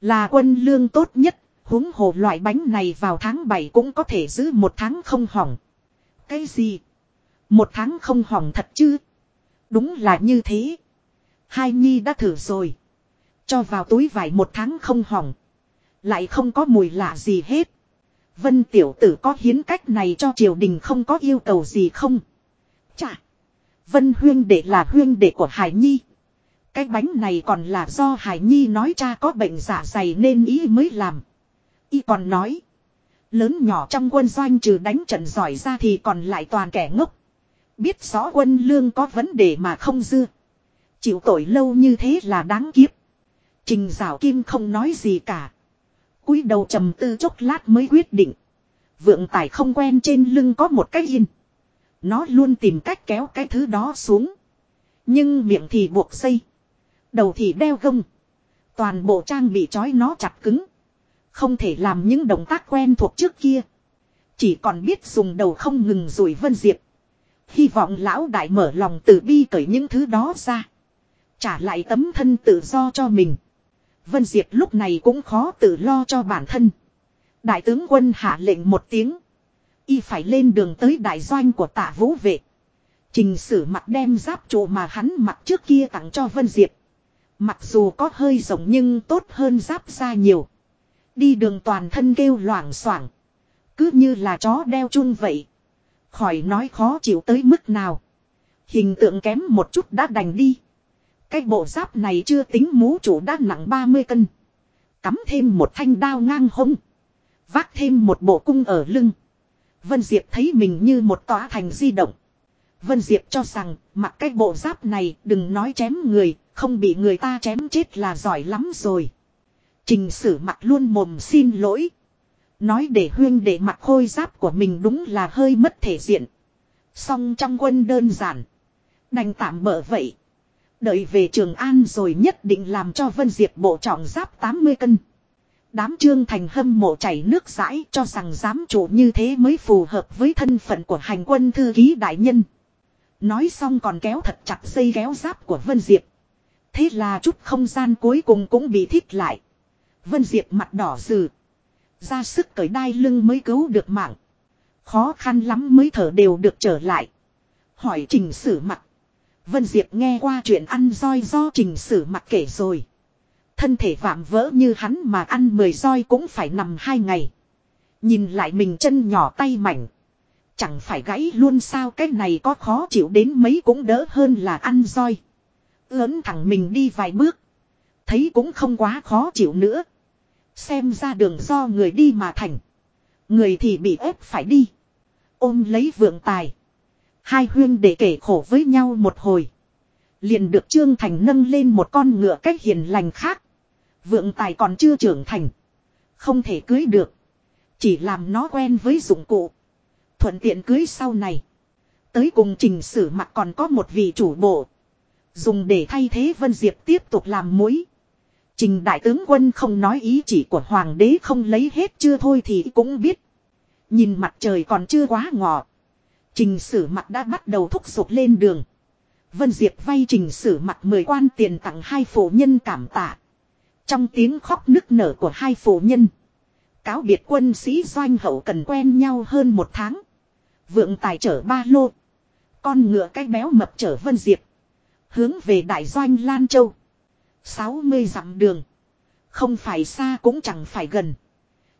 Là quân lương tốt nhất, huống hồ loại bánh này vào tháng 7 cũng có thể giữ một tháng không hỏng. Cái gì? Một tháng không hỏng thật chứ? Đúng là như thế. Hai Nhi đã thử rồi. Cho vào túi vải một tháng không hỏng. Lại không có mùi lạ gì hết. Vân tiểu tử có hiến cách này cho triều đình không có yêu cầu gì không? Chà! Vân huyên đệ là huyên đệ của Hải Nhi. Cái bánh này còn là do Hải Nhi nói cha có bệnh giả dày nên ý mới làm. Y còn nói. Lớn nhỏ trong quân doanh trừ đánh trận giỏi ra thì còn lại toàn kẻ ngốc. Biết rõ quân lương có vấn đề mà không dưa. Chịu tội lâu như thế là đáng kiếp. Trình rào kim không nói gì cả. cúi đầu trầm tư chốc lát mới quyết định. Vượng tải không quen trên lưng có một cái yên. Nó luôn tìm cách kéo cái thứ đó xuống. Nhưng miệng thì buộc dây. Đầu thì đeo gông. Toàn bộ trang bị trói nó chặt cứng. Không thể làm những động tác quen thuộc trước kia. Chỉ còn biết dùng đầu không ngừng rủi Vân Diệp. Hy vọng lão đại mở lòng từ bi cởi những thứ đó ra. Trả lại tấm thân tự do cho mình. Vân Diệp lúc này cũng khó tự lo cho bản thân. Đại tướng quân hạ lệnh một tiếng. Y phải lên đường tới đại doanh của tạ vũ vệ. Trình sử mặt đem giáp trụ mà hắn mặc trước kia tặng cho Vân Diệp. Mặc dù có hơi rộng nhưng tốt hơn giáp ra nhiều. Đi đường toàn thân kêu loảng xoảng. Cứ như là chó đeo chun vậy. Khỏi nói khó chịu tới mức nào. Hình tượng kém một chút đã đành đi. Cái bộ giáp này chưa tính mũ chủ đã nặng 30 cân. Cắm thêm một thanh đao ngang hông. Vác thêm một bộ cung ở lưng. Vân Diệp thấy mình như một tòa thành di động. Vân Diệp cho rằng mặc cái bộ giáp này đừng nói chém người, không bị người ta chém chết là giỏi lắm rồi. Trình sử mặt luôn mồm xin lỗi. Nói để huyên để mặt khôi giáp của mình đúng là hơi mất thể diện. Song trong quân đơn giản. Đành tạm bỡ vậy. Đợi về Trường An rồi nhất định làm cho Vân Diệp bộ trọng giáp 80 cân. Đám trương thành hâm mộ chảy nước rãi cho rằng giám chủ như thế mới phù hợp với thân phận của hành quân thư ký đại nhân. Nói xong còn kéo thật chặt dây kéo giáp của Vân Diệp. Thế là chút không gian cuối cùng cũng bị thít lại. Vân Diệp mặt đỏ rừ. Ra sức cởi đai lưng mới cứu được mạng. Khó khăn lắm mới thở đều được trở lại. Hỏi trình sử mặt. Vân Diệp nghe qua chuyện ăn roi do trình sử mặt kể rồi. Thân thể vạm vỡ như hắn mà ăn mười roi cũng phải nằm hai ngày. Nhìn lại mình chân nhỏ tay mảnh. Chẳng phải gãy luôn sao cái này có khó chịu đến mấy cũng đỡ hơn là ăn roi. Ớn thẳng mình đi vài bước. Thấy cũng không quá khó chịu nữa. Xem ra đường do người đi mà thành. Người thì bị ép phải đi. Ôm lấy vượng tài. Hai huyên để kể khổ với nhau một hồi. Liền được Trương Thành nâng lên một con ngựa cách hiền lành khác. Vượng tài còn chưa trưởng thành. Không thể cưới được. Chỉ làm nó quen với dụng cụ. Thuận tiện cưới sau này. Tới cùng trình sử mặt còn có một vị chủ bộ. Dùng để thay thế Vân Diệp tiếp tục làm mối. Trình đại tướng quân không nói ý chỉ của hoàng đế không lấy hết chưa thôi thì cũng biết. Nhìn mặt trời còn chưa quá ngọ. Trình sử mặt đã bắt đầu thúc giục lên đường. Vân Diệp vay trình sử mặt mười quan tiền tặng hai phụ nhân cảm tạ. Trong tiếng khóc nức nở của hai phụ nhân. Cáo biệt quân sĩ doanh hậu cần quen nhau hơn một tháng. Vượng tài chở ba lô. Con ngựa cái béo mập chở Vân Diệp. Hướng về đại doanh Lan Châu. 60 dặm đường. Không phải xa cũng chẳng phải gần.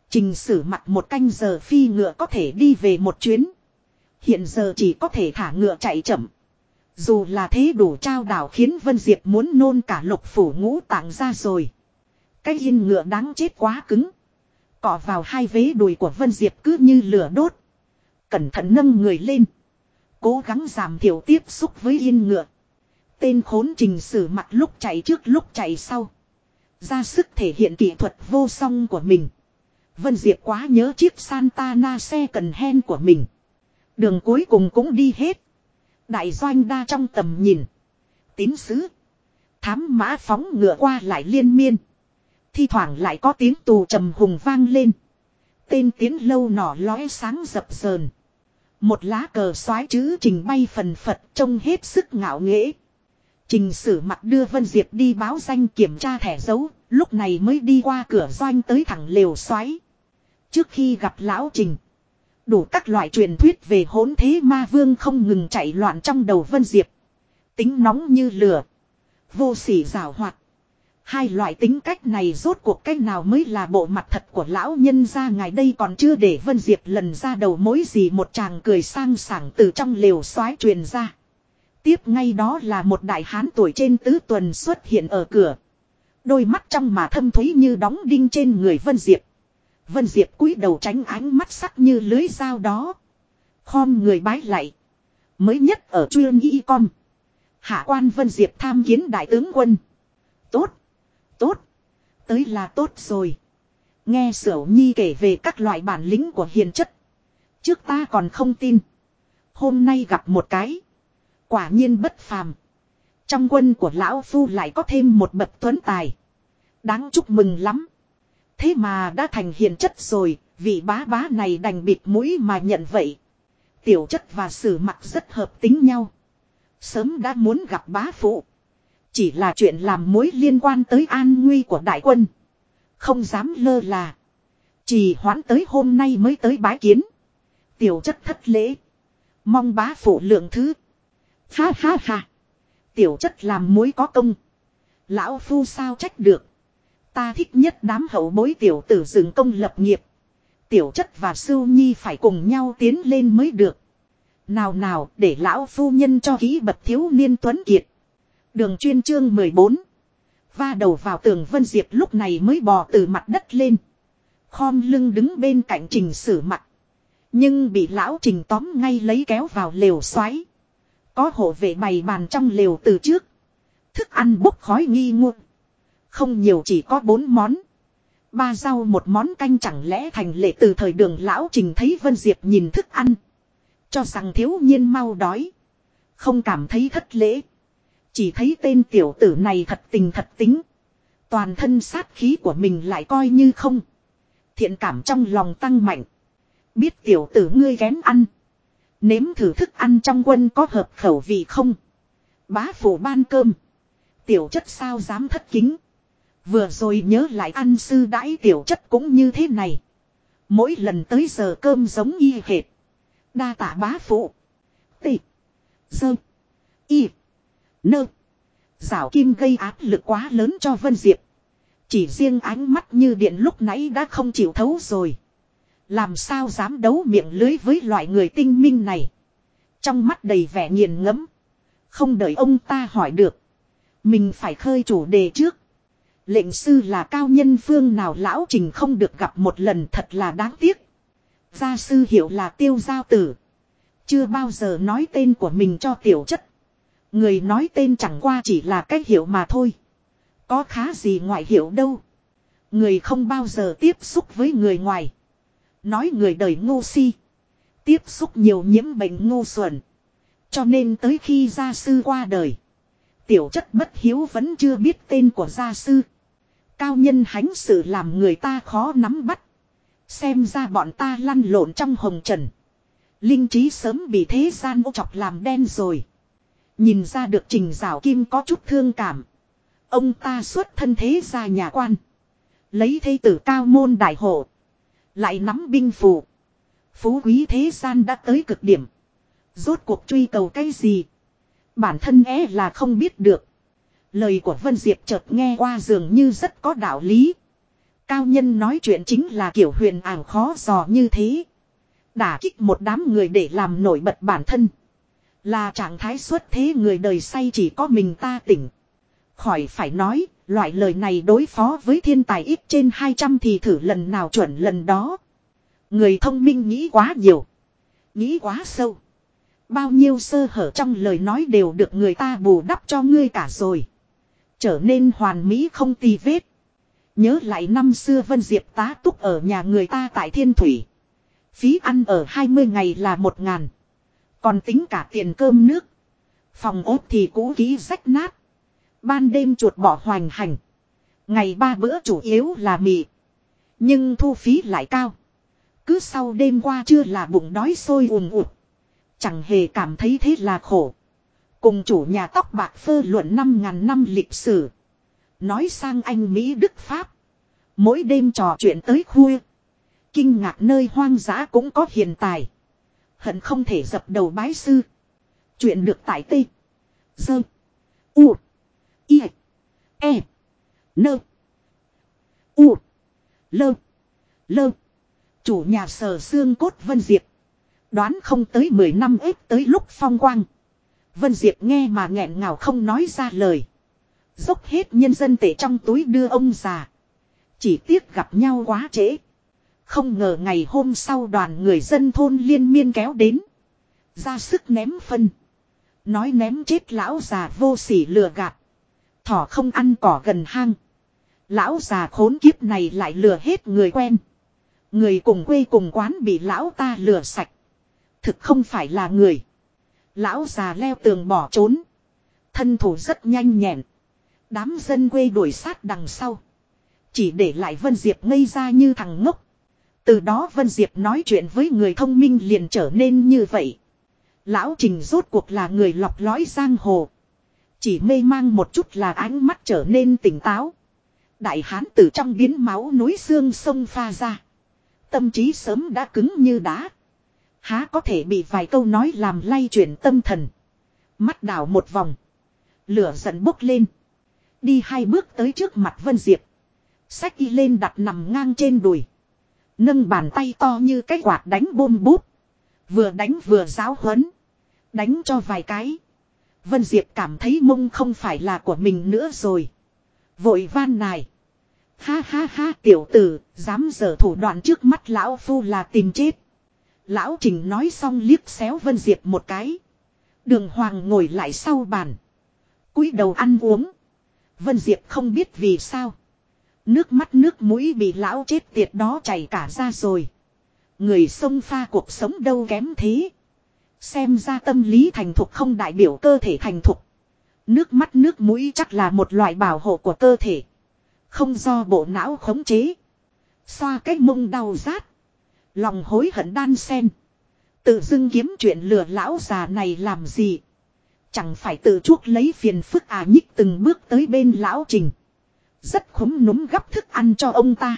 Trình sử mặt một canh giờ phi ngựa có thể đi về một chuyến. Hiện giờ chỉ có thể thả ngựa chạy chậm. Dù là thế đủ trao đảo khiến Vân Diệp muốn nôn cả lục phủ ngũ tạng ra rồi. Cái yên ngựa đáng chết quá cứng. Cọ vào hai vế đùi của Vân Diệp cứ như lửa đốt. Cẩn thận nâng người lên. Cố gắng giảm thiểu tiếp xúc với yên ngựa. Tên khốn trình sử mặt lúc chạy trước lúc chạy sau. Ra sức thể hiện kỹ thuật vô song của mình. Vân Diệp quá nhớ chiếc Santana xe cần hen của mình. Đường cuối cùng cũng đi hết. Đại doanh đa trong tầm nhìn. Tín sứ. Thám mã phóng ngựa qua lại liên miên. Thi thoảng lại có tiếng tù trầm hùng vang lên. Tên tiến lâu nỏ lóe sáng dập sờn. Một lá cờ xoái chữ trình bay phần phật trông hết sức ngạo nghễ. Trình sử mặt đưa Vân Diệp đi báo danh kiểm tra thẻ dấu, lúc này mới đi qua cửa doanh tới thẳng lều xoáy. Trước khi gặp lão Trình, đủ các loại truyền thuyết về hỗn thế ma vương không ngừng chạy loạn trong đầu Vân Diệp. Tính nóng như lửa, vô sỉ rào hoạt. Hai loại tính cách này rốt cuộc cách nào mới là bộ mặt thật của lão nhân ra ngày đây còn chưa để Vân Diệp lần ra đầu mối gì một chàng cười sang sảng từ trong lều xoái truyền ra. Tiếp ngay đó là một đại hán tuổi trên tứ tuần xuất hiện ở cửa. Đôi mắt trong mà thâm thúy như đóng đinh trên người Vân Diệp. Vân Diệp cúi đầu tránh ánh mắt sắc như lưới dao đó. Khom người bái lại. Mới nhất ở chuyên y com. Hạ quan Vân Diệp tham kiến đại tướng quân. Tốt. Tốt. Tới là tốt rồi. Nghe Sửu Nhi kể về các loại bản lĩnh của hiền chất. Trước ta còn không tin. Hôm nay gặp một cái. Quả nhiên bất phàm. Trong quân của lão phu lại có thêm một bậc tuấn tài. Đáng chúc mừng lắm. Thế mà đã thành hiền chất rồi, vị bá bá này đành bịt mũi mà nhận vậy. Tiểu chất và sử mặt rất hợp tính nhau. Sớm đã muốn gặp bá phụ. Chỉ là chuyện làm mối liên quan tới an nguy của đại quân. Không dám lơ là. Chỉ hoãn tới hôm nay mới tới bái kiến. Tiểu chất thất lễ. Mong bá phụ lượng thứ. Ha ha ha. Tiểu chất làm mối có công. Lão phu sao trách được. Ta thích nhất đám hậu bối tiểu tử dừng công lập nghiệp. Tiểu chất và sưu nhi phải cùng nhau tiến lên mới được. Nào nào, để lão phu nhân cho ký bật thiếu niên tuấn kiệt. Đường chuyên chương 14. Va đầu vào tường Vân Diệp lúc này mới bò từ mặt đất lên. Khom lưng đứng bên cạnh trình sử mặt. Nhưng bị lão trình tóm ngay lấy kéo vào lều xoáy. Có hộ vệ bày bàn trong lều từ trước. Thức ăn bốc khói nghi ngút. Không nhiều chỉ có bốn món. Ba rau một món canh chẳng lẽ thành lệ từ thời đường lão trình thấy Vân Diệp nhìn thức ăn. Cho rằng thiếu nhiên mau đói. Không cảm thấy thất lễ. Chỉ thấy tên tiểu tử này thật tình thật tính. Toàn thân sát khí của mình lại coi như không. Thiện cảm trong lòng tăng mạnh. Biết tiểu tử ngươi ghén ăn. Nếm thử thức ăn trong quân có hợp khẩu vị không? Bá phủ ban cơm. Tiểu chất sao dám thất kính. Vừa rồi nhớ lại ăn sư đãi tiểu chất cũng như thế này. Mỗi lần tới giờ cơm giống y hệt. Đa tả bá phụ. Tị. Dơ. Y. Nơ. Giảo kim gây áp lực quá lớn cho Vân Diệp. Chỉ riêng ánh mắt như điện lúc nãy đã không chịu thấu rồi. Làm sao dám đấu miệng lưới với loại người tinh minh này. Trong mắt đầy vẻ nghiền ngẫm Không đợi ông ta hỏi được. Mình phải khơi chủ đề trước. Lệnh sư là cao nhân phương nào lão trình không được gặp một lần thật là đáng tiếc. Gia sư hiểu là tiêu giao tử. Chưa bao giờ nói tên của mình cho tiểu chất. Người nói tên chẳng qua chỉ là cách hiểu mà thôi. Có khá gì ngoại hiểu đâu. Người không bao giờ tiếp xúc với người ngoài. Nói người đời ngu si. Tiếp xúc nhiều nhiễm bệnh ngu xuẩn. Cho nên tới khi gia sư qua đời. Tiểu chất bất hiếu vẫn chưa biết tên của gia sư. Cao nhân hánh sự làm người ta khó nắm bắt. Xem ra bọn ta lăn lộn trong hồng trần. Linh trí sớm bị thế gian ô chọc làm đen rồi. Nhìn ra được trình rào kim có chút thương cảm. Ông ta xuất thân thế ra nhà quan. Lấy thế tử cao môn đại hộ. Lại nắm binh phù. Phú quý thế gian đã tới cực điểm. Rốt cuộc truy cầu cái gì? Bản thân é là không biết được. Lời của Vân Diệp chợt nghe qua dường như rất có đạo lý. Cao nhân nói chuyện chính là kiểu huyền ảo khó dò như thế. Đả kích một đám người để làm nổi bật bản thân. Là trạng thái xuất thế người đời say chỉ có mình ta tỉnh. Khỏi phải nói, loại lời này đối phó với thiên tài ít trên 200 thì thử lần nào chuẩn lần đó. Người thông minh nghĩ quá nhiều. Nghĩ quá sâu. Bao nhiêu sơ hở trong lời nói đều được người ta bù đắp cho ngươi cả rồi. Trở nên hoàn mỹ không tì vết. Nhớ lại năm xưa Vân Diệp tá túc ở nhà người ta tại Thiên Thủy. Phí ăn ở 20 ngày là một ngàn. Còn tính cả tiền cơm nước. Phòng ốt thì cũ kỹ rách nát. Ban đêm chuột bỏ hoành hành. Ngày ba bữa chủ yếu là mì. Nhưng thu phí lại cao. Cứ sau đêm qua chưa là bụng đói sôi ùm ụt. Chẳng hề cảm thấy thế là khổ. Cùng chủ nhà tóc bạc phơ luận 5.000 năm lịch sử. Nói sang anh Mỹ Đức Pháp. Mỗi đêm trò chuyện tới khuya. Kinh ngạc nơi hoang dã cũng có hiền tài. Hận không thể dập đầu bái sư. Chuyện được tại tê. Dơ. U. Y. E. Nơ. U. Lơ. Lơ. Chủ nhà sở xương cốt Vân Diệp. Đoán không tới 10 năm ếp tới lúc phong quang. Vân Diệp nghe mà nghẹn ngào không nói ra lời. Dốc hết nhân dân tệ trong túi đưa ông già. Chỉ tiếc gặp nhau quá trễ. Không ngờ ngày hôm sau đoàn người dân thôn liên miên kéo đến. Ra sức ném phân. Nói ném chết lão già vô sỉ lừa gạt. Thỏ không ăn cỏ gần hang. Lão già khốn kiếp này lại lừa hết người quen. Người cùng quê cùng quán bị lão ta lừa sạch. Thực không phải là người. Lão già leo tường bỏ trốn. Thân thủ rất nhanh nhẹn. Đám dân quê đuổi sát đằng sau. Chỉ để lại Vân Diệp ngây ra như thằng ngốc. Từ đó Vân Diệp nói chuyện với người thông minh liền trở nên như vậy. Lão Trình rốt cuộc là người lọc lõi giang hồ. Chỉ mê mang một chút là ánh mắt trở nên tỉnh táo. Đại hán từ trong biến máu núi xương sông pha ra. Tâm trí sớm đã cứng như đá. Há có thể bị vài câu nói làm lay chuyển tâm thần. Mắt đảo một vòng. Lửa giận bốc lên. Đi hai bước tới trước mặt Vân Diệp. Sách y lên đặt nằm ngang trên đùi. Nâng bàn tay to như cái quạt đánh bôm bút. Vừa đánh vừa giáo huấn. Đánh cho vài cái. Vân Diệp cảm thấy mông không phải là của mình nữa rồi. Vội van này, Ha ha ha tiểu tử, dám dở thủ đoạn trước mắt lão phu là tìm chết. Lão Trình nói xong liếc xéo Vân Diệp một cái. Đường Hoàng ngồi lại sau bàn. cúi đầu ăn uống. Vân Diệp không biết vì sao. Nước mắt nước mũi bị lão chết tiệt đó chảy cả ra rồi. Người sông pha cuộc sống đâu kém thế. Xem ra tâm lý thành thục không đại biểu cơ thể thành thục. Nước mắt nước mũi chắc là một loại bảo hộ của cơ thể. Không do bộ não khống chế. Xoa cái mông đau rát. Lòng hối hận đan sen. Tự dưng kiếm chuyện lừa lão già này làm gì. Chẳng phải tự chuốc lấy phiền phức à nhích từng bước tới bên lão trình. Rất khúm núm gấp thức ăn cho ông ta.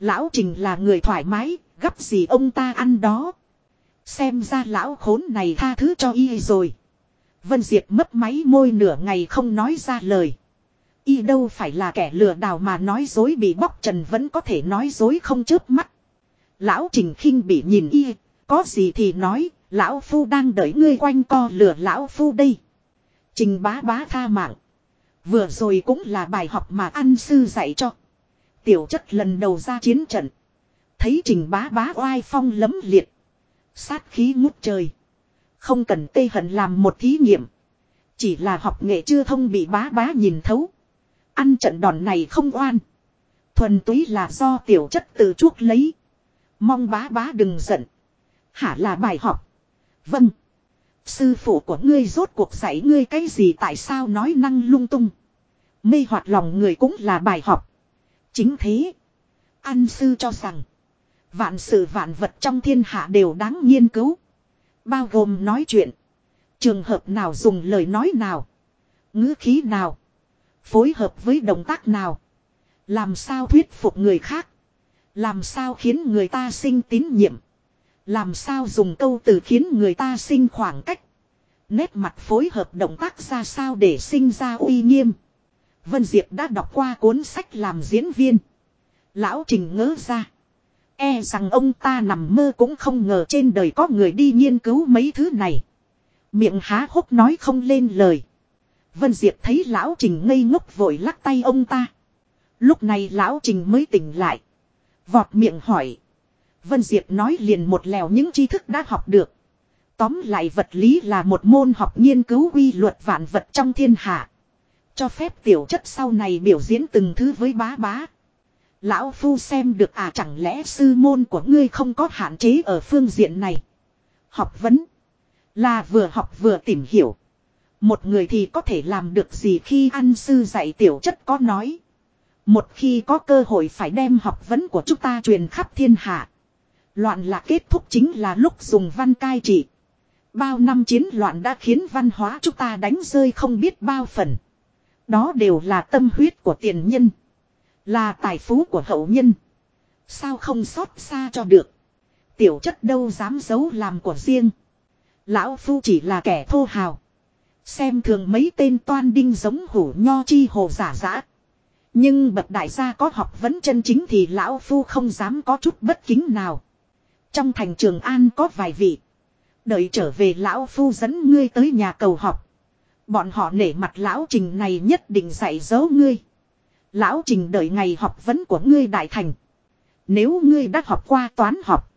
Lão trình là người thoải mái, gấp gì ông ta ăn đó. Xem ra lão khốn này tha thứ cho y rồi. Vân Diệp mấp máy môi nửa ngày không nói ra lời. Y đâu phải là kẻ lừa đảo mà nói dối bị bóc trần vẫn có thể nói dối không chớp mắt. Lão Trình khinh bị nhìn y, có gì thì nói, lão phu đang đợi ngươi quanh co lừa lão phu đây. Trình bá bá tha mạng. Vừa rồi cũng là bài học mà ăn sư dạy cho. Tiểu chất lần đầu ra chiến trận. Thấy trình bá bá oai phong lấm liệt. Sát khí ngút trời. Không cần tê hận làm một thí nghiệm. Chỉ là học nghệ chưa thông bị bá bá nhìn thấu. Ăn trận đòn này không oan. Thuần túy là do tiểu chất tự chuốc lấy. Mong bá bá đừng giận. Hả là bài học. Vâng. Sư phụ của ngươi rốt cuộc dạy ngươi cái gì tại sao nói năng lung tung. Mê hoạt lòng người cũng là bài học. Chính thế. Ăn sư cho rằng. Vạn sự vạn vật trong thiên hạ đều đáng nghiên cứu. Bao gồm nói chuyện. Trường hợp nào dùng lời nói nào. ngữ khí nào. Phối hợp với động tác nào. Làm sao thuyết phục người khác. Làm sao khiến người ta sinh tín nhiệm. Làm sao dùng câu từ khiến người ta sinh khoảng cách. Nét mặt phối hợp động tác ra sao để sinh ra uy nghiêm. Vân Diệp đã đọc qua cuốn sách làm diễn viên. Lão Trình ngỡ ra. E rằng ông ta nằm mơ cũng không ngờ trên đời có người đi nghiên cứu mấy thứ này. Miệng há hốc nói không lên lời. Vân Diệp thấy lão Trình ngây ngốc vội lắc tay ông ta. Lúc này lão Trình mới tỉnh lại. Vọt miệng hỏi. Vân Diệp nói liền một lèo những tri thức đã học được. Tóm lại vật lý là một môn học nghiên cứu quy luật vạn vật trong thiên hạ. Cho phép tiểu chất sau này biểu diễn từng thứ với bá bá. Lão Phu xem được à chẳng lẽ sư môn của ngươi không có hạn chế ở phương diện này. Học vấn. Là vừa học vừa tìm hiểu. Một người thì có thể làm được gì khi ăn sư dạy tiểu chất có nói. Một khi có cơ hội phải đem học vấn của chúng ta truyền khắp thiên hạ. Loạn là kết thúc chính là lúc dùng văn cai trị. Bao năm chiến loạn đã khiến văn hóa chúng ta đánh rơi không biết bao phần. Đó đều là tâm huyết của tiền nhân. Là tài phú của hậu nhân. Sao không xót xa cho được. Tiểu chất đâu dám giấu làm của riêng. Lão Phu chỉ là kẻ thô hào. Xem thường mấy tên toan đinh giống hủ nho chi hồ giả giã. Nhưng bậc đại gia có học vấn chân chính thì lão Phu không dám có chút bất kính nào. Trong thành trường An có vài vị. Đợi trở về lão Phu dẫn ngươi tới nhà cầu học. Bọn họ nể mặt lão trình này nhất định dạy dỗ ngươi. Lão trình đợi ngày học vấn của ngươi đại thành. Nếu ngươi đã học qua toán học.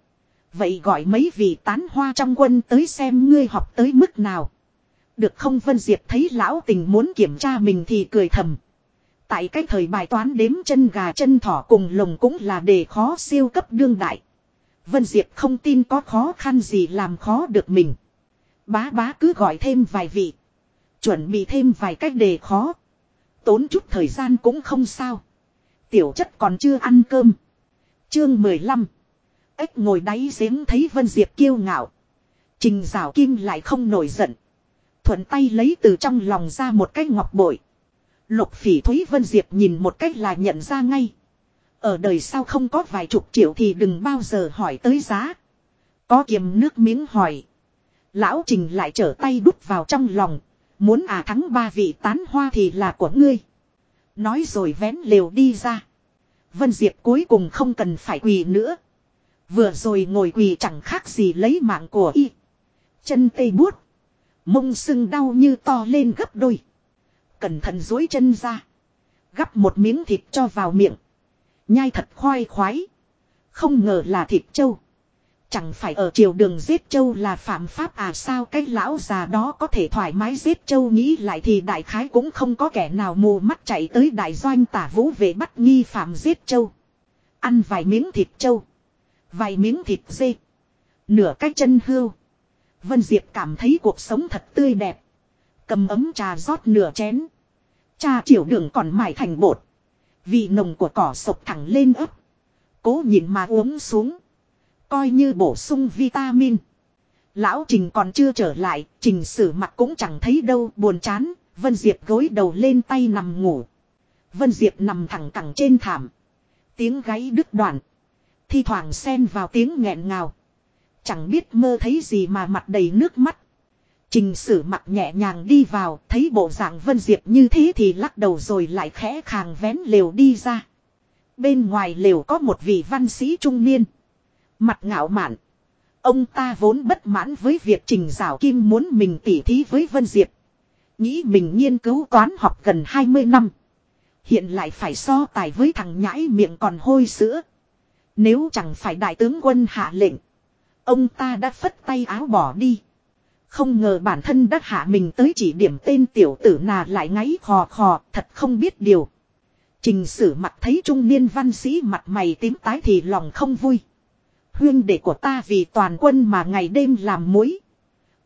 Vậy gọi mấy vị tán hoa trong quân tới xem ngươi học tới mức nào. Được không Vân Diệp thấy lão tình muốn kiểm tra mình thì cười thầm. Tại cái thời bài toán đếm chân gà chân thỏ cùng lồng cũng là đề khó siêu cấp đương đại. Vân Diệp không tin có khó khăn gì làm khó được mình. Bá bá cứ gọi thêm vài vị. Chuẩn bị thêm vài cách đề khó. Tốn chút thời gian cũng không sao. Tiểu chất còn chưa ăn cơm. Chương 15. Ếch ngồi đáy giếng thấy Vân Diệp kiêu ngạo. Trình rào kim lại không nổi giận. Thuận tay lấy từ trong lòng ra một cái ngọc bội. Lục phỉ Thúy Vân Diệp nhìn một cách là nhận ra ngay. Ở đời sau không có vài chục triệu thì đừng bao giờ hỏi tới giá. Có kiềm nước miếng hỏi. Lão Trình lại trở tay đút vào trong lòng. Muốn à thắng ba vị tán hoa thì là của ngươi. Nói rồi vén lều đi ra. Vân Diệp cuối cùng không cần phải quỳ nữa. Vừa rồi ngồi quỳ chẳng khác gì lấy mạng của y. Chân tê buốt. Mông sưng đau như to lên gấp đôi. Cẩn thận dối chân ra. Gắp một miếng thịt cho vào miệng. Nhai thật khoai khoái. Không ngờ là thịt trâu. Chẳng phải ở triều đường giết châu là phạm pháp à sao cái lão già đó có thể thoải mái giết châu nghĩ lại thì đại khái cũng không có kẻ nào mù mắt chạy tới đại doanh tả vũ về bắt nghi phạm giết châu. Ăn vài miếng thịt châu. Vài miếng thịt dê. Nửa cái chân hươu. Vân Diệp cảm thấy cuộc sống thật tươi đẹp. Cầm ấm trà rót nửa chén. Trà chiều đường còn mải thành bột. Vị nồng của cỏ sộc thẳng lên ấp. Cố nhìn mà uống xuống. Coi như bổ sung vitamin. Lão Trình còn chưa trở lại, Trình sử mặt cũng chẳng thấy đâu, buồn chán, Vân Diệp gối đầu lên tay nằm ngủ. Vân Diệp nằm thẳng cẳng trên thảm. Tiếng gáy đứt đoạn. Thi thoảng xen vào tiếng nghẹn ngào. Chẳng biết mơ thấy gì mà mặt đầy nước mắt. Trình sử mặt nhẹ nhàng đi vào, thấy bộ dạng Vân Diệp như thế thì lắc đầu rồi lại khẽ khàng vén lều đi ra. Bên ngoài lều có một vị văn sĩ trung niên. Mặt ngạo mạn. Ông ta vốn bất mãn với việc Trình Giảo Kim muốn mình tỉ thí với Vân Diệp. Nghĩ mình nghiên cứu toán học gần 20 năm. Hiện lại phải so tài với thằng nhãi miệng còn hôi sữa. Nếu chẳng phải đại tướng quân hạ lệnh. Ông ta đã phất tay áo bỏ đi. Không ngờ bản thân đã hạ mình tới chỉ điểm tên tiểu tử nà lại ngáy khò khò, thật không biết điều. Trình sử mặt thấy trung niên văn sĩ mặt mày tím tái thì lòng không vui. Huyên đệ của ta vì toàn quân mà ngày đêm làm muối.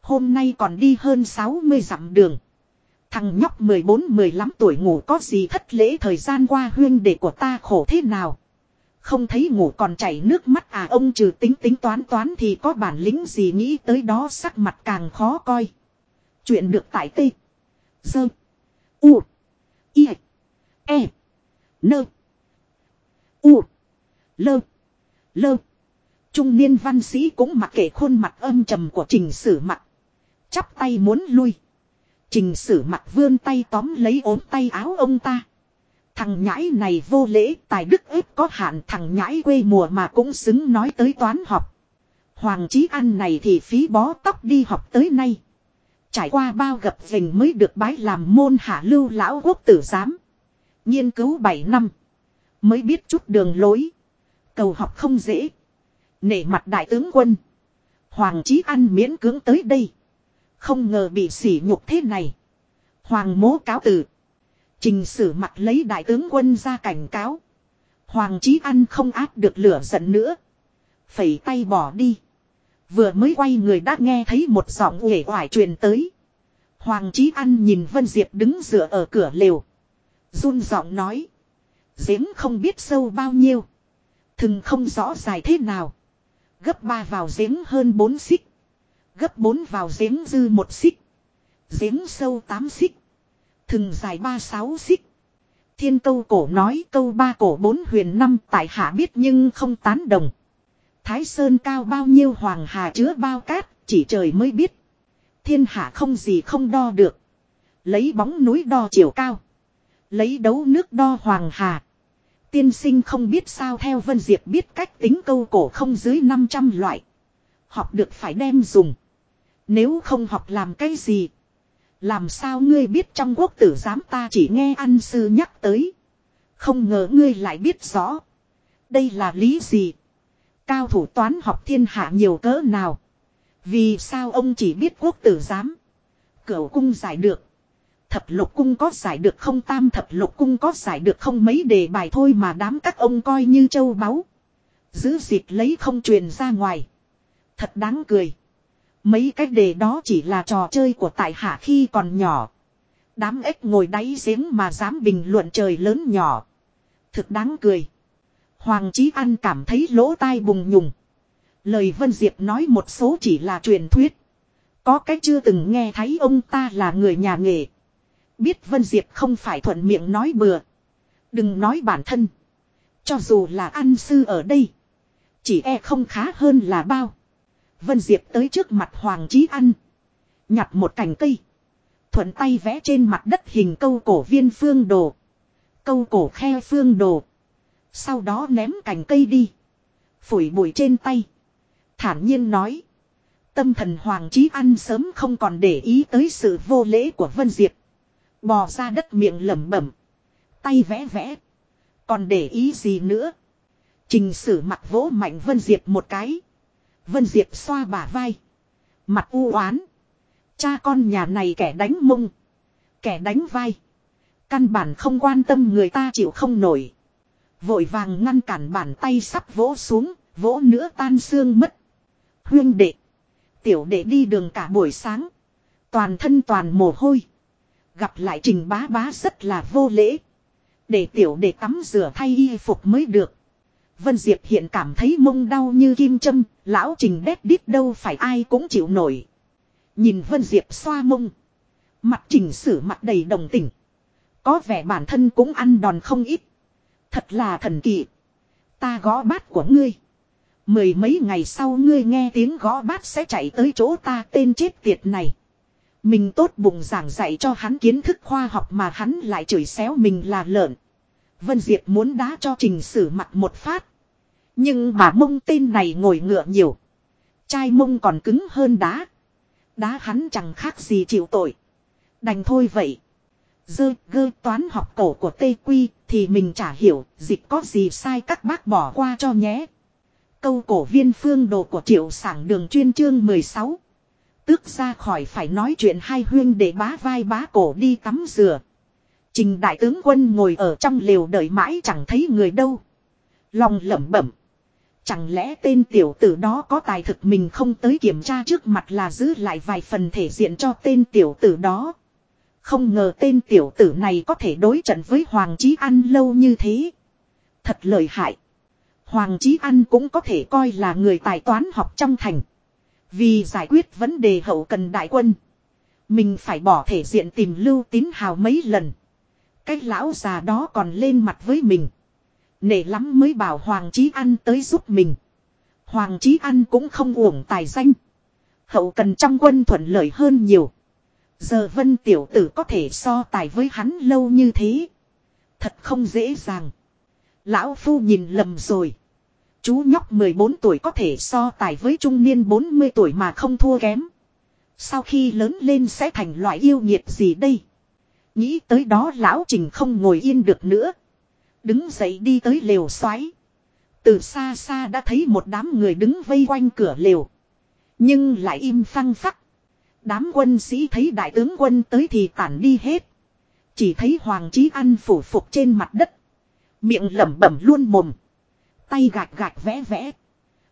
Hôm nay còn đi hơn 60 dặm đường. Thằng nhóc 14-15 tuổi ngủ có gì thất lễ thời gian qua huyên đệ của ta khổ thế nào. Không thấy ngủ còn chảy nước mắt à ông trừ tính tính toán toán thì có bản lĩnh gì nghĩ tới đó sắc mặt càng khó coi. Chuyện được tại tê. Dơ. U. I. E. Nơ. U. Lơ. Lơ. Trung niên văn sĩ cũng mặc kệ khuôn mặt âm trầm của trình sử mặt. Chắp tay muốn lui. Trình sử mặt vươn tay tóm lấy ốm tay áo ông ta. Thằng nhãi này vô lễ, tài đức ếp có hạn, thằng nhãi quê mùa mà cũng xứng nói tới toán học. Hoàng trí ăn này thì phí bó tóc đi học tới nay. Trải qua bao gặp vình mới được bái làm môn hạ lưu lão quốc tử giám. Nghiên cứu 7 năm. Mới biết chút đường lối. Cầu học không dễ. Nể mặt đại tướng quân. Hoàng chí ăn miễn cưỡng tới đây. Không ngờ bị sỉ nhục thế này. Hoàng mố cáo từ. Trình sử mặt lấy đại tướng quân ra cảnh cáo. Hoàng chí ăn không áp được lửa giận nữa. Phẩy tay bỏ đi. Vừa mới quay người đã nghe thấy một giọng uể oải truyền tới. Hoàng chí ăn nhìn Vân Diệp đứng dựa ở cửa lều. run giọng nói. Giếng không biết sâu bao nhiêu. Thừng không rõ dài thế nào. Gấp ba vào giếng hơn bốn xích. Gấp bốn vào giếng dư một xích. Giếng sâu tám xích. Thừng dài ba sáu xích. Thiên câu cổ nói câu ba cổ bốn huyền năm tại hạ biết nhưng không tán đồng. Thái Sơn cao bao nhiêu hoàng hà chứa bao cát, chỉ trời mới biết. Thiên hạ không gì không đo được. Lấy bóng núi đo chiều cao. Lấy đấu nước đo hoàng hà. Tiên sinh không biết sao theo Vân Diệp biết cách tính câu cổ không dưới 500 loại. Học được phải đem dùng. Nếu không học làm cái gì. Làm sao ngươi biết trong quốc tử giám ta chỉ nghe ăn sư nhắc tới. Không ngờ ngươi lại biết rõ. Đây là lý gì? Cao thủ toán học thiên hạ nhiều cỡ nào? Vì sao ông chỉ biết quốc tử giám? Cửu cung giải được. Thập lục cung có giải được không tam thập lục cung có giải được không mấy đề bài thôi mà đám các ông coi như châu báu. Giữ dịp lấy không truyền ra ngoài. Thật đáng cười. Mấy cái đề đó chỉ là trò chơi của tại hạ khi còn nhỏ. Đám ếch ngồi đáy giếng mà dám bình luận trời lớn nhỏ. Thực đáng cười. Hoàng Chí An cảm thấy lỗ tai bùng nhùng. Lời Vân Diệp nói một số chỉ là truyền thuyết. Có cái chưa từng nghe thấy ông ta là người nhà nghề. Biết Vân Diệp không phải thuận miệng nói bừa. Đừng nói bản thân. Cho dù là ăn sư ở đây. Chỉ e không khá hơn là bao. Vân Diệp tới trước mặt Hoàng Chí Ăn. Nhặt một cành cây. Thuận tay vẽ trên mặt đất hình câu cổ viên phương đồ. Câu cổ khe phương đồ. Sau đó ném cành cây đi. Phủi bụi trên tay. Thản nhiên nói. Tâm thần Hoàng Chí Ăn sớm không còn để ý tới sự vô lễ của Vân Diệp. Bò ra đất miệng lẩm bẩm. Tay vẽ vẽ. Còn để ý gì nữa. Trình sử mặt vỗ mạnh Vân Diệp một cái. Vân Diệp xoa bả vai. Mặt u oán. Cha con nhà này kẻ đánh mông. Kẻ đánh vai. Căn bản không quan tâm người ta chịu không nổi. Vội vàng ngăn cản bàn tay sắp vỗ xuống. Vỗ nữa tan xương mất. Huyên đệ. Tiểu đệ đi đường cả buổi sáng. Toàn thân toàn mồ hôi. Gặp lại trình bá bá rất là vô lễ. Để tiểu để tắm rửa thay y phục mới được. Vân Diệp hiện cảm thấy mông đau như kim châm, lão trình đét đít đâu phải ai cũng chịu nổi. Nhìn Vân Diệp xoa mông. Mặt trình sử mặt đầy đồng tình. Có vẻ bản thân cũng ăn đòn không ít. Thật là thần kỳ. Ta gõ bát của ngươi. Mười mấy ngày sau ngươi nghe tiếng gõ bát sẽ chạy tới chỗ ta tên chết tiệt này. Mình tốt bụng giảng dạy cho hắn kiến thức khoa học mà hắn lại chửi xéo mình là lợn. Vân Diệp muốn đá cho trình sử mặt một phát. Nhưng mà mông tên này ngồi ngựa nhiều. Chai mông còn cứng hơn đá. Đá hắn chẳng khác gì chịu tội. Đành thôi vậy. Dơ gơ toán học cổ của Tây Quy thì mình chả hiểu dịch có gì sai các bác bỏ qua cho nhé. Câu cổ viên phương đồ của triệu sảng đường chuyên chương 16. Tước ra khỏi phải nói chuyện hai huyên để bá vai bá cổ đi tắm rửa. Trình đại tướng quân ngồi ở trong lều đợi mãi chẳng thấy người đâu. Lòng lẩm bẩm. Chẳng lẽ tên tiểu tử đó có tài thực mình không tới kiểm tra trước mặt là giữ lại vài phần thể diện cho tên tiểu tử đó. Không ngờ tên tiểu tử này có thể đối trận với Hoàng Chí An lâu như thế. Thật lợi hại. Hoàng Chí An cũng có thể coi là người tài toán học trong thành. Vì giải quyết vấn đề hậu cần đại quân. Mình phải bỏ thể diện tìm lưu tín hào mấy lần. Cái lão già đó còn lên mặt với mình. Nể lắm mới bảo Hoàng Chí An tới giúp mình. Hoàng Chí An cũng không uổng tài danh. Hậu cần trong quân thuận lợi hơn nhiều. Giờ vân tiểu tử có thể so tài với hắn lâu như thế. Thật không dễ dàng. Lão Phu nhìn lầm rồi. Chú nhóc 14 tuổi có thể so tài với trung niên 40 tuổi mà không thua kém. Sau khi lớn lên sẽ thành loại yêu nhiệt gì đây? Nghĩ tới đó lão trình không ngồi yên được nữa. Đứng dậy đi tới lều xoáy. Từ xa xa đã thấy một đám người đứng vây quanh cửa lều. Nhưng lại im phăng phắc. Đám quân sĩ thấy đại tướng quân tới thì tản đi hết. Chỉ thấy Hoàng Chí An phủ phục trên mặt đất. Miệng lẩm bẩm luôn mồm. Tay gạch gạch vẽ vẽ.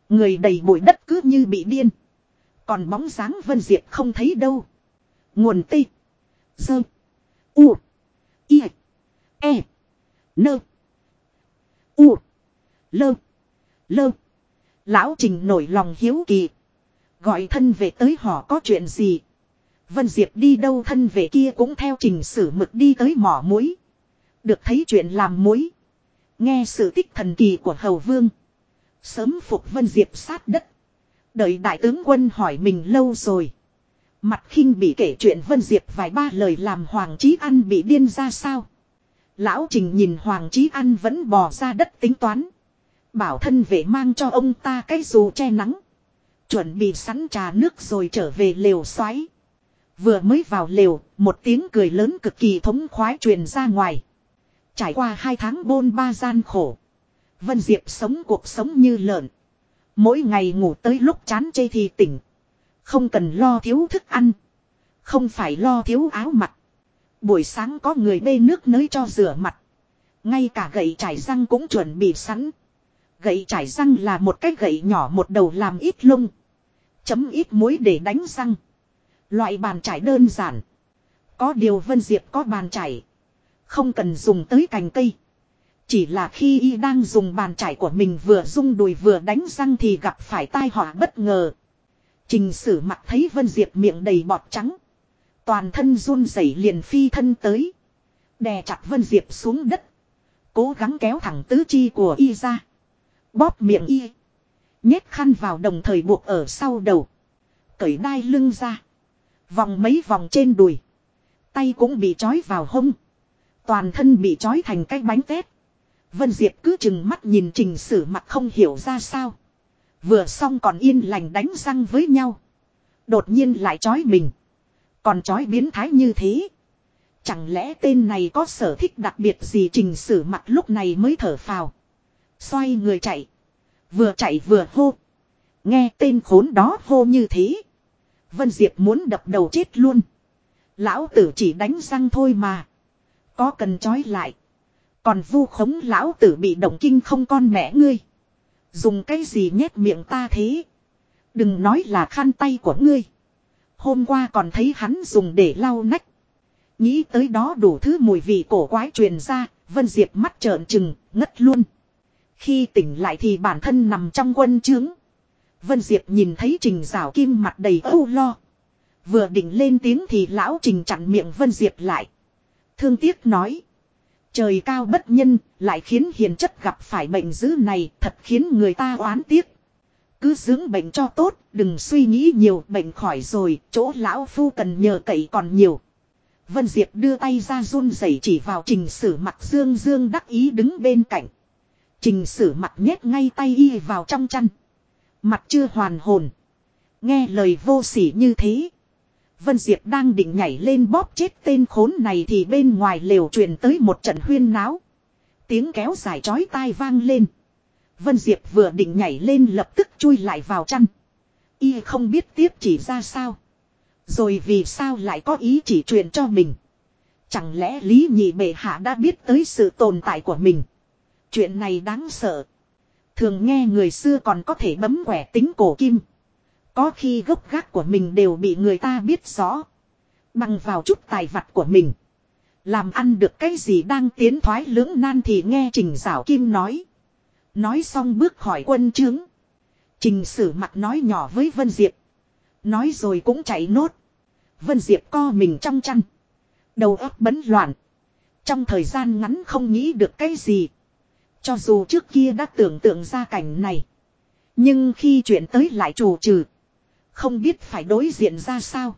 Người đầy bụi đất cứ như bị điên. Còn bóng dáng Vân Diệp không thấy đâu. Nguồn tê. Dơ. U. I. E. Nơ. U. Lơ. Lơ. Lão Trình nổi lòng hiếu kỳ. Gọi thân về tới họ có chuyện gì. Vân Diệp đi đâu thân về kia cũng theo trình sử mực đi tới mỏ muối. Được thấy chuyện làm muối. Nghe sự tích thần kỳ của Hầu Vương. Sớm phục Vân Diệp sát đất. Đợi đại tướng quân hỏi mình lâu rồi. Mặt khinh bị kể chuyện Vân Diệp vài ba lời làm Hoàng Chí An bị điên ra sao. Lão Trình nhìn Hoàng Chí An vẫn bò ra đất tính toán. Bảo thân vệ mang cho ông ta cái dù che nắng. Chuẩn bị sẵn trà nước rồi trở về lều xoáy. Vừa mới vào lều, một tiếng cười lớn cực kỳ thống khoái truyền ra ngoài. Trải qua hai tháng bôn ba gian khổ. Vân Diệp sống cuộc sống như lợn. Mỗi ngày ngủ tới lúc chán chê thì tỉnh. Không cần lo thiếu thức ăn. Không phải lo thiếu áo mặc. Buổi sáng có người bê nước nới cho rửa mặt. Ngay cả gậy trải răng cũng chuẩn bị sẵn. Gậy trải răng là một cái gậy nhỏ một đầu làm ít lông. Chấm ít muối để đánh răng. Loại bàn trải đơn giản. Có điều Vân Diệp có bàn trải. Không cần dùng tới cành cây. Chỉ là khi y đang dùng bàn trải của mình vừa rung đùi vừa đánh răng thì gặp phải tai họa bất ngờ. Trình sử mặt thấy Vân Diệp miệng đầy bọt trắng. Toàn thân run rẩy liền phi thân tới. Đè chặt Vân Diệp xuống đất. Cố gắng kéo thẳng tứ chi của y ra. Bóp miệng y. Nhét khăn vào đồng thời buộc ở sau đầu. Cởi đai lưng ra. Vòng mấy vòng trên đùi. Tay cũng bị trói vào hông. Toàn thân bị trói thành cái bánh tét. Vân Diệp cứ chừng mắt nhìn trình sử mặt không hiểu ra sao. Vừa xong còn yên lành đánh răng với nhau. Đột nhiên lại trói mình. Còn trói biến thái như thế. Chẳng lẽ tên này có sở thích đặc biệt gì trình sử mặt lúc này mới thở phào. Xoay người chạy. Vừa chạy vừa hô. Nghe tên khốn đó hô như thế. Vân Diệp muốn đập đầu chết luôn. Lão tử chỉ đánh răng thôi mà. Có cần trói lại. Còn vu khống lão tử bị động kinh không con mẹ ngươi. Dùng cái gì nhét miệng ta thế. Đừng nói là khăn tay của ngươi. Hôm qua còn thấy hắn dùng để lau nách. Nghĩ tới đó đủ thứ mùi vị cổ quái truyền ra. Vân Diệp mắt trợn trừng, ngất luôn. Khi tỉnh lại thì bản thân nằm trong quân trướng. Vân Diệp nhìn thấy Trình Giảo Kim mặt đầy âu lo. Vừa định lên tiếng thì lão Trình chặn miệng Vân Diệp lại. Thương tiếc nói. Trời cao bất nhân, lại khiến hiền chất gặp phải bệnh dữ này, thật khiến người ta oán tiếc. Cứ dưỡng bệnh cho tốt, đừng suy nghĩ nhiều, bệnh khỏi rồi, chỗ lão phu cần nhờ cậy còn nhiều. Vân Diệp đưa tay ra run rẩy chỉ vào trình sử mặt dương dương đắc ý đứng bên cạnh. Trình sử mặt nhét ngay tay y vào trong chăn. Mặt chưa hoàn hồn. Nghe lời vô sỉ như thế. Vân Diệp đang định nhảy lên bóp chết tên khốn này thì bên ngoài lều truyền tới một trận huyên náo. Tiếng kéo dài chói tai vang lên. Vân Diệp vừa định nhảy lên lập tức chui lại vào chăn. Y không biết tiếp chỉ ra sao. Rồi vì sao lại có ý chỉ truyền cho mình. Chẳng lẽ Lý Nhị Bệ Hạ đã biết tới sự tồn tại của mình. Chuyện này đáng sợ. Thường nghe người xưa còn có thể bấm quẻ tính cổ kim. Có khi gốc gác của mình đều bị người ta biết rõ. Bằng vào chút tài vặt của mình. Làm ăn được cái gì đang tiến thoái lưỡng nan thì nghe Trình Giảo Kim nói. Nói xong bước khỏi quân trướng. Trình sử mặt nói nhỏ với Vân Diệp. Nói rồi cũng chạy nốt. Vân Diệp co mình trong chăn. Đầu óc bấn loạn. Trong thời gian ngắn không nghĩ được cái gì. Cho dù trước kia đã tưởng tượng ra cảnh này. Nhưng khi chuyện tới lại trù trừ. Không biết phải đối diện ra sao.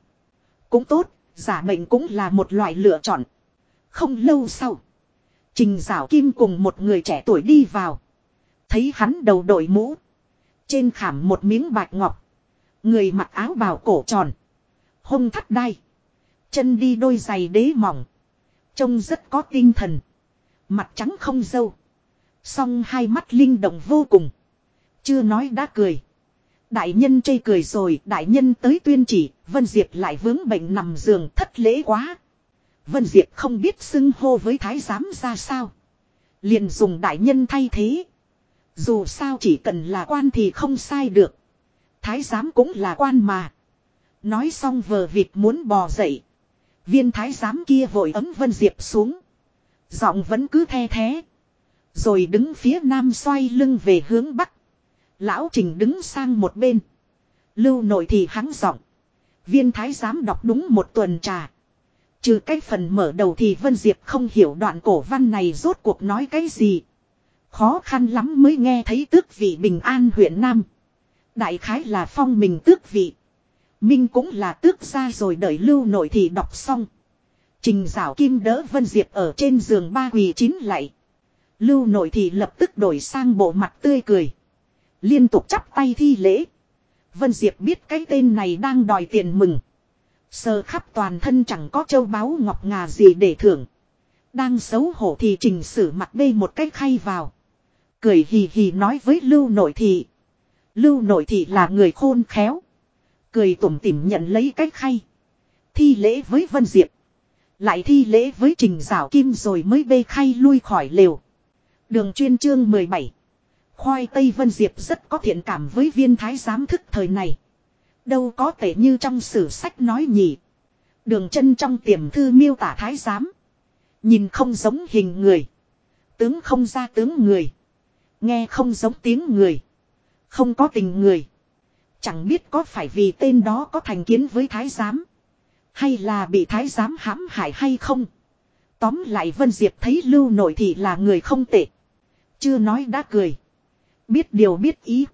Cũng tốt, giả mệnh cũng là một loại lựa chọn. Không lâu sau. Trình Giảo Kim cùng một người trẻ tuổi đi vào. Thấy hắn đầu đội mũ. Trên khảm một miếng bạch ngọc. Người mặc áo bào cổ tròn. Hông thắt đai. Chân đi đôi giày đế mỏng. Trông rất có tinh thần. Mặt trắng không dâu. Song hai mắt linh động vô cùng. Chưa nói đã cười. Đại nhân chây cười rồi, đại nhân tới tuyên chỉ, Vân Diệp lại vướng bệnh nằm giường thất lễ quá. Vân Diệp không biết xưng hô với thái giám ra sao. Liền dùng đại nhân thay thế. Dù sao chỉ cần là quan thì không sai được. Thái giám cũng là quan mà. Nói xong vờ vịt muốn bò dậy. Viên thái giám kia vội ấm Vân Diệp xuống. Giọng vẫn cứ the thế. Rồi đứng phía nam xoay lưng về hướng bắc. Lão Trình đứng sang một bên. Lưu nội thì hắn giọng. Viên thái giám đọc đúng một tuần trà. Trừ cái phần mở đầu thì Vân Diệp không hiểu đoạn cổ văn này rốt cuộc nói cái gì. Khó khăn lắm mới nghe thấy tước vị bình an huyện Nam. Đại khái là phong mình tước vị. Minh cũng là tước ra rồi đợi lưu nội thì đọc xong. Trình rào kim đỡ Vân Diệp ở trên giường ba quỳ chín lại. Lưu nội thì lập tức đổi sang bộ mặt tươi cười. Liên tục chắp tay thi lễ. Vân Diệp biết cái tên này đang đòi tiền mừng. Sờ khắp toàn thân chẳng có châu báu ngọc ngà gì để thưởng. Đang xấu hổ thì trình sử mặt bê một cái khay vào. Cười hì hì nói với Lưu Nội Thị. Lưu Nội Thị là người khôn khéo. Cười tủm tỉm nhận lấy cái khay. Thi lễ với Vân Diệp. Lại thi lễ với Trình Giảo Kim rồi mới bê khay lui khỏi lều. Đường chuyên chương 17. Khoai Tây Vân Diệp rất có thiện cảm với viên thái giám thức thời này. Đâu có tệ như trong sử sách nói nhỉ. Đường chân trong tiềm thư miêu tả thái giám. Nhìn không giống hình người. Tướng không ra tướng người. Nghe không giống tiếng người. Không có tình người. Chẳng biết có phải vì tên đó có thành kiến với thái giám. Hay là bị thái giám hãm hại hay không. Tóm lại Vân Diệp thấy lưu nội thị là người không tệ. Chưa nói đã cười. Biết điều biết ý.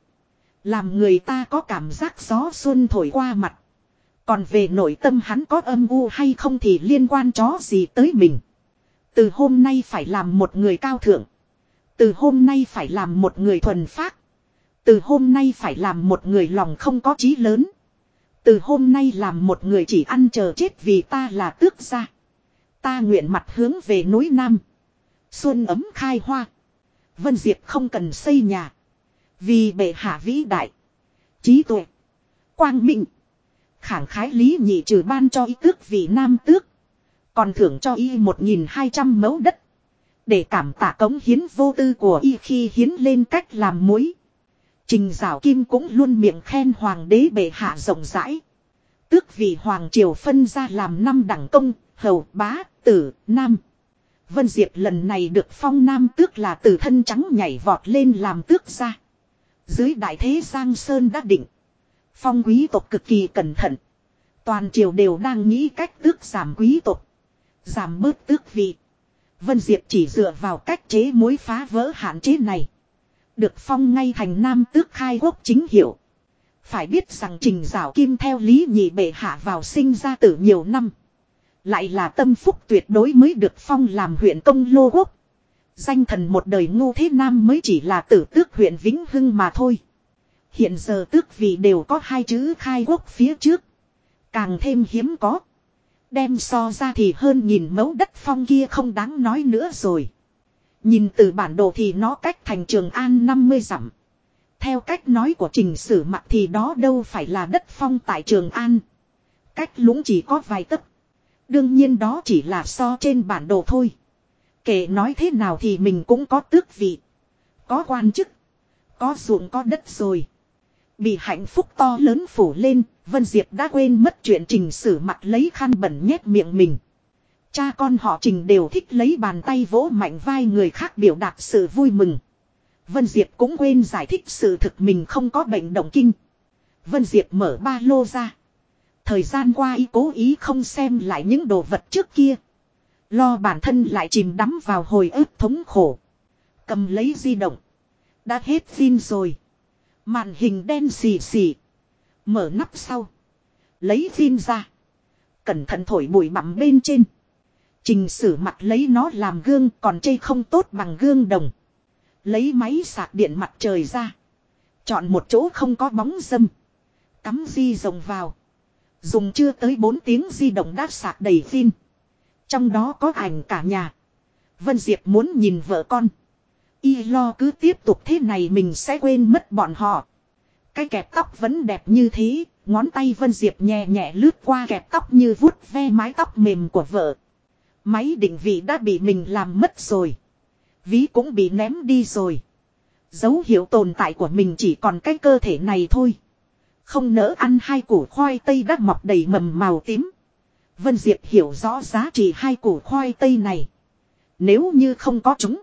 Làm người ta có cảm giác gió xuân thổi qua mặt. Còn về nội tâm hắn có âm u hay không thì liên quan chó gì tới mình. Từ hôm nay phải làm một người cao thượng. Từ hôm nay phải làm một người thuần phát. Từ hôm nay phải làm một người lòng không có chí lớn. Từ hôm nay làm một người chỉ ăn chờ chết vì ta là tước gia. Ta nguyện mặt hướng về núi Nam. Xuân ấm khai hoa. Vân Diệp không cần xây nhà. Vì bệ hạ vĩ đại. Trí tuệ. Quang minh. Khẳng khái lý nhị trừ ban cho y tước vì nam tước. Còn thưởng cho y 1.200 mẫu đất. Để cảm tạ cống hiến vô tư của y khi hiến lên cách làm muối. Trình Giảo Kim cũng luôn miệng khen hoàng đế bệ hạ rộng rãi. Tước vì hoàng triều phân ra làm năm đẳng công, hầu, bá, tử, nam. Vân Diệp lần này được phong nam tước là từ thân trắng nhảy vọt lên làm tước ra. Dưới đại thế Giang Sơn đã định. Phong quý tộc cực kỳ cẩn thận. Toàn triều đều đang nghĩ cách tước giảm quý tộc. Giảm bớt tước vị. Vân Diệp chỉ dựa vào cách chế mối phá vỡ hạn chế này. Được phong ngay thành nam tước khai quốc chính hiệu. Phải biết rằng trình rào kim theo lý nhị bệ hạ vào sinh ra từ nhiều năm. Lại là tâm phúc tuyệt đối mới được phong làm huyện công lô quốc. Danh thần một đời ngu thế nam mới chỉ là tử tước huyện Vĩnh Hưng mà thôi. Hiện giờ tước vị đều có hai chữ khai quốc phía trước. Càng thêm hiếm có. Đem so ra thì hơn nhìn mẫu đất phong kia không đáng nói nữa rồi. Nhìn từ bản đồ thì nó cách thành Trường An 50 dặm. Theo cách nói của trình sử mặt thì đó đâu phải là đất phong tại Trường An. Cách lũng chỉ có vài tấc. Đương nhiên đó chỉ là so trên bản đồ thôi. Kể nói thế nào thì mình cũng có tước vị. Có quan chức. Có ruộng có đất rồi. Bị hạnh phúc to lớn phủ lên, Vân Diệp đã quên mất chuyện trình sử mặt lấy khăn bẩn nhét miệng mình. Cha con họ trình đều thích lấy bàn tay vỗ mạnh vai người khác biểu đạt sự vui mừng. Vân Diệp cũng quên giải thích sự thực mình không có bệnh động kinh. Vân Diệp mở ba lô ra. Thời gian qua ý cố ý không xem lại những đồ vật trước kia. Lo bản thân lại chìm đắm vào hồi ức thống khổ. Cầm lấy di động. Đã hết pin rồi. Màn hình đen xì xì. Mở nắp sau. Lấy pin ra. Cẩn thận thổi bụi bặm bên trên. Trình sử mặt lấy nó làm gương còn chây không tốt bằng gương đồng. Lấy máy sạc điện mặt trời ra. Chọn một chỗ không có bóng dâm. Cắm di rồng vào. Dùng chưa tới 4 tiếng di động đã sạc đầy pin. Trong đó có ảnh cả nhà. Vân Diệp muốn nhìn vợ con. Y lo cứ tiếp tục thế này mình sẽ quên mất bọn họ. Cái kẹp tóc vẫn đẹp như thế, ngón tay Vân Diệp nhẹ nhẹ lướt qua kẹp tóc như vuốt ve mái tóc mềm của vợ. Máy định vị đã bị mình làm mất rồi. Ví cũng bị ném đi rồi. Dấu hiệu tồn tại của mình chỉ còn cái cơ thể này thôi. Không nỡ ăn hai củ khoai tây đã mọc đầy mầm màu tím. Vân Diệp hiểu rõ giá trị hai củ khoai tây này. Nếu như không có chúng.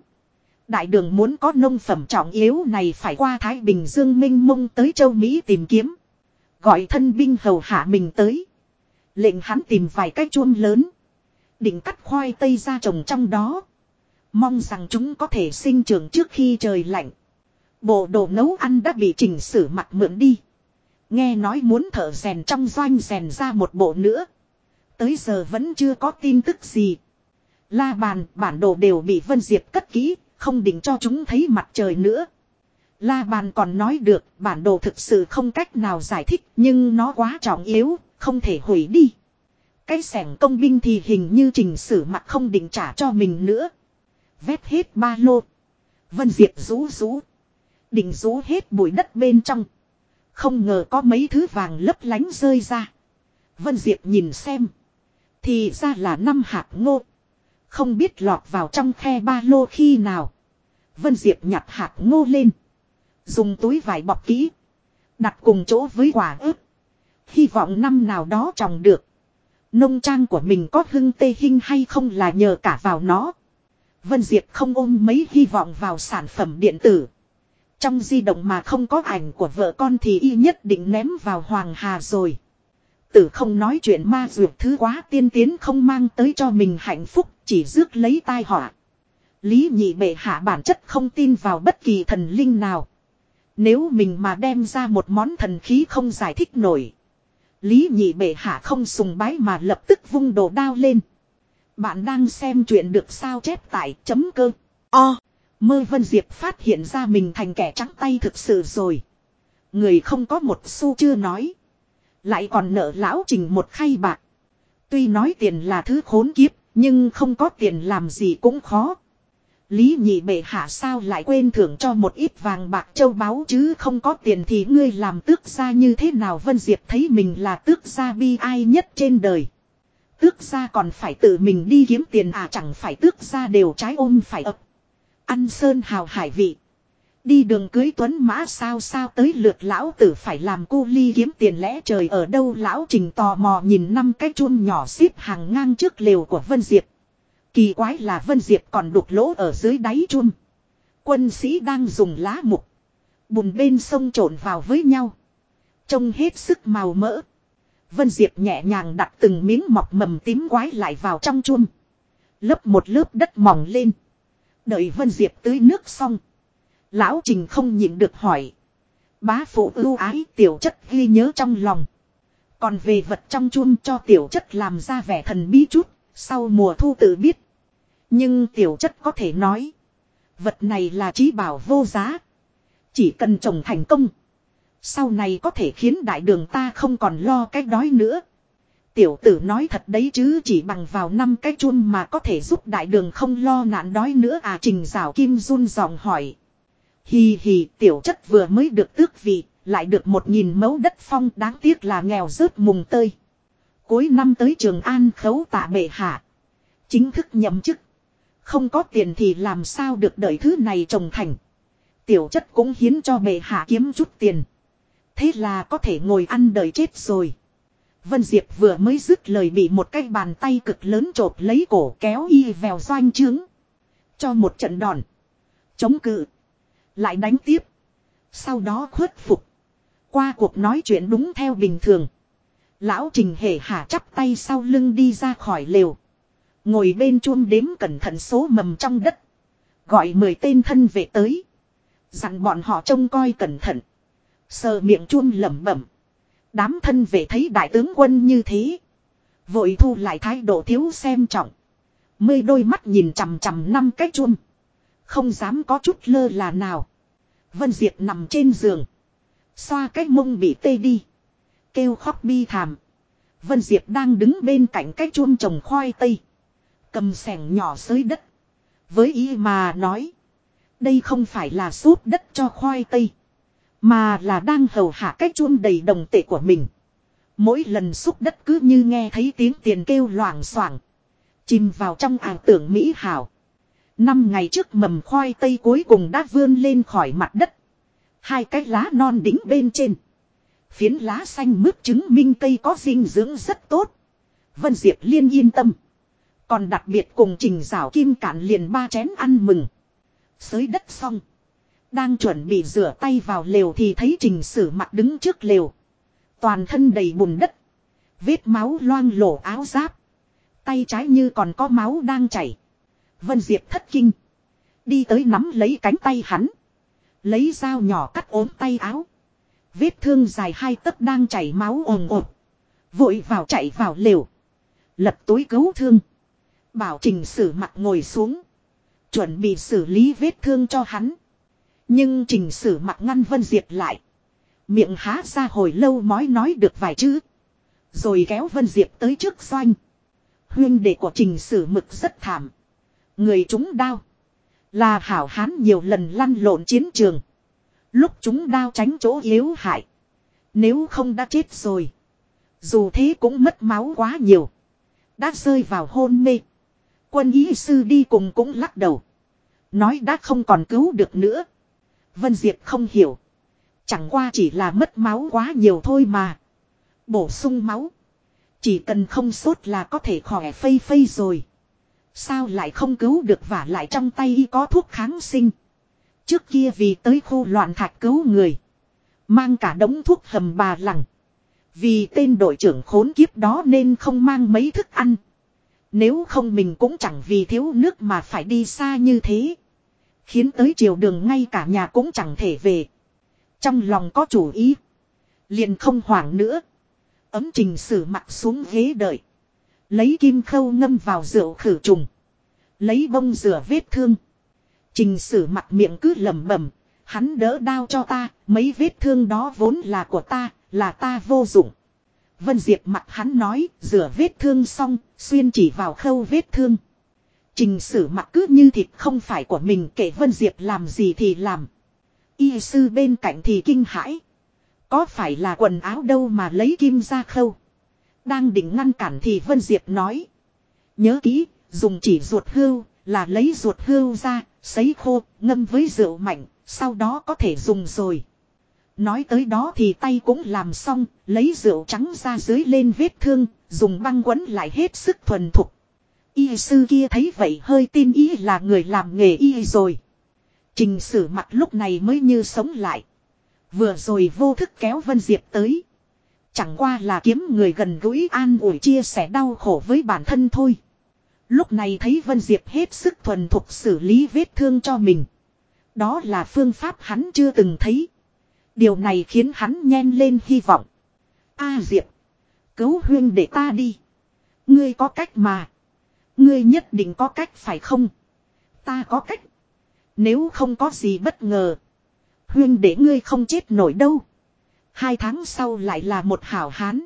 Đại đường muốn có nông phẩm trọng yếu này phải qua Thái Bình Dương minh mông tới châu Mỹ tìm kiếm. Gọi thân binh hầu hạ mình tới. Lệnh hắn tìm vài cái chuông lớn. Định cắt khoai tây ra trồng trong đó. Mong rằng chúng có thể sinh trưởng trước khi trời lạnh. Bộ đồ nấu ăn đã bị chỉnh sửa mặt mượn đi. Nghe nói muốn thở rèn trong doanh rèn ra một bộ nữa. Tới giờ vẫn chưa có tin tức gì. La bàn, bản đồ đều bị Vân Diệp cất kỹ, không định cho chúng thấy mặt trời nữa. La bàn còn nói được, bản đồ thực sự không cách nào giải thích, nhưng nó quá trọng yếu, không thể hủy đi. Cái sẻng công binh thì hình như trình sử mặt không định trả cho mình nữa. Vét hết ba lô. Vân Diệp rú rú. Định rú hết bụi đất bên trong. Không ngờ có mấy thứ vàng lấp lánh rơi ra. Vân Diệp nhìn xem. Thì ra là năm hạt ngô. Không biết lọt vào trong khe ba lô khi nào. Vân Diệp nhặt hạt ngô lên. Dùng túi vải bọc kỹ. Đặt cùng chỗ với quả ớt. Hy vọng năm nào đó trồng được. Nông trang của mình có hưng tê hinh hay không là nhờ cả vào nó. Vân Diệp không ôm mấy hy vọng vào sản phẩm điện tử. Trong di động mà không có ảnh của vợ con thì y nhất định ném vào Hoàng Hà rồi. Tử không nói chuyện ma dược thứ quá tiên tiến không mang tới cho mình hạnh phúc, chỉ rước lấy tai họa. Lý nhị bệ hạ bản chất không tin vào bất kỳ thần linh nào. Nếu mình mà đem ra một món thần khí không giải thích nổi. Lý nhị bệ hạ không sùng bái mà lập tức vung đồ đao lên. Bạn đang xem chuyện được sao chép tại chấm cơ. O. Mơ Vân Diệp phát hiện ra mình thành kẻ trắng tay thực sự rồi. Người không có một xu chưa nói. Lại còn nợ lão trình một khay bạc. Tuy nói tiền là thứ khốn kiếp, nhưng không có tiền làm gì cũng khó. Lý nhị bệ hạ sao lại quên thưởng cho một ít vàng bạc châu báu chứ không có tiền thì ngươi làm tước gia như thế nào Vân Diệp thấy mình là tước gia bi ai nhất trên đời. Tước gia còn phải tự mình đi kiếm tiền à chẳng phải tước gia đều trái ôm phải ập. Ăn sơn hào hải vị. Đi đường cưới tuấn mã sao sao tới lượt lão tử phải làm cu ly kiếm tiền lẽ trời ở đâu lão trình tò mò nhìn năm cái chuông nhỏ xếp hàng ngang trước lều của Vân Diệp. Kỳ quái là Vân Diệp còn đục lỗ ở dưới đáy chuông. Quân sĩ đang dùng lá mục. Bùn bên sông trộn vào với nhau. Trông hết sức màu mỡ. Vân Diệp nhẹ nhàng đặt từng miếng mọc mầm tím quái lại vào trong chuông. Lấp một lớp đất mỏng lên. Đợi Vân Diệp tưới nước xong. Lão Trình không nhịn được hỏi. Bá phụ ưu ái tiểu chất ghi nhớ trong lòng. Còn về vật trong chuông cho tiểu chất làm ra vẻ thần bí chút, sau mùa thu tự biết. Nhưng tiểu chất có thể nói. Vật này là trí bảo vô giá. Chỉ cần trồng thành công. Sau này có thể khiến đại đường ta không còn lo cái đói nữa. Tiểu tử nói thật đấy chứ chỉ bằng vào năm cái chuông mà có thể giúp đại đường không lo nạn đói nữa à trình rào kim run giọng hỏi. Hì hì tiểu chất vừa mới được tước vị, lại được một nghìn mẫu đất phong đáng tiếc là nghèo rớt mùng tơi. Cuối năm tới trường an khấu tạ bệ hạ. Chính thức nhậm chức. Không có tiền thì làm sao được đợi thứ này trồng thành. Tiểu chất cũng hiến cho bệ hạ kiếm chút tiền. Thế là có thể ngồi ăn đời chết rồi. Vân Diệp vừa mới dứt lời bị một cái bàn tay cực lớn chộp lấy cổ kéo y vèo doanh trướng. Cho một trận đòn. Chống cự. Lại đánh tiếp. Sau đó khuất phục. Qua cuộc nói chuyện đúng theo bình thường. Lão Trình hề hà chắp tay sau lưng đi ra khỏi lều. Ngồi bên chuông đếm cẩn thận số mầm trong đất. Gọi mười tên thân về tới. Dặn bọn họ trông coi cẩn thận. Sờ miệng chuông lẩm bẩm. Đám thân về thấy đại tướng quân như thế. Vội thu lại thái độ thiếu xem trọng. Mười đôi mắt nhìn chằm chằm năm cái chuông. Không dám có chút lơ là nào. Vân Diệp nằm trên giường. Xoa cái mông bị tê đi. Kêu khóc bi thảm. Vân Diệp đang đứng bên cạnh cái chuông trồng khoai tây. Cầm sẻng nhỏ xới đất. Với ý mà nói. Đây không phải là súp đất cho khoai tây. Mà là đang hầu hạ cái chuông đầy đồng tệ của mình. Mỗi lần xúc đất cứ như nghe thấy tiếng tiền kêu loảng xoảng Chìm vào trong ảo tưởng mỹ hảo. Năm ngày trước mầm khoai tây cuối cùng đã vươn lên khỏi mặt đất. Hai cái lá non đính bên trên. Phiến lá xanh mướp chứng minh cây có dinh dưỡng rất tốt. Vân Diệp liên yên tâm. Còn đặc biệt cùng trình rào kim cản liền ba chén ăn mừng. sới đất xong. Đang chuẩn bị rửa tay vào lều thì thấy trình sử mặt đứng trước lều. Toàn thân đầy bùn đất. Vết máu loang lổ áo giáp. Tay trái như còn có máu đang chảy. Vân Diệp thất kinh. Đi tới nắm lấy cánh tay hắn. Lấy dao nhỏ cắt ốm tay áo. Vết thương dài hai tấc đang chảy máu ồn ồn. Vội vào chạy vào lều. Lật túi cứu thương. Bảo trình sử mặt ngồi xuống. Chuẩn bị xử lý vết thương cho hắn. Nhưng trình sử mặt ngăn Vân Diệp lại. Miệng há ra hồi lâu mói nói được vài chữ. Rồi kéo Vân Diệp tới trước doanh. Huyên đệ của trình sử mực rất thảm. Người chúng đao Là hảo hán nhiều lần lăn lộn chiến trường. Lúc chúng đao tránh chỗ yếu hại. Nếu không đã chết rồi. Dù thế cũng mất máu quá nhiều. Đã rơi vào hôn mê. Quân ý sư đi cùng cũng lắc đầu. Nói đã không còn cứu được nữa. Vân Diệp không hiểu. Chẳng qua chỉ là mất máu quá nhiều thôi mà. Bổ sung máu. Chỉ cần không sốt là có thể khỏe phây phây rồi. Sao lại không cứu được và lại trong tay y có thuốc kháng sinh. Trước kia vì tới khu loạn thạch cứu người. Mang cả đống thuốc hầm bà lằng. Vì tên đội trưởng khốn kiếp đó nên không mang mấy thức ăn. Nếu không mình cũng chẳng vì thiếu nước mà phải đi xa như thế. Khiến tới chiều đường ngay cả nhà cũng chẳng thể về. Trong lòng có chủ ý. Liền không hoảng nữa. Ấm trình sử mặt xuống ghế đợi. Lấy kim khâu ngâm vào rượu khử trùng. Lấy bông rửa vết thương. Trình sử mặt miệng cứ lẩm bẩm, hắn đỡ đau cho ta, mấy vết thương đó vốn là của ta, là ta vô dụng. Vân Diệp mặt hắn nói, rửa vết thương xong, xuyên chỉ vào khâu vết thương. Trình sử mặt cứ như thịt không phải của mình kể Vân Diệp làm gì thì làm. Y sư bên cạnh thì kinh hãi. Có phải là quần áo đâu mà lấy kim ra khâu. Đang định ngăn cản thì Vân Diệp nói. Nhớ kỹ, dùng chỉ ruột hưu, là lấy ruột hưu ra, sấy khô, ngâm với rượu mạnh, sau đó có thể dùng rồi. Nói tới đó thì tay cũng làm xong, lấy rượu trắng ra dưới lên vết thương, dùng băng quấn lại hết sức thuần thục. Y sư kia thấy vậy hơi tin ý là người làm nghề y rồi. Trình sử mặt lúc này mới như sống lại. Vừa rồi vô thức kéo Vân Diệp tới. Chẳng qua là kiếm người gần gũi an ủi chia sẻ đau khổ với bản thân thôi. Lúc này thấy Vân Diệp hết sức thuần thục xử lý vết thương cho mình. Đó là phương pháp hắn chưa từng thấy. Điều này khiến hắn nhen lên hy vọng. A Diệp. Cứu huyên để ta đi. Ngươi có cách mà. Ngươi nhất định có cách phải không? Ta có cách. Nếu không có gì bất ngờ. Huyên để ngươi không chết nổi đâu. Hai tháng sau lại là một hảo hán.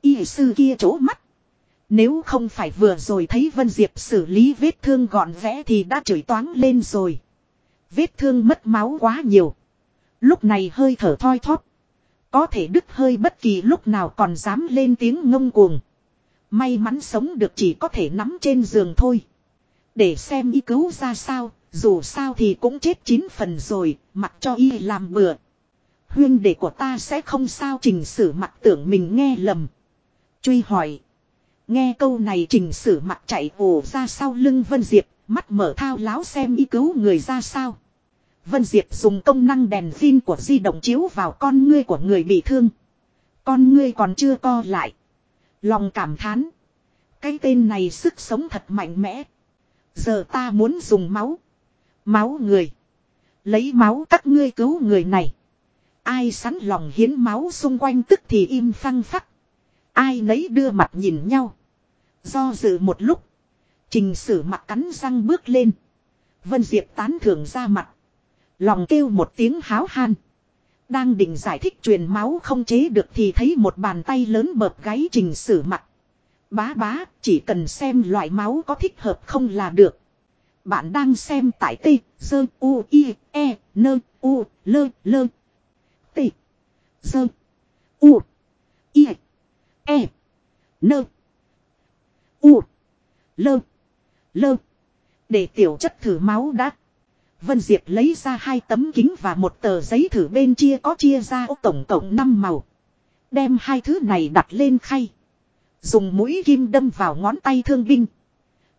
Y sư kia chỗ mắt. Nếu không phải vừa rồi thấy Vân Diệp xử lý vết thương gọn vẽ thì đã chửi toáng lên rồi. Vết thương mất máu quá nhiều. Lúc này hơi thở thoi thóp. Có thể đứt hơi bất kỳ lúc nào còn dám lên tiếng ngông cuồng. May mắn sống được chỉ có thể nắm trên giường thôi. Để xem y cứu ra sao, dù sao thì cũng chết chín phần rồi, mặc cho y làm bừa. Huyên đệ của ta sẽ không sao trình sử mặt tưởng mình nghe lầm. Truy hỏi. Nghe câu này trình sử mặt chạy ồ ra sau lưng Vân Diệp, mắt mở thao láo xem y cứu người ra sao. Vân Diệp dùng công năng đèn pin của di động chiếu vào con ngươi của người bị thương. Con ngươi còn chưa co lại. Lòng cảm thán. Cái tên này sức sống thật mạnh mẽ. Giờ ta muốn dùng máu. Máu người. Lấy máu các ngươi cứu người này. Ai sẵn lòng hiến máu xung quanh tức thì im phăng phắc. Ai nấy đưa mặt nhìn nhau. Do dự một lúc. Trình sử mặt cắn răng bước lên. Vân Diệp tán thưởng ra mặt. Lòng kêu một tiếng háo han. Đang định giải thích truyền máu không chế được thì thấy một bàn tay lớn bợp gáy trình sử mặt. Bá bá, chỉ cần xem loại máu có thích hợp không là được. Bạn đang xem tại T, Z, U, I, E, n U, Lơ, Lơ. Sơ. U, I, E, Nơ, U, Lơ, Lơ. Để tiểu chất thử máu đã. Vân Diệp lấy ra hai tấm kính và một tờ giấy thử bên chia có chia ra tổng cộng 5 màu. Đem hai thứ này đặt lên khay. Dùng mũi kim đâm vào ngón tay thương binh.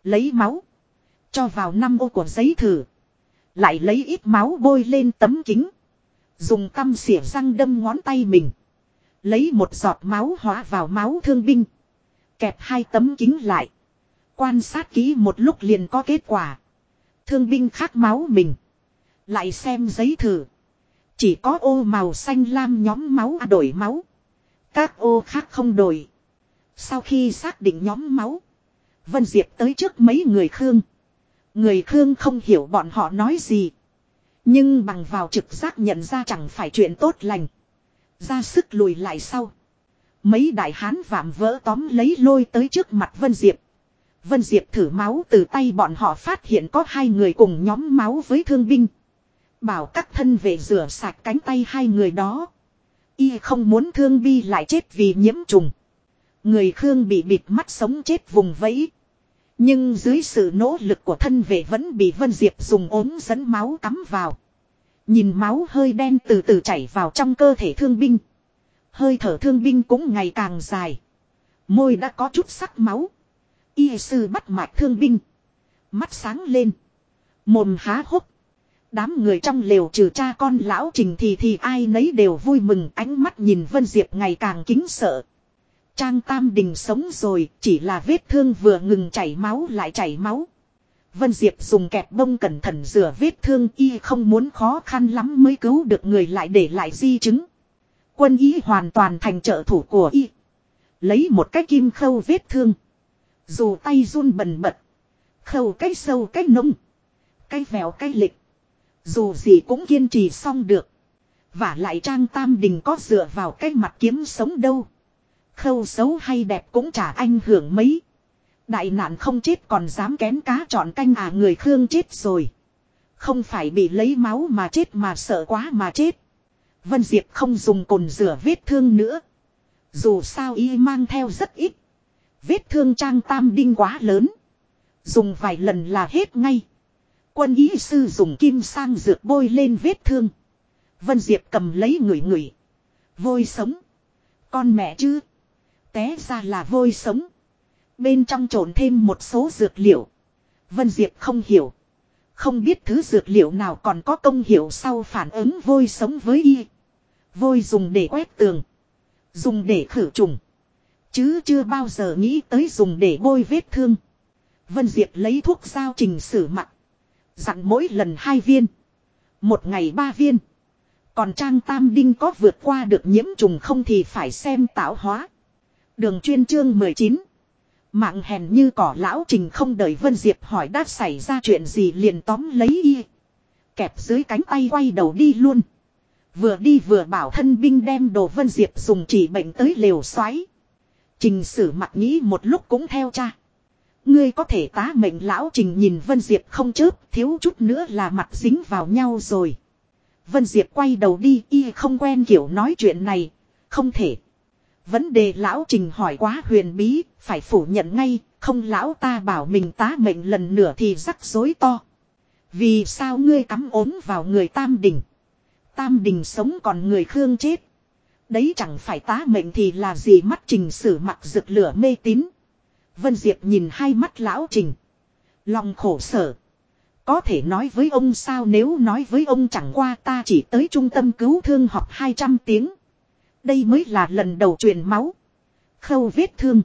Lấy máu. Cho vào năm ô của giấy thử. Lại lấy ít máu bôi lên tấm kính. Dùng tăm xỉa răng đâm ngón tay mình. Lấy một giọt máu hóa vào máu thương binh. Kẹp hai tấm kính lại. Quan sát kỹ một lúc liền có kết quả. Thương binh khát máu mình. Lại xem giấy thử. Chỉ có ô màu xanh lam nhóm máu à đổi máu. Các ô khác không đổi. Sau khi xác định nhóm máu. Vân Diệp tới trước mấy người Khương. Người Khương không hiểu bọn họ nói gì. Nhưng bằng vào trực giác nhận ra chẳng phải chuyện tốt lành. Ra sức lùi lại sau. Mấy đại hán vạm vỡ tóm lấy lôi tới trước mặt Vân Diệp. Vân Diệp thử máu từ tay bọn họ phát hiện có hai người cùng nhóm máu với thương binh. Bảo các thân vệ rửa sạch cánh tay hai người đó. Y không muốn thương bi lại chết vì nhiễm trùng. Người Khương bị bịt mắt sống chết vùng vẫy. Nhưng dưới sự nỗ lực của thân vệ vẫn bị Vân Diệp dùng ốm dẫn máu cắm vào. Nhìn máu hơi đen từ từ chảy vào trong cơ thể thương binh. Hơi thở thương binh cũng ngày càng dài. Môi đã có chút sắc máu. Y sư bắt mạch thương binh. Mắt sáng lên. Mồm há hốc. Đám người trong lều trừ cha con lão trình thì thì ai nấy đều vui mừng ánh mắt nhìn Vân Diệp ngày càng kính sợ. Trang Tam Đình sống rồi, chỉ là vết thương vừa ngừng chảy máu lại chảy máu. Vân Diệp dùng kẹp bông cẩn thận rửa vết thương y không muốn khó khăn lắm mới cứu được người lại để lại di chứng. Quân y hoàn toàn thành trợ thủ của y. Lấy một cái kim khâu vết thương. Dù tay run bần bật. Khâu cái sâu cái nông. Cái vèo cái lịch. Dù gì cũng kiên trì xong được. Và lại Trang Tam Đình có dựa vào cái mặt kiếm sống đâu. Khâu xấu hay đẹp cũng chả ảnh hưởng mấy. Đại nạn không chết còn dám kén cá chọn canh à người Khương chết rồi. Không phải bị lấy máu mà chết mà sợ quá mà chết. Vân Diệp không dùng cồn rửa vết thương nữa. Dù sao y mang theo rất ít. Vết thương trang tam đinh quá lớn. Dùng vài lần là hết ngay. Quân y sư dùng kim sang dược bôi lên vết thương. Vân Diệp cầm lấy người người. Vôi sống. Con mẹ chứ. Té ra là vôi sống. Bên trong trộn thêm một số dược liệu. Vân Diệp không hiểu. Không biết thứ dược liệu nào còn có công hiệu sau phản ứng vôi sống với y. Vôi dùng để quét tường. Dùng để khử trùng. Chứ chưa bao giờ nghĩ tới dùng để bôi vết thương. Vân Diệp lấy thuốc giao trình sử mặt. Dặn mỗi lần hai viên. Một ngày ba viên. Còn trang tam đinh có vượt qua được nhiễm trùng không thì phải xem tạo hóa. Đường chuyên chương 19. Mạng hèn như cỏ lão trình không đợi Vân Diệp hỏi đã xảy ra chuyện gì liền tóm lấy y. Kẹp dưới cánh tay quay đầu đi luôn. Vừa đi vừa bảo thân binh đem đồ Vân Diệp dùng chỉ bệnh tới lều xoáy. Trình sử mặt nghĩ một lúc cũng theo cha. Ngươi có thể tá mệnh lão trình nhìn Vân Diệp không chớp, thiếu chút nữa là mặt dính vào nhau rồi. Vân Diệp quay đầu đi, y không quen kiểu nói chuyện này. Không thể. Vấn đề lão trình hỏi quá huyền bí, phải phủ nhận ngay, không lão ta bảo mình tá mệnh lần nữa thì rắc rối to. Vì sao ngươi cắm ốm vào người tam đình? Tam đình sống còn người khương chết. Đấy chẳng phải tá mệnh thì là gì mắt trình sử mặc rực lửa mê tín. Vân Diệp nhìn hai mắt lão trình. Lòng khổ sở. Có thể nói với ông sao nếu nói với ông chẳng qua ta chỉ tới trung tâm cứu thương học 200 tiếng. Đây mới là lần đầu truyền máu. Khâu vết thương.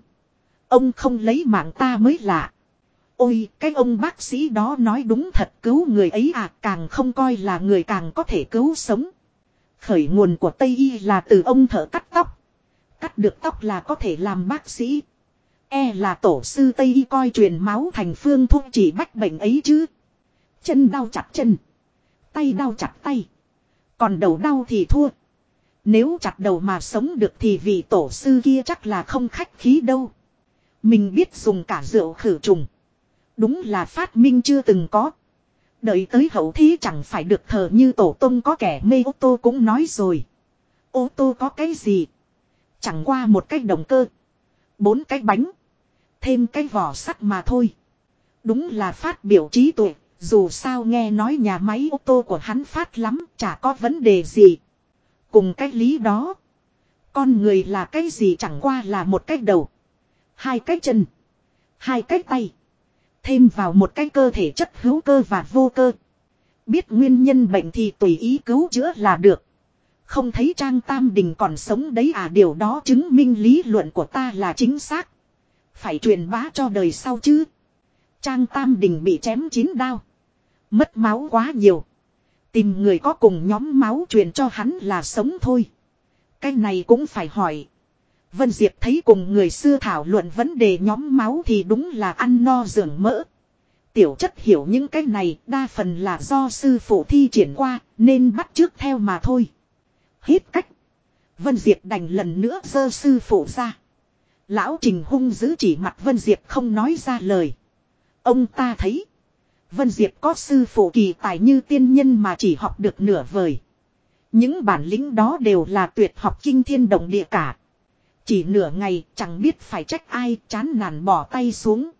Ông không lấy mạng ta mới lạ. Ôi, cái ông bác sĩ đó nói đúng thật cứu người ấy à càng không coi là người càng có thể cứu sống. Khởi nguồn của Tây Y là từ ông thợ cắt tóc. Cắt được tóc là có thể làm bác sĩ. E là tổ sư Tây Y coi truyền máu thành phương thuốc chỉ bách bệnh ấy chứ. Chân đau chặt chân. Tay đau chặt tay. Còn đầu đau thì thua. Nếu chặt đầu mà sống được thì vị tổ sư kia chắc là không khách khí đâu. Mình biết dùng cả rượu khử trùng. Đúng là phát minh chưa từng có. Đợi tới hậu thế chẳng phải được thờ như tổ tông có kẻ mê ô tô cũng nói rồi. Ô tô có cái gì? Chẳng qua một cái động cơ. Bốn cái bánh. Thêm cái vỏ sắt mà thôi. Đúng là phát biểu trí tuệ. Dù sao nghe nói nhà máy ô tô của hắn phát lắm, chả có vấn đề gì. Cùng cách lý đó. Con người là cái gì chẳng qua là một cách đầu. Hai cách chân. Hai cách tay. Thêm vào một cái cơ thể chất hữu cơ và vô cơ. Biết nguyên nhân bệnh thì tùy ý cứu chữa là được. Không thấy Trang Tam Đình còn sống đấy à điều đó chứng minh lý luận của ta là chính xác. Phải truyền bá cho đời sau chứ. Trang Tam Đình bị chém chín đao. Mất máu quá nhiều. Tìm người có cùng nhóm máu truyền cho hắn là sống thôi. Cái này cũng phải hỏi. Vân Diệp thấy cùng người xưa thảo luận vấn đề nhóm máu thì đúng là ăn no dưỡng mỡ. Tiểu chất hiểu những cái này, đa phần là do sư phụ thi triển qua, nên bắt trước theo mà thôi. Hết cách. Vân Diệp đành lần nữa dơ sư phụ ra. Lão Trình hung giữ chỉ mặt Vân Diệp không nói ra lời. Ông ta thấy. Vân Diệp có sư phụ kỳ tài như tiên nhân mà chỉ học được nửa vời. Những bản lĩnh đó đều là tuyệt học kinh thiên động địa cả. Chỉ nửa ngày chẳng biết phải trách ai, chán nản bỏ tay xuống.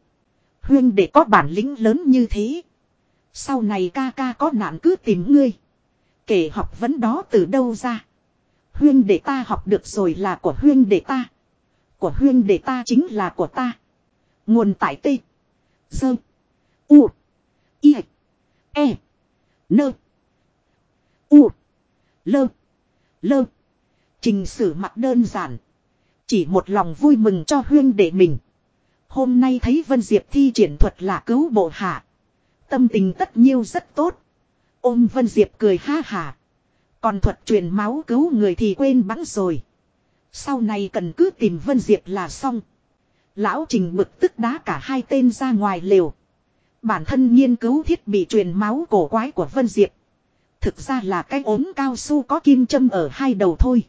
Huyên để có bản lĩnh lớn như thế. Sau này ca ca có nạn cứ tìm ngươi. Kể học vấn đó từ đâu ra. Huyên để ta học được rồi là của huyên để ta. Của huyên để ta chính là của ta. Nguồn tại tê. Dơ. U. Y. E. Nơ. U. Lơ. Lơ. Trình sử mặt đơn giản. Chỉ một lòng vui mừng cho huyên đệ mình. Hôm nay thấy Vân Diệp thi triển thuật là cứu bộ hạ. Tâm tình tất nhiêu rất tốt. Ôm Vân Diệp cười ha hà. Còn thuật truyền máu cứu người thì quên bẵng rồi. Sau này cần cứ tìm Vân Diệp là xong. Lão Trình bực tức đá cả hai tên ra ngoài lều. Bản thân nghiên cứu thiết bị truyền máu cổ quái của Vân Diệp. Thực ra là cái ốm cao su có kim châm ở hai đầu thôi.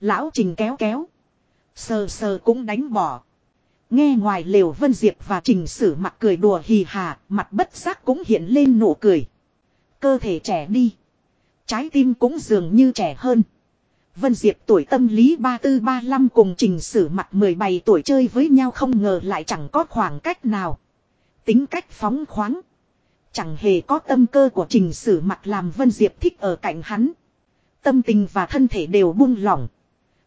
Lão Trình kéo kéo. Sờ sờ cũng đánh bỏ. Nghe ngoài lều Vân Diệp và Trình Sử mặt cười đùa hì hà, mặt bất giác cũng hiện lên nụ cười. Cơ thể trẻ đi. Trái tim cũng dường như trẻ hơn. Vân Diệp tuổi tâm lý 3435 cùng Trình Sử mặt 17 tuổi chơi với nhau không ngờ lại chẳng có khoảng cách nào. Tính cách phóng khoáng. Chẳng hề có tâm cơ của Trình Sử mặt làm Vân Diệp thích ở cạnh hắn. Tâm tình và thân thể đều buông lỏng.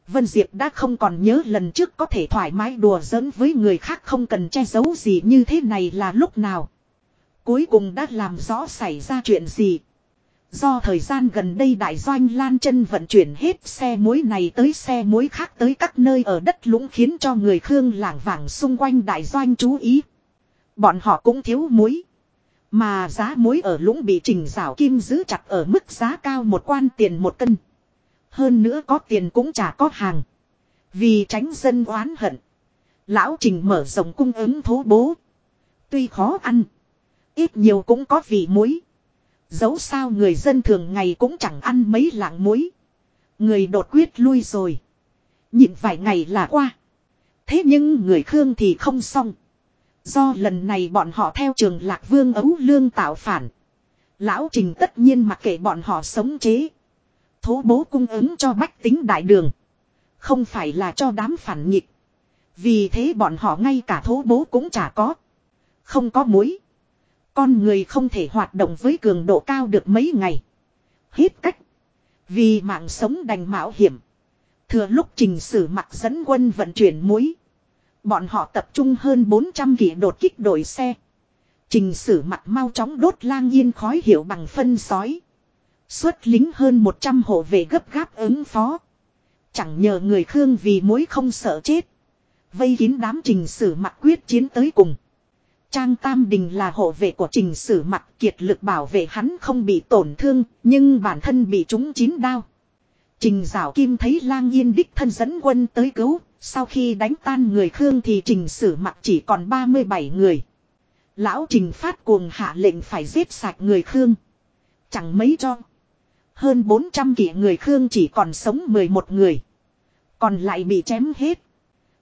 Vân Diệp đã không còn nhớ lần trước có thể thoải mái đùa giỡn với người khác không cần che giấu gì như thế này là lúc nào. Cuối cùng đã làm rõ xảy ra chuyện gì. Do thời gian gần đây đại doanh lan chân vận chuyển hết xe muối này tới xe muối khác tới các nơi ở đất lũng khiến cho người Khương lảng vảng xung quanh đại doanh chú ý. Bọn họ cũng thiếu muối. Mà giá muối ở lũng bị trình rào kim giữ chặt ở mức giá cao một quan tiền một cân. Hơn nữa có tiền cũng chả có hàng. Vì tránh dân oán hận. Lão trình mở rộng cung ứng thố bố. Tuy khó ăn. Ít nhiều cũng có vị muối. Dẫu sao người dân thường ngày cũng chẳng ăn mấy lạng muối. Người đột quyết lui rồi. Nhịn vài ngày là qua. Thế nhưng người Khương thì không xong. Do lần này bọn họ theo trường Lạc Vương ấu lương tạo phản. Lão Trình tất nhiên mặc kệ bọn họ sống chế. Thố bố cung ứng cho bách tính đại đường. Không phải là cho đám phản nghịch. Vì thế bọn họ ngay cả thố bố cũng chả có. Không có muối. Con người không thể hoạt động với cường độ cao được mấy ngày. Hết cách. Vì mạng sống đành mạo hiểm. Thừa lúc trình sử mặc dẫn quân vận chuyển muối. Bọn họ tập trung hơn 400 kỷ đột kích đội xe. Trình sử mặt mau chóng đốt lang yên khói hiệu bằng phân sói. Xuất lính hơn 100 hộ vệ gấp gáp ứng phó. Chẳng nhờ người Khương vì mối không sợ chết. Vây kín đám trình sử mặt quyết chiến tới cùng. Trang Tam Đình là hộ vệ của trình sử mặt kiệt lực bảo vệ hắn không bị tổn thương, nhưng bản thân bị trúng chín đao. Trình Giảo Kim thấy lang yên đích thân dẫn quân tới cứu, sau khi đánh tan người Khương thì trình sử mặc chỉ còn 37 người. Lão trình phát cuồng hạ lệnh phải giết sạch người Khương. Chẳng mấy cho. Hơn 400 kỷ người Khương chỉ còn sống 11 người. Còn lại bị chém hết.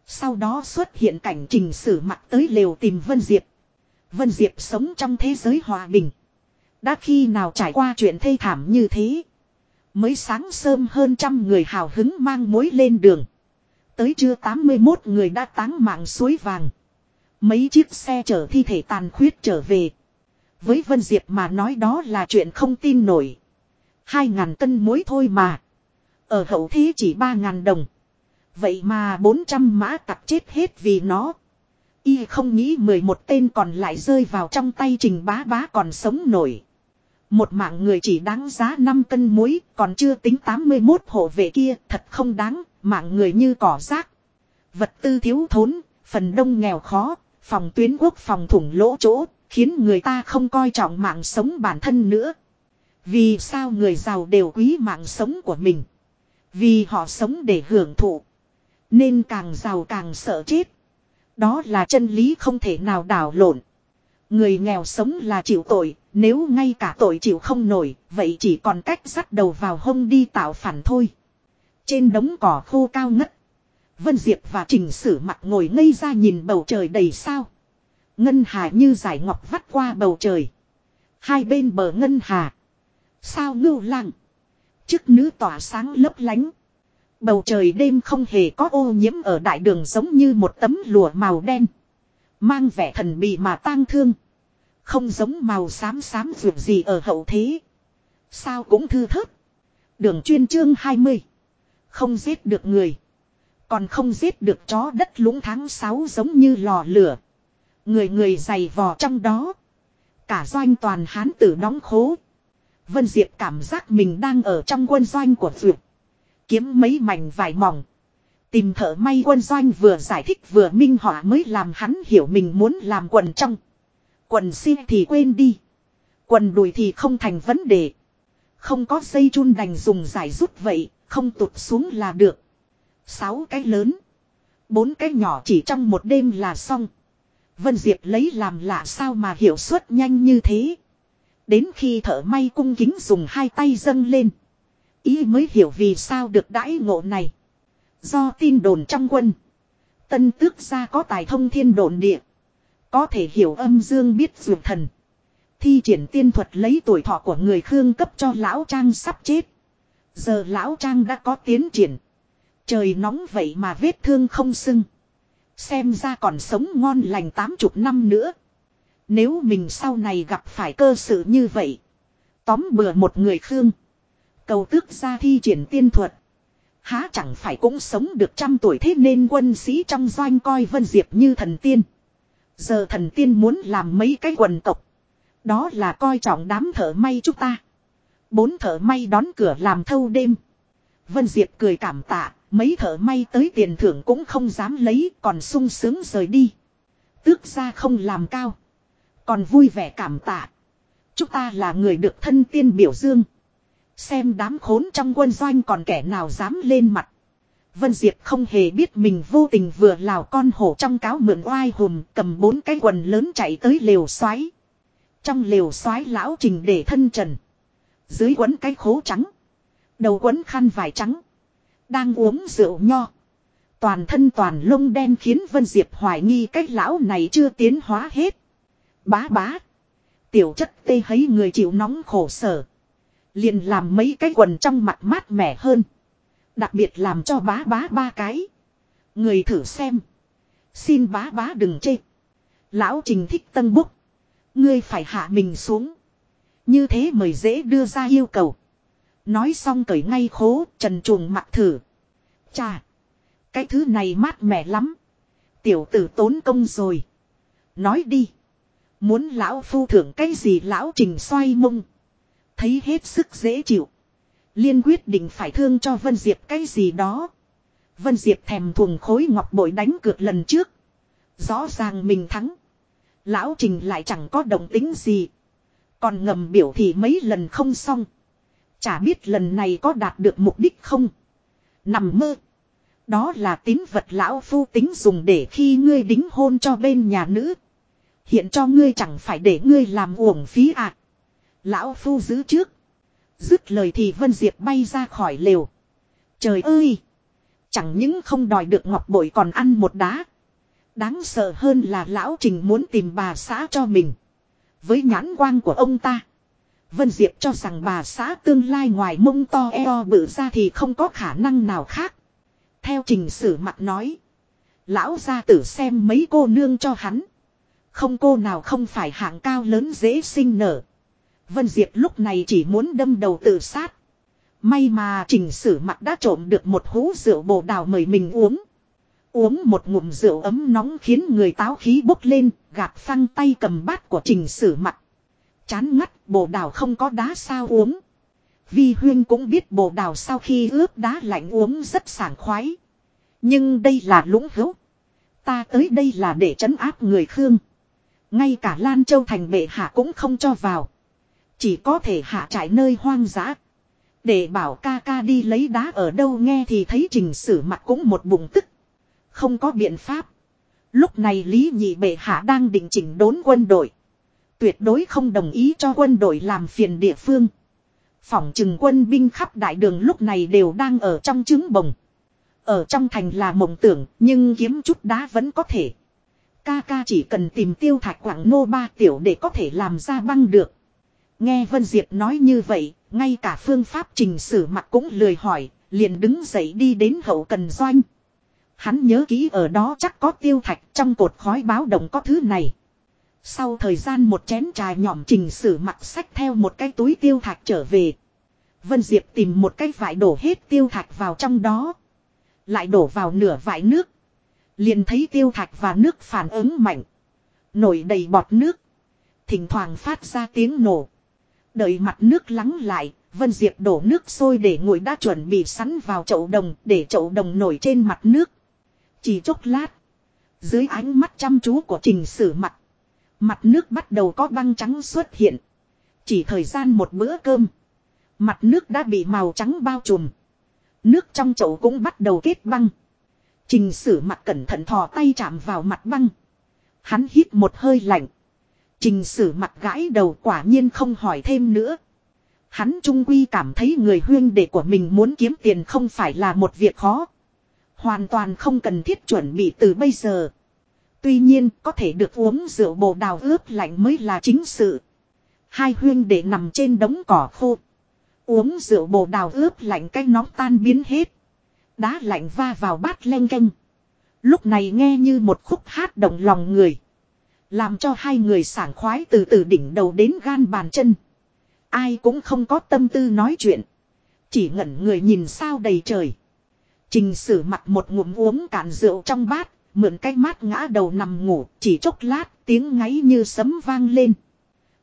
Sau đó xuất hiện cảnh trình sử mặc tới lều tìm Vân Diệp. Vân Diệp sống trong thế giới hòa bình. Đã khi nào trải qua chuyện thê thảm như thế. Mới sáng sớm hơn trăm người hào hứng mang mối lên đường. Tới chưa 81 người đã táng mạng suối vàng. Mấy chiếc xe chở thi thể tàn khuyết trở về. Với Vân Diệp mà nói đó là chuyện không tin nổi. Hai ngàn cân muối thôi mà. Ở hậu thế chỉ ba ngàn đồng. Vậy mà 400 mã tặc chết hết vì nó. Y không nghĩ 11 tên còn lại rơi vào trong tay trình bá bá còn sống nổi. Một mạng người chỉ đáng giá 5 cân muối, còn chưa tính 81 hộ vệ kia, thật không đáng, mạng người như cỏ rác. Vật tư thiếu thốn, phần đông nghèo khó, phòng tuyến quốc phòng thủng lỗ chỗ, khiến người ta không coi trọng mạng sống bản thân nữa. Vì sao người giàu đều quý mạng sống của mình? Vì họ sống để hưởng thụ. Nên càng giàu càng sợ chết. Đó là chân lý không thể nào đảo lộn. Người nghèo sống là chịu tội, nếu ngay cả tội chịu không nổi, vậy chỉ còn cách dắt đầu vào hông đi tạo phản thôi. Trên đống cỏ khô cao ngất. Vân Diệp và Trình Sử mặt ngồi ngây ra nhìn bầu trời đầy sao. Ngân hà như giải ngọc vắt qua bầu trời. Hai bên bờ ngân hà. Sao ngưu lặng. Chức nữ tỏa sáng lấp lánh. Bầu trời đêm không hề có ô nhiễm ở đại đường giống như một tấm lụa màu đen. Mang vẻ thần bì mà tang thương. Không giống màu xám xám vượt gì ở hậu thế. Sao cũng thư thớt. Đường chuyên chương 20. Không giết được người. Còn không giết được chó đất lũng tháng 6 giống như lò lửa. Người người dày vò trong đó. Cả doanh toàn hán tử đóng khố. Vân Diệp cảm giác mình đang ở trong quân doanh của Duyệt. Kiếm mấy mảnh vải mỏng. Tìm thợ may quân doanh vừa giải thích vừa minh họa mới làm hắn hiểu mình muốn làm quần trong. Quần xin thì quên đi. Quần đùi thì không thành vấn đề. Không có dây chun đành dùng giải rút vậy, không tụt xuống là được. Sáu cái lớn. Bốn cái nhỏ chỉ trong một đêm là xong. Vân Diệp lấy làm lạ sao mà hiệu suất nhanh như thế. Đến khi thợ may cung kính dùng hai tay dâng lên. Ý mới hiểu vì sao được đãi ngộ này. Do tin đồn trong quân. Tân tước gia có tài thông thiên đồn địa. Có thể hiểu âm dương biết dược thần. Thi triển tiên thuật lấy tuổi thọ của người Khương cấp cho lão Trang sắp chết. Giờ lão Trang đã có tiến triển. Trời nóng vậy mà vết thương không sưng. Xem ra còn sống ngon lành tám chục năm nữa. Nếu mình sau này gặp phải cơ sự như vậy. Tóm bừa một người Khương. Cầu tước ra thi triển tiên thuật. Há chẳng phải cũng sống được trăm tuổi thế nên quân sĩ trong doanh coi Vân Diệp như thần tiên. Giờ thần tiên muốn làm mấy cái quần tộc. Đó là coi trọng đám thợ may chúng ta. Bốn thợ may đón cửa làm thâu đêm. Vân Diệp cười cảm tạ, mấy thợ may tới tiền thưởng cũng không dám lấy, còn sung sướng rời đi. Tước ra không làm cao. Còn vui vẻ cảm tạ. Chúng ta là người được thân tiên biểu dương. Xem đám khốn trong quân doanh còn kẻ nào dám lên mặt. Vân Diệp không hề biết mình vô tình vừa lào con hổ trong cáo mượn oai hùm cầm bốn cái quần lớn chạy tới lều xoáy. Trong lều xoáy lão trình để thân trần. Dưới quấn cái khố trắng. Đầu quấn khăn vải trắng. Đang uống rượu nho. Toàn thân toàn lông đen khiến Vân Diệp hoài nghi cách lão này chưa tiến hóa hết. Bá bá. Tiểu chất tê thấy người chịu nóng khổ sở. Liền làm mấy cái quần trong mặt mát mẻ hơn. Đặc biệt làm cho bá bá ba cái. Người thử xem. Xin bá bá đừng chê. Lão trình thích tân búc. Ngươi phải hạ mình xuống. Như thế mời dễ đưa ra yêu cầu. Nói xong cởi ngay khố, trần chuồng mặc thử. Chà. Cái thứ này mát mẻ lắm. Tiểu tử tốn công rồi. Nói đi. Muốn lão phu thưởng cái gì lão trình xoay mông. Thấy hết sức dễ chịu. Liên quyết định phải thương cho Vân Diệp cái gì đó. Vân Diệp thèm thuồng khối ngọc bội đánh cược lần trước. Rõ ràng mình thắng. Lão Trình lại chẳng có động tính gì. Còn ngầm biểu thị mấy lần không xong. Chả biết lần này có đạt được mục đích không. Nằm mơ. Đó là tín vật lão phu tính dùng để khi ngươi đính hôn cho bên nhà nữ. Hiện cho ngươi chẳng phải để ngươi làm uổng phí ạ. À. Lão phu giữ trước. Dứt lời thì Vân Diệp bay ra khỏi lều. Trời ơi! Chẳng những không đòi được ngọc bội còn ăn một đá. Đáng sợ hơn là lão trình muốn tìm bà xã cho mình. Với nhãn quang của ông ta. Vân Diệp cho rằng bà xã tương lai ngoài mông to eo bự ra thì không có khả năng nào khác. Theo trình sử mặt nói. Lão gia tử xem mấy cô nương cho hắn. Không cô nào không phải hạng cao lớn dễ sinh nở. Vân Diệp lúc này chỉ muốn đâm đầu tự sát. May mà trình sử mặt đã trộm được một hũ rượu bồ đào mời mình uống. Uống một ngụm rượu ấm nóng khiến người táo khí bốc lên, gạt phăng tay cầm bát của trình sử mặt. Chán ngắt, bồ đào không có đá sao uống. Vi Huyên cũng biết bồ đào sau khi ướp đá lạnh uống rất sảng khoái. Nhưng đây là lũng hữu. Ta tới đây là để trấn áp người Khương. Ngay cả Lan Châu thành bệ hạ cũng không cho vào. Chỉ có thể hạ trải nơi hoang dã. Để bảo ca ca đi lấy đá ở đâu nghe thì thấy trình sử mặt cũng một bụng tức. Không có biện pháp. Lúc này Lý Nhị Bệ Hạ đang định chỉnh đốn quân đội. Tuyệt đối không đồng ý cho quân đội làm phiền địa phương. Phỏng chừng quân binh khắp đại đường lúc này đều đang ở trong trứng bồng. Ở trong thành là mộng tưởng, nhưng kiếm chút đá vẫn có thể. Ca ca chỉ cần tìm tiêu thạch quảng nô ba tiểu để có thể làm ra băng được. Nghe Vân Diệp nói như vậy, ngay cả phương pháp trình sử mặt cũng lười hỏi, liền đứng dậy đi đến hậu cần doanh. Hắn nhớ kỹ ở đó chắc có tiêu thạch trong cột khói báo động có thứ này. Sau thời gian một chén trà nhỏm trình sử mặt sách theo một cái túi tiêu thạch trở về. Vân Diệp tìm một cái vải đổ hết tiêu thạch vào trong đó. Lại đổ vào nửa vải nước. Liền thấy tiêu thạch và nước phản ứng mạnh. Nổi đầy bọt nước. Thỉnh thoảng phát ra tiếng nổ. Đợi mặt nước lắng lại, Vân Diệp đổ nước sôi để nguội đã chuẩn bị sẵn vào chậu đồng để chậu đồng nổi trên mặt nước. Chỉ chốc lát. Dưới ánh mắt chăm chú của trình sử mặt. Mặt nước bắt đầu có băng trắng xuất hiện. Chỉ thời gian một bữa cơm. Mặt nước đã bị màu trắng bao trùm. Nước trong chậu cũng bắt đầu kết băng. Trình sử mặt cẩn thận thò tay chạm vào mặt băng. Hắn hít một hơi lạnh. Trình sử mặt gãi đầu quả nhiên không hỏi thêm nữa. Hắn trung quy cảm thấy người huyên đệ của mình muốn kiếm tiền không phải là một việc khó. Hoàn toàn không cần thiết chuẩn bị từ bây giờ. Tuy nhiên, có thể được uống rượu bồ đào ướp lạnh mới là chính sự. Hai huyên đệ nằm trên đống cỏ khô. Uống rượu bồ đào ướp lạnh cái nóng tan biến hết. Đá lạnh va vào bát len canh. Lúc này nghe như một khúc hát động lòng người. Làm cho hai người sảng khoái từ từ đỉnh đầu đến gan bàn chân. Ai cũng không có tâm tư nói chuyện. Chỉ ngẩn người nhìn sao đầy trời. Trình sử mặt một ngụm uống cạn rượu trong bát, mượn cái mát ngã đầu nằm ngủ, chỉ chốc lát tiếng ngáy như sấm vang lên.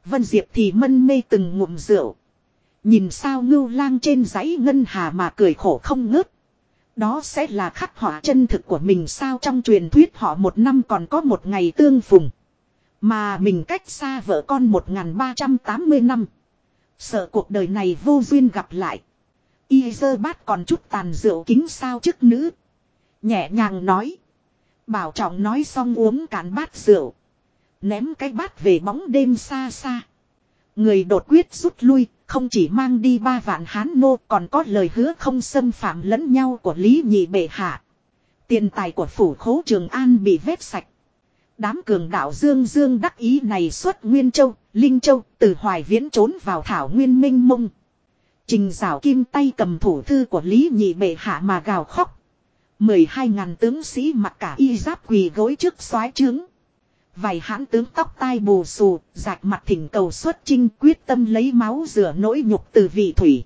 Vân Diệp thì mân mê từng ngụm rượu. Nhìn sao ngưu lang trên giấy ngân hà mà cười khổ không ngớt. Đó sẽ là khắc họa chân thực của mình sao trong truyền thuyết họ một năm còn có một ngày tương phùng. Mà mình cách xa vợ con 1380 năm. Sợ cuộc đời này vô duyên gặp lại. Y dơ bát còn chút tàn rượu kính sao chức nữ. Nhẹ nhàng nói. Bảo trọng nói xong uống cạn bát rượu. Ném cái bát về bóng đêm xa xa. Người đột quyết rút lui, không chỉ mang đi ba vạn hán nô còn có lời hứa không xâm phạm lẫn nhau của Lý Nhị Bệ Hạ. Tiền tài của phủ khố Trường An bị vét sạch. Đám cường đạo Dương Dương đắc ý này xuất Nguyên Châu, Linh Châu, từ Hoài Viễn trốn vào Thảo Nguyên Minh Mông. Trình rào kim tay cầm thủ thư của Lý Nhị Bệ Hạ mà gào khóc. Mười hai ngàn tướng sĩ mặc cả y giáp quỳ gối trước soái trướng. Vài hãn tướng tóc tai bù xù, rạch mặt thỉnh cầu xuất chinh quyết tâm lấy máu rửa nỗi nhục từ vị thủy.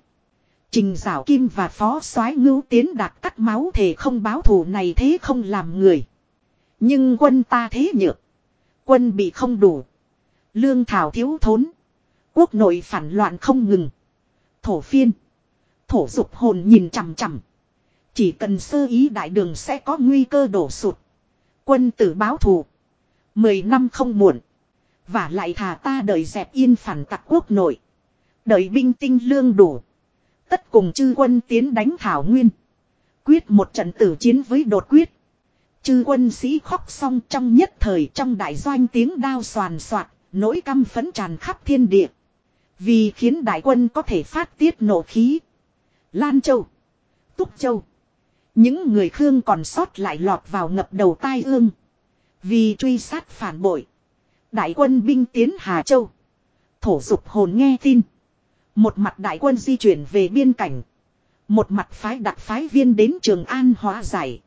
Trình rào kim và phó soái ngưu tiến đạt cắt máu thể không báo thù này thế không làm người. Nhưng quân ta thế nhược. Quân bị không đủ. Lương thảo thiếu thốn. Quốc nội phản loạn không ngừng. Thổ phiên. Thổ dục hồn nhìn chằm chằm. Chỉ cần sơ ý đại đường sẽ có nguy cơ đổ sụt. Quân tử báo thù. Mười năm không muộn. Và lại thà ta đợi dẹp yên phản tặc quốc nội. Đợi binh tinh lương đủ. Tất cùng chư quân tiến đánh Thảo Nguyên. Quyết một trận tử chiến với đột quyết. Chư quân sĩ khóc xong trong nhất thời trong đại doanh tiếng đao soàn soạt, nỗi căm phấn tràn khắp thiên địa. Vì khiến đại quân có thể phát tiết nổ khí. Lan Châu, Túc Châu. Những người Khương còn sót lại lọt vào ngập đầu tai ương. Vì truy sát phản bội. Đại quân binh tiến Hà Châu. Thổ dục hồn nghe tin. Một mặt đại quân di chuyển về biên cảnh. Một mặt phái đặc phái viên đến Trường An hóa giải.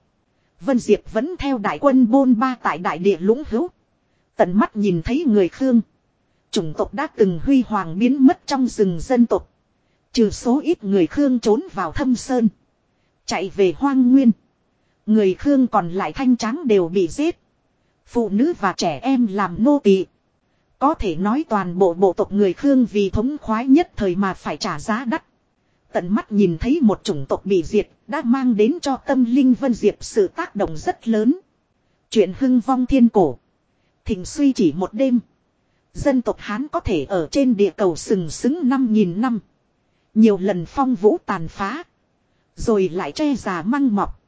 Vân Diệp vẫn theo đại quân bôn ba tại đại địa lũng hữu. Tận mắt nhìn thấy người Khương. Chủng tộc đã từng huy hoàng biến mất trong rừng dân tộc. Trừ số ít người Khương trốn vào thâm sơn. Chạy về hoang nguyên. Người Khương còn lại thanh trắng đều bị giết. Phụ nữ và trẻ em làm nô tỳ. Có thể nói toàn bộ bộ tộc người Khương vì thống khoái nhất thời mà phải trả giá đắt. Tận mắt nhìn thấy một chủng tộc bị diệt, đã mang đến cho tâm linh Vân Diệp sự tác động rất lớn. Chuyện hưng vong thiên cổ. Thình suy chỉ một đêm. Dân tộc Hán có thể ở trên địa cầu sừng sững 5.000 năm. Nhiều lần phong vũ tàn phá. Rồi lại che già măng mọc.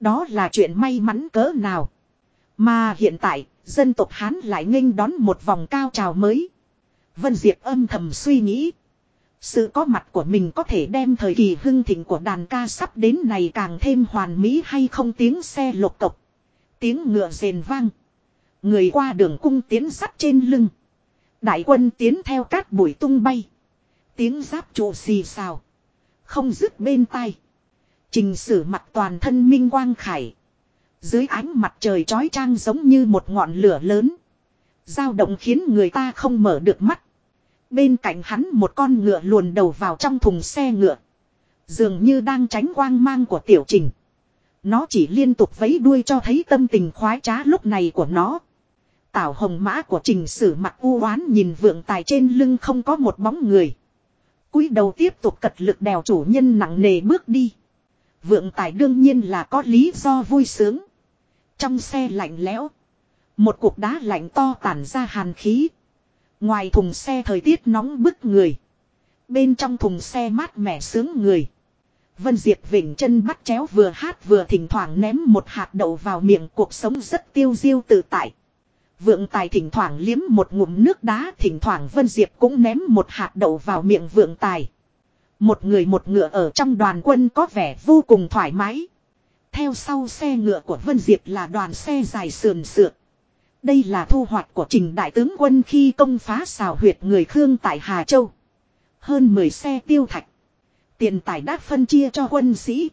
Đó là chuyện may mắn cỡ nào. Mà hiện tại, dân tộc Hán lại nghênh đón một vòng cao trào mới. Vân Diệp âm thầm suy nghĩ. Sự có mặt của mình có thể đem thời kỳ hưng thịnh của đàn ca sắp đến này càng thêm hoàn mỹ hay không tiếng xe lục cộc. Tiếng ngựa rền vang. Người qua đường cung tiến sắt trên lưng. Đại quân tiến theo cát bụi tung bay. Tiếng giáp trụ xì xào. Không dứt bên tai. Trình sử mặt toàn thân minh quang khải. Dưới ánh mặt trời trói trang giống như một ngọn lửa lớn. dao động khiến người ta không mở được mắt. Bên cạnh hắn một con ngựa luồn đầu vào trong thùng xe ngựa. Dường như đang tránh quang mang của tiểu trình. Nó chỉ liên tục vấy đuôi cho thấy tâm tình khoái trá lúc này của nó. Tảo hồng mã của trình sử mặt u oán nhìn vượng tài trên lưng không có một bóng người. cúi đầu tiếp tục cật lực đèo chủ nhân nặng nề bước đi. Vượng tài đương nhiên là có lý do vui sướng. Trong xe lạnh lẽo. Một cục đá lạnh to tản ra hàn khí. Ngoài thùng xe thời tiết nóng bức người. Bên trong thùng xe mát mẻ sướng người. Vân Diệp vỉnh chân bắt chéo vừa hát vừa thỉnh thoảng ném một hạt đậu vào miệng, cuộc sống rất tiêu diêu tự tại. Vượng tài thỉnh thoảng liếm một ngụm nước đá, thỉnh thoảng Vân Diệp cũng ném một hạt đậu vào miệng vượng tài. Một người một ngựa ở trong đoàn quân có vẻ vô cùng thoải mái. Theo sau xe ngựa của Vân Diệp là đoàn xe dài sườn sượt. Đây là thu hoạch của trình đại tướng quân khi công phá xào huyệt người Khương tại Hà Châu. Hơn 10 xe tiêu thạch. Tiền tài đã phân chia cho quân sĩ.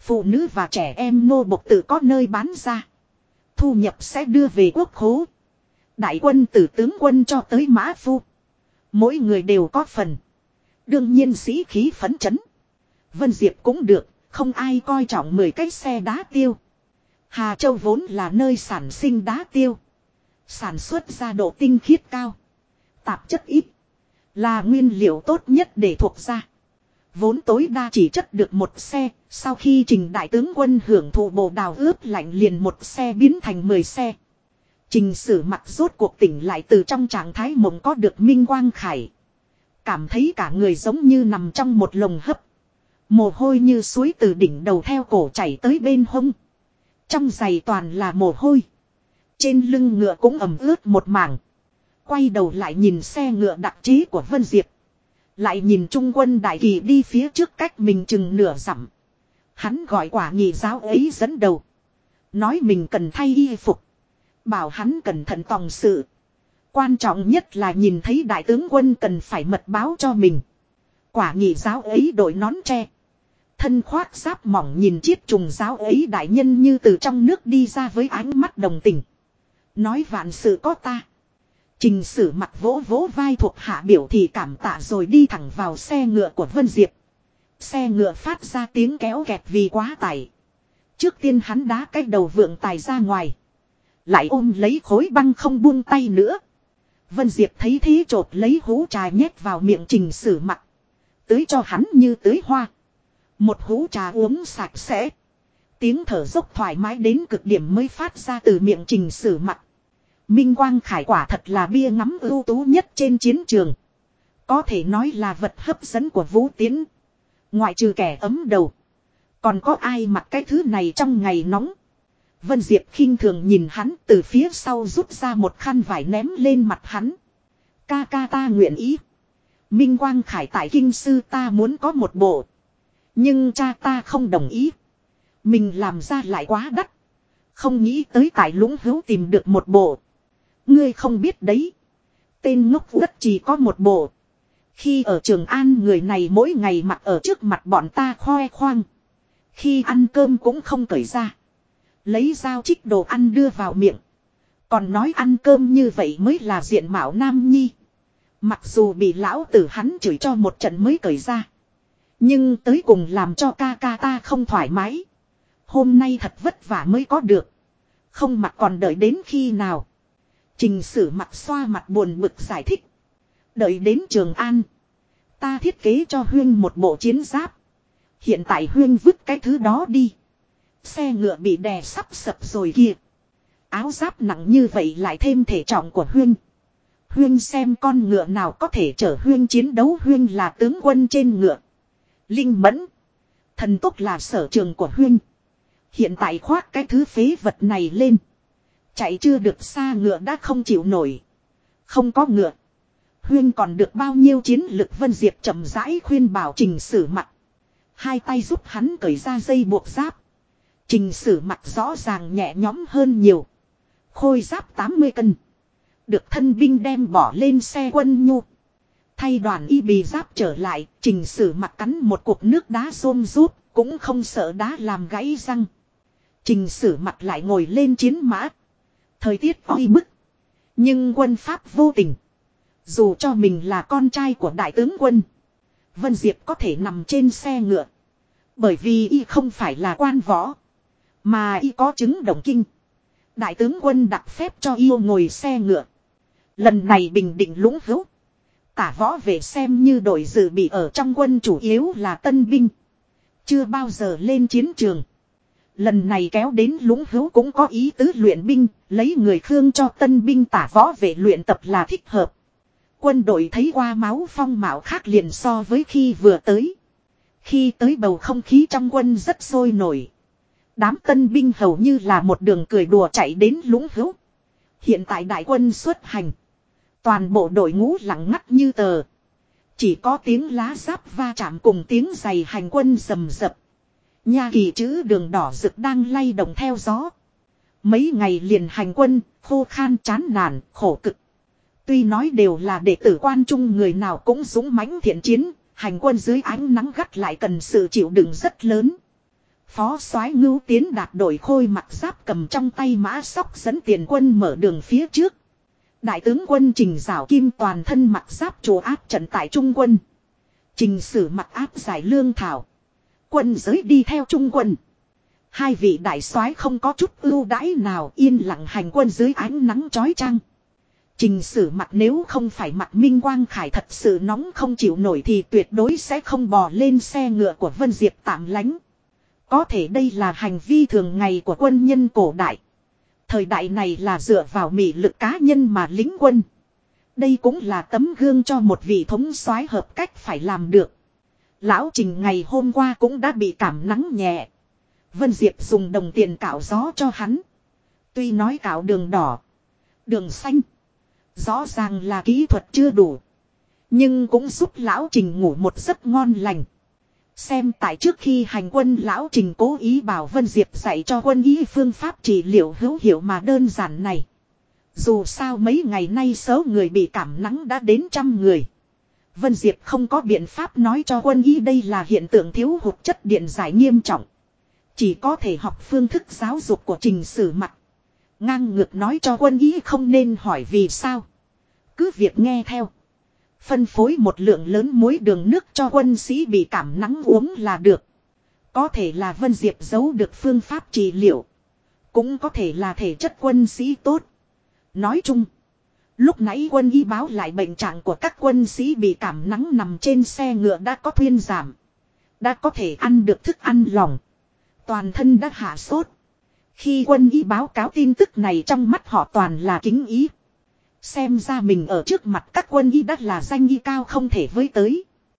Phụ nữ và trẻ em nô bộc tự có nơi bán ra. Thu nhập sẽ đưa về quốc khố. Đại quân từ tướng quân cho tới mã phu. Mỗi người đều có phần. Đương nhiên sĩ khí phấn chấn. Vân Diệp cũng được, không ai coi trọng 10 cái xe đá tiêu. Hà Châu vốn là nơi sản sinh đá tiêu. Sản xuất ra độ tinh khiết cao. Tạp chất ít. Là nguyên liệu tốt nhất để thuộc ra. Vốn tối đa chỉ chất được một xe. Sau khi trình đại tướng quân hưởng thụ bộ đào ướp lạnh liền một xe biến thành 10 xe. Trình sử mặt rốt cuộc tỉnh lại từ trong trạng thái mộng có được minh quang khải. Cảm thấy cả người giống như nằm trong một lồng hấp. Mồ hôi như suối từ đỉnh đầu theo cổ chảy tới bên hông. Trong giày toàn là mồ hôi. Trên lưng ngựa cũng ẩm ướt một mảng. Quay đầu lại nhìn xe ngựa đặc trí của Vân Diệp. Lại nhìn trung quân đại kỳ đi phía trước cách mình chừng nửa dặm. Hắn gọi quả nhị giáo ấy dẫn đầu. Nói mình cần thay y phục. Bảo hắn cẩn thận tòng sự. Quan trọng nhất là nhìn thấy đại tướng quân cần phải mật báo cho mình. Quả nhị giáo ấy đội nón tre. Thân khoác giáp mỏng nhìn chiếc trùng giáo ấy đại nhân như từ trong nước đi ra với ánh mắt đồng tình. Nói vạn sự có ta. Trình sử mặt vỗ vỗ vai thuộc hạ biểu thì cảm tạ rồi đi thẳng vào xe ngựa của Vân Diệp. Xe ngựa phát ra tiếng kéo kẹt vì quá tải. Trước tiên hắn đá cái đầu vượng tài ra ngoài. Lại ôm lấy khối băng không buông tay nữa. Vân Diệp thấy thế trột lấy hũ trà nhét vào miệng trình sử mặt. Tưới cho hắn như tưới hoa. Một hũ trà uống sạch sẽ. Tiếng thở dốc thoải mái đến cực điểm mới phát ra từ miệng trình sử mặt. Minh Quang Khải quả thật là bia ngắm ưu tú nhất trên chiến trường. Có thể nói là vật hấp dẫn của Vũ Tiến. Ngoại trừ kẻ ấm đầu. Còn có ai mặc cái thứ này trong ngày nóng. Vân Diệp khinh thường nhìn hắn từ phía sau rút ra một khăn vải ném lên mặt hắn. Ca ca ta nguyện ý. Minh Quang Khải tại kinh sư ta muốn có một bộ. Nhưng cha ta không đồng ý. Mình làm ra lại quá đắt. Không nghĩ tới tại lũng hữu tìm được một bộ. Ngươi không biết đấy. Tên ngốc đất chỉ có một bộ. Khi ở Trường An, người này mỗi ngày mặc ở trước mặt bọn ta khoe khoang. Khi ăn cơm cũng không cởi ra. Lấy dao chích đồ ăn đưa vào miệng. Còn nói ăn cơm như vậy mới là diện mạo nam nhi. Mặc dù bị lão tử hắn chửi cho một trận mới cởi ra. Nhưng tới cùng làm cho ca ca ta không thoải mái. Hôm nay thật vất vả mới có được. Không mặc còn đợi đến khi nào. Trình sử mặt xoa mặt buồn bực giải thích. Đợi đến Trường An. Ta thiết kế cho Huyên một bộ chiến giáp. Hiện tại Huyên vứt cái thứ đó đi. Xe ngựa bị đè sắp sập rồi kìa. Áo giáp nặng như vậy lại thêm thể trọng của Huyên. Huyên xem con ngựa nào có thể chở Huyên chiến đấu Huyên là tướng quân trên ngựa. Linh mẫn. Thần tốc là sở trường của Huyên. Hiện tại khoác cái thứ phế vật này lên. Chạy chưa được xa ngựa đã không chịu nổi. Không có ngựa. Huyên còn được bao nhiêu chiến lực Vân Diệp chậm rãi khuyên bảo trình sử mặt. Hai tay giúp hắn cởi ra dây buộc giáp. Trình sử mặt rõ ràng nhẹ nhõm hơn nhiều. Khôi giáp 80 cân. Được thân binh đem bỏ lên xe quân nhu. Thay đoàn y bì giáp trở lại, trình sử mặt cắn một cục nước đá xôm rút, cũng không sợ đá làm gãy răng. Trình sử mặt lại ngồi lên chiến mã. Thời tiết oi bức. Nhưng quân Pháp vô tình. Dù cho mình là con trai của đại tướng quân. Vân Diệp có thể nằm trên xe ngựa. Bởi vì y không phải là quan võ. Mà y có chứng động kinh. Đại tướng quân đặt phép cho yêu ngồi xe ngựa. Lần này bình định lũng hữu. Tả võ về xem như đội dự bị ở trong quân chủ yếu là tân binh. Chưa bao giờ lên chiến trường. Lần này kéo đến lũng hữu cũng có ý tứ luyện binh, lấy người khương cho tân binh tả võ về luyện tập là thích hợp. Quân đội thấy qua máu phong mạo khác liền so với khi vừa tới. Khi tới bầu không khí trong quân rất sôi nổi. Đám tân binh hầu như là một đường cười đùa chạy đến lũng hữu. Hiện tại đại quân xuất hành. Toàn bộ đội ngũ lặng ngắt như tờ. Chỉ có tiếng lá giáp va chạm cùng tiếng giày hành quân rầm rập. Nha kỳ chữ đường đỏ rực đang lay động theo gió. Mấy ngày liền hành quân, khô khan chán nản, khổ cực. Tuy nói đều là đệ tử quan trung người nào cũng dũng mãnh thiện chiến, hành quân dưới ánh nắng gắt lại cần sự chịu đựng rất lớn. Phó soái ngưu tiến đạt đội khôi mặt giáp cầm trong tay mã sóc dẫn tiền quân mở đường phía trước. Đại tướng quân trình rảo kim toàn thân mặt giáp chùa áp trận tại trung quân. Trình sử mặt áp giải lương thảo. Quân giới đi theo trung quân. Hai vị đại soái không có chút ưu đãi nào yên lặng hành quân dưới ánh nắng chói chang. Trình sử mặt nếu không phải mặt Minh Quang Khải thật sự nóng không chịu nổi thì tuyệt đối sẽ không bò lên xe ngựa của Vân Diệp tạm lánh. Có thể đây là hành vi thường ngày của quân nhân cổ đại. Thời đại này là dựa vào mị lực cá nhân mà lính quân. Đây cũng là tấm gương cho một vị thống soái hợp cách phải làm được. Lão Trình ngày hôm qua cũng đã bị cảm nắng nhẹ. Vân Diệp dùng đồng tiền cạo gió cho hắn. Tuy nói cạo đường đỏ, đường xanh. Rõ ràng là kỹ thuật chưa đủ. Nhưng cũng giúp lão Trình ngủ một giấc ngon lành. Xem tại trước khi hành quân lão Trình cố ý bảo Vân Diệp dạy cho quân ý phương pháp trị liệu hữu hiệu mà đơn giản này. Dù sao mấy ngày nay số người bị cảm nắng đã đến trăm người. Vân Diệp không có biện pháp nói cho quân y đây là hiện tượng thiếu hụt chất điện giải nghiêm trọng. Chỉ có thể học phương thức giáo dục của trình sử mặt. Ngang ngược nói cho quân y không nên hỏi vì sao. Cứ việc nghe theo. Phân phối một lượng lớn muối đường nước cho quân sĩ bị cảm nắng uống là được. Có thể là Vân Diệp giấu được phương pháp trị liệu. Cũng có thể là thể chất quân sĩ tốt. Nói chung. Lúc nãy quân y báo lại bệnh trạng của các quân sĩ bị cảm nắng nằm trên xe ngựa đã có thuyên giảm. Đã có thể ăn được thức ăn lỏng. Toàn thân đã hạ sốt. Khi quân y báo cáo tin tức này trong mắt họ toàn là kính ý. Xem ra mình ở trước mặt các quân y đắt là danh y cao không thể với tới.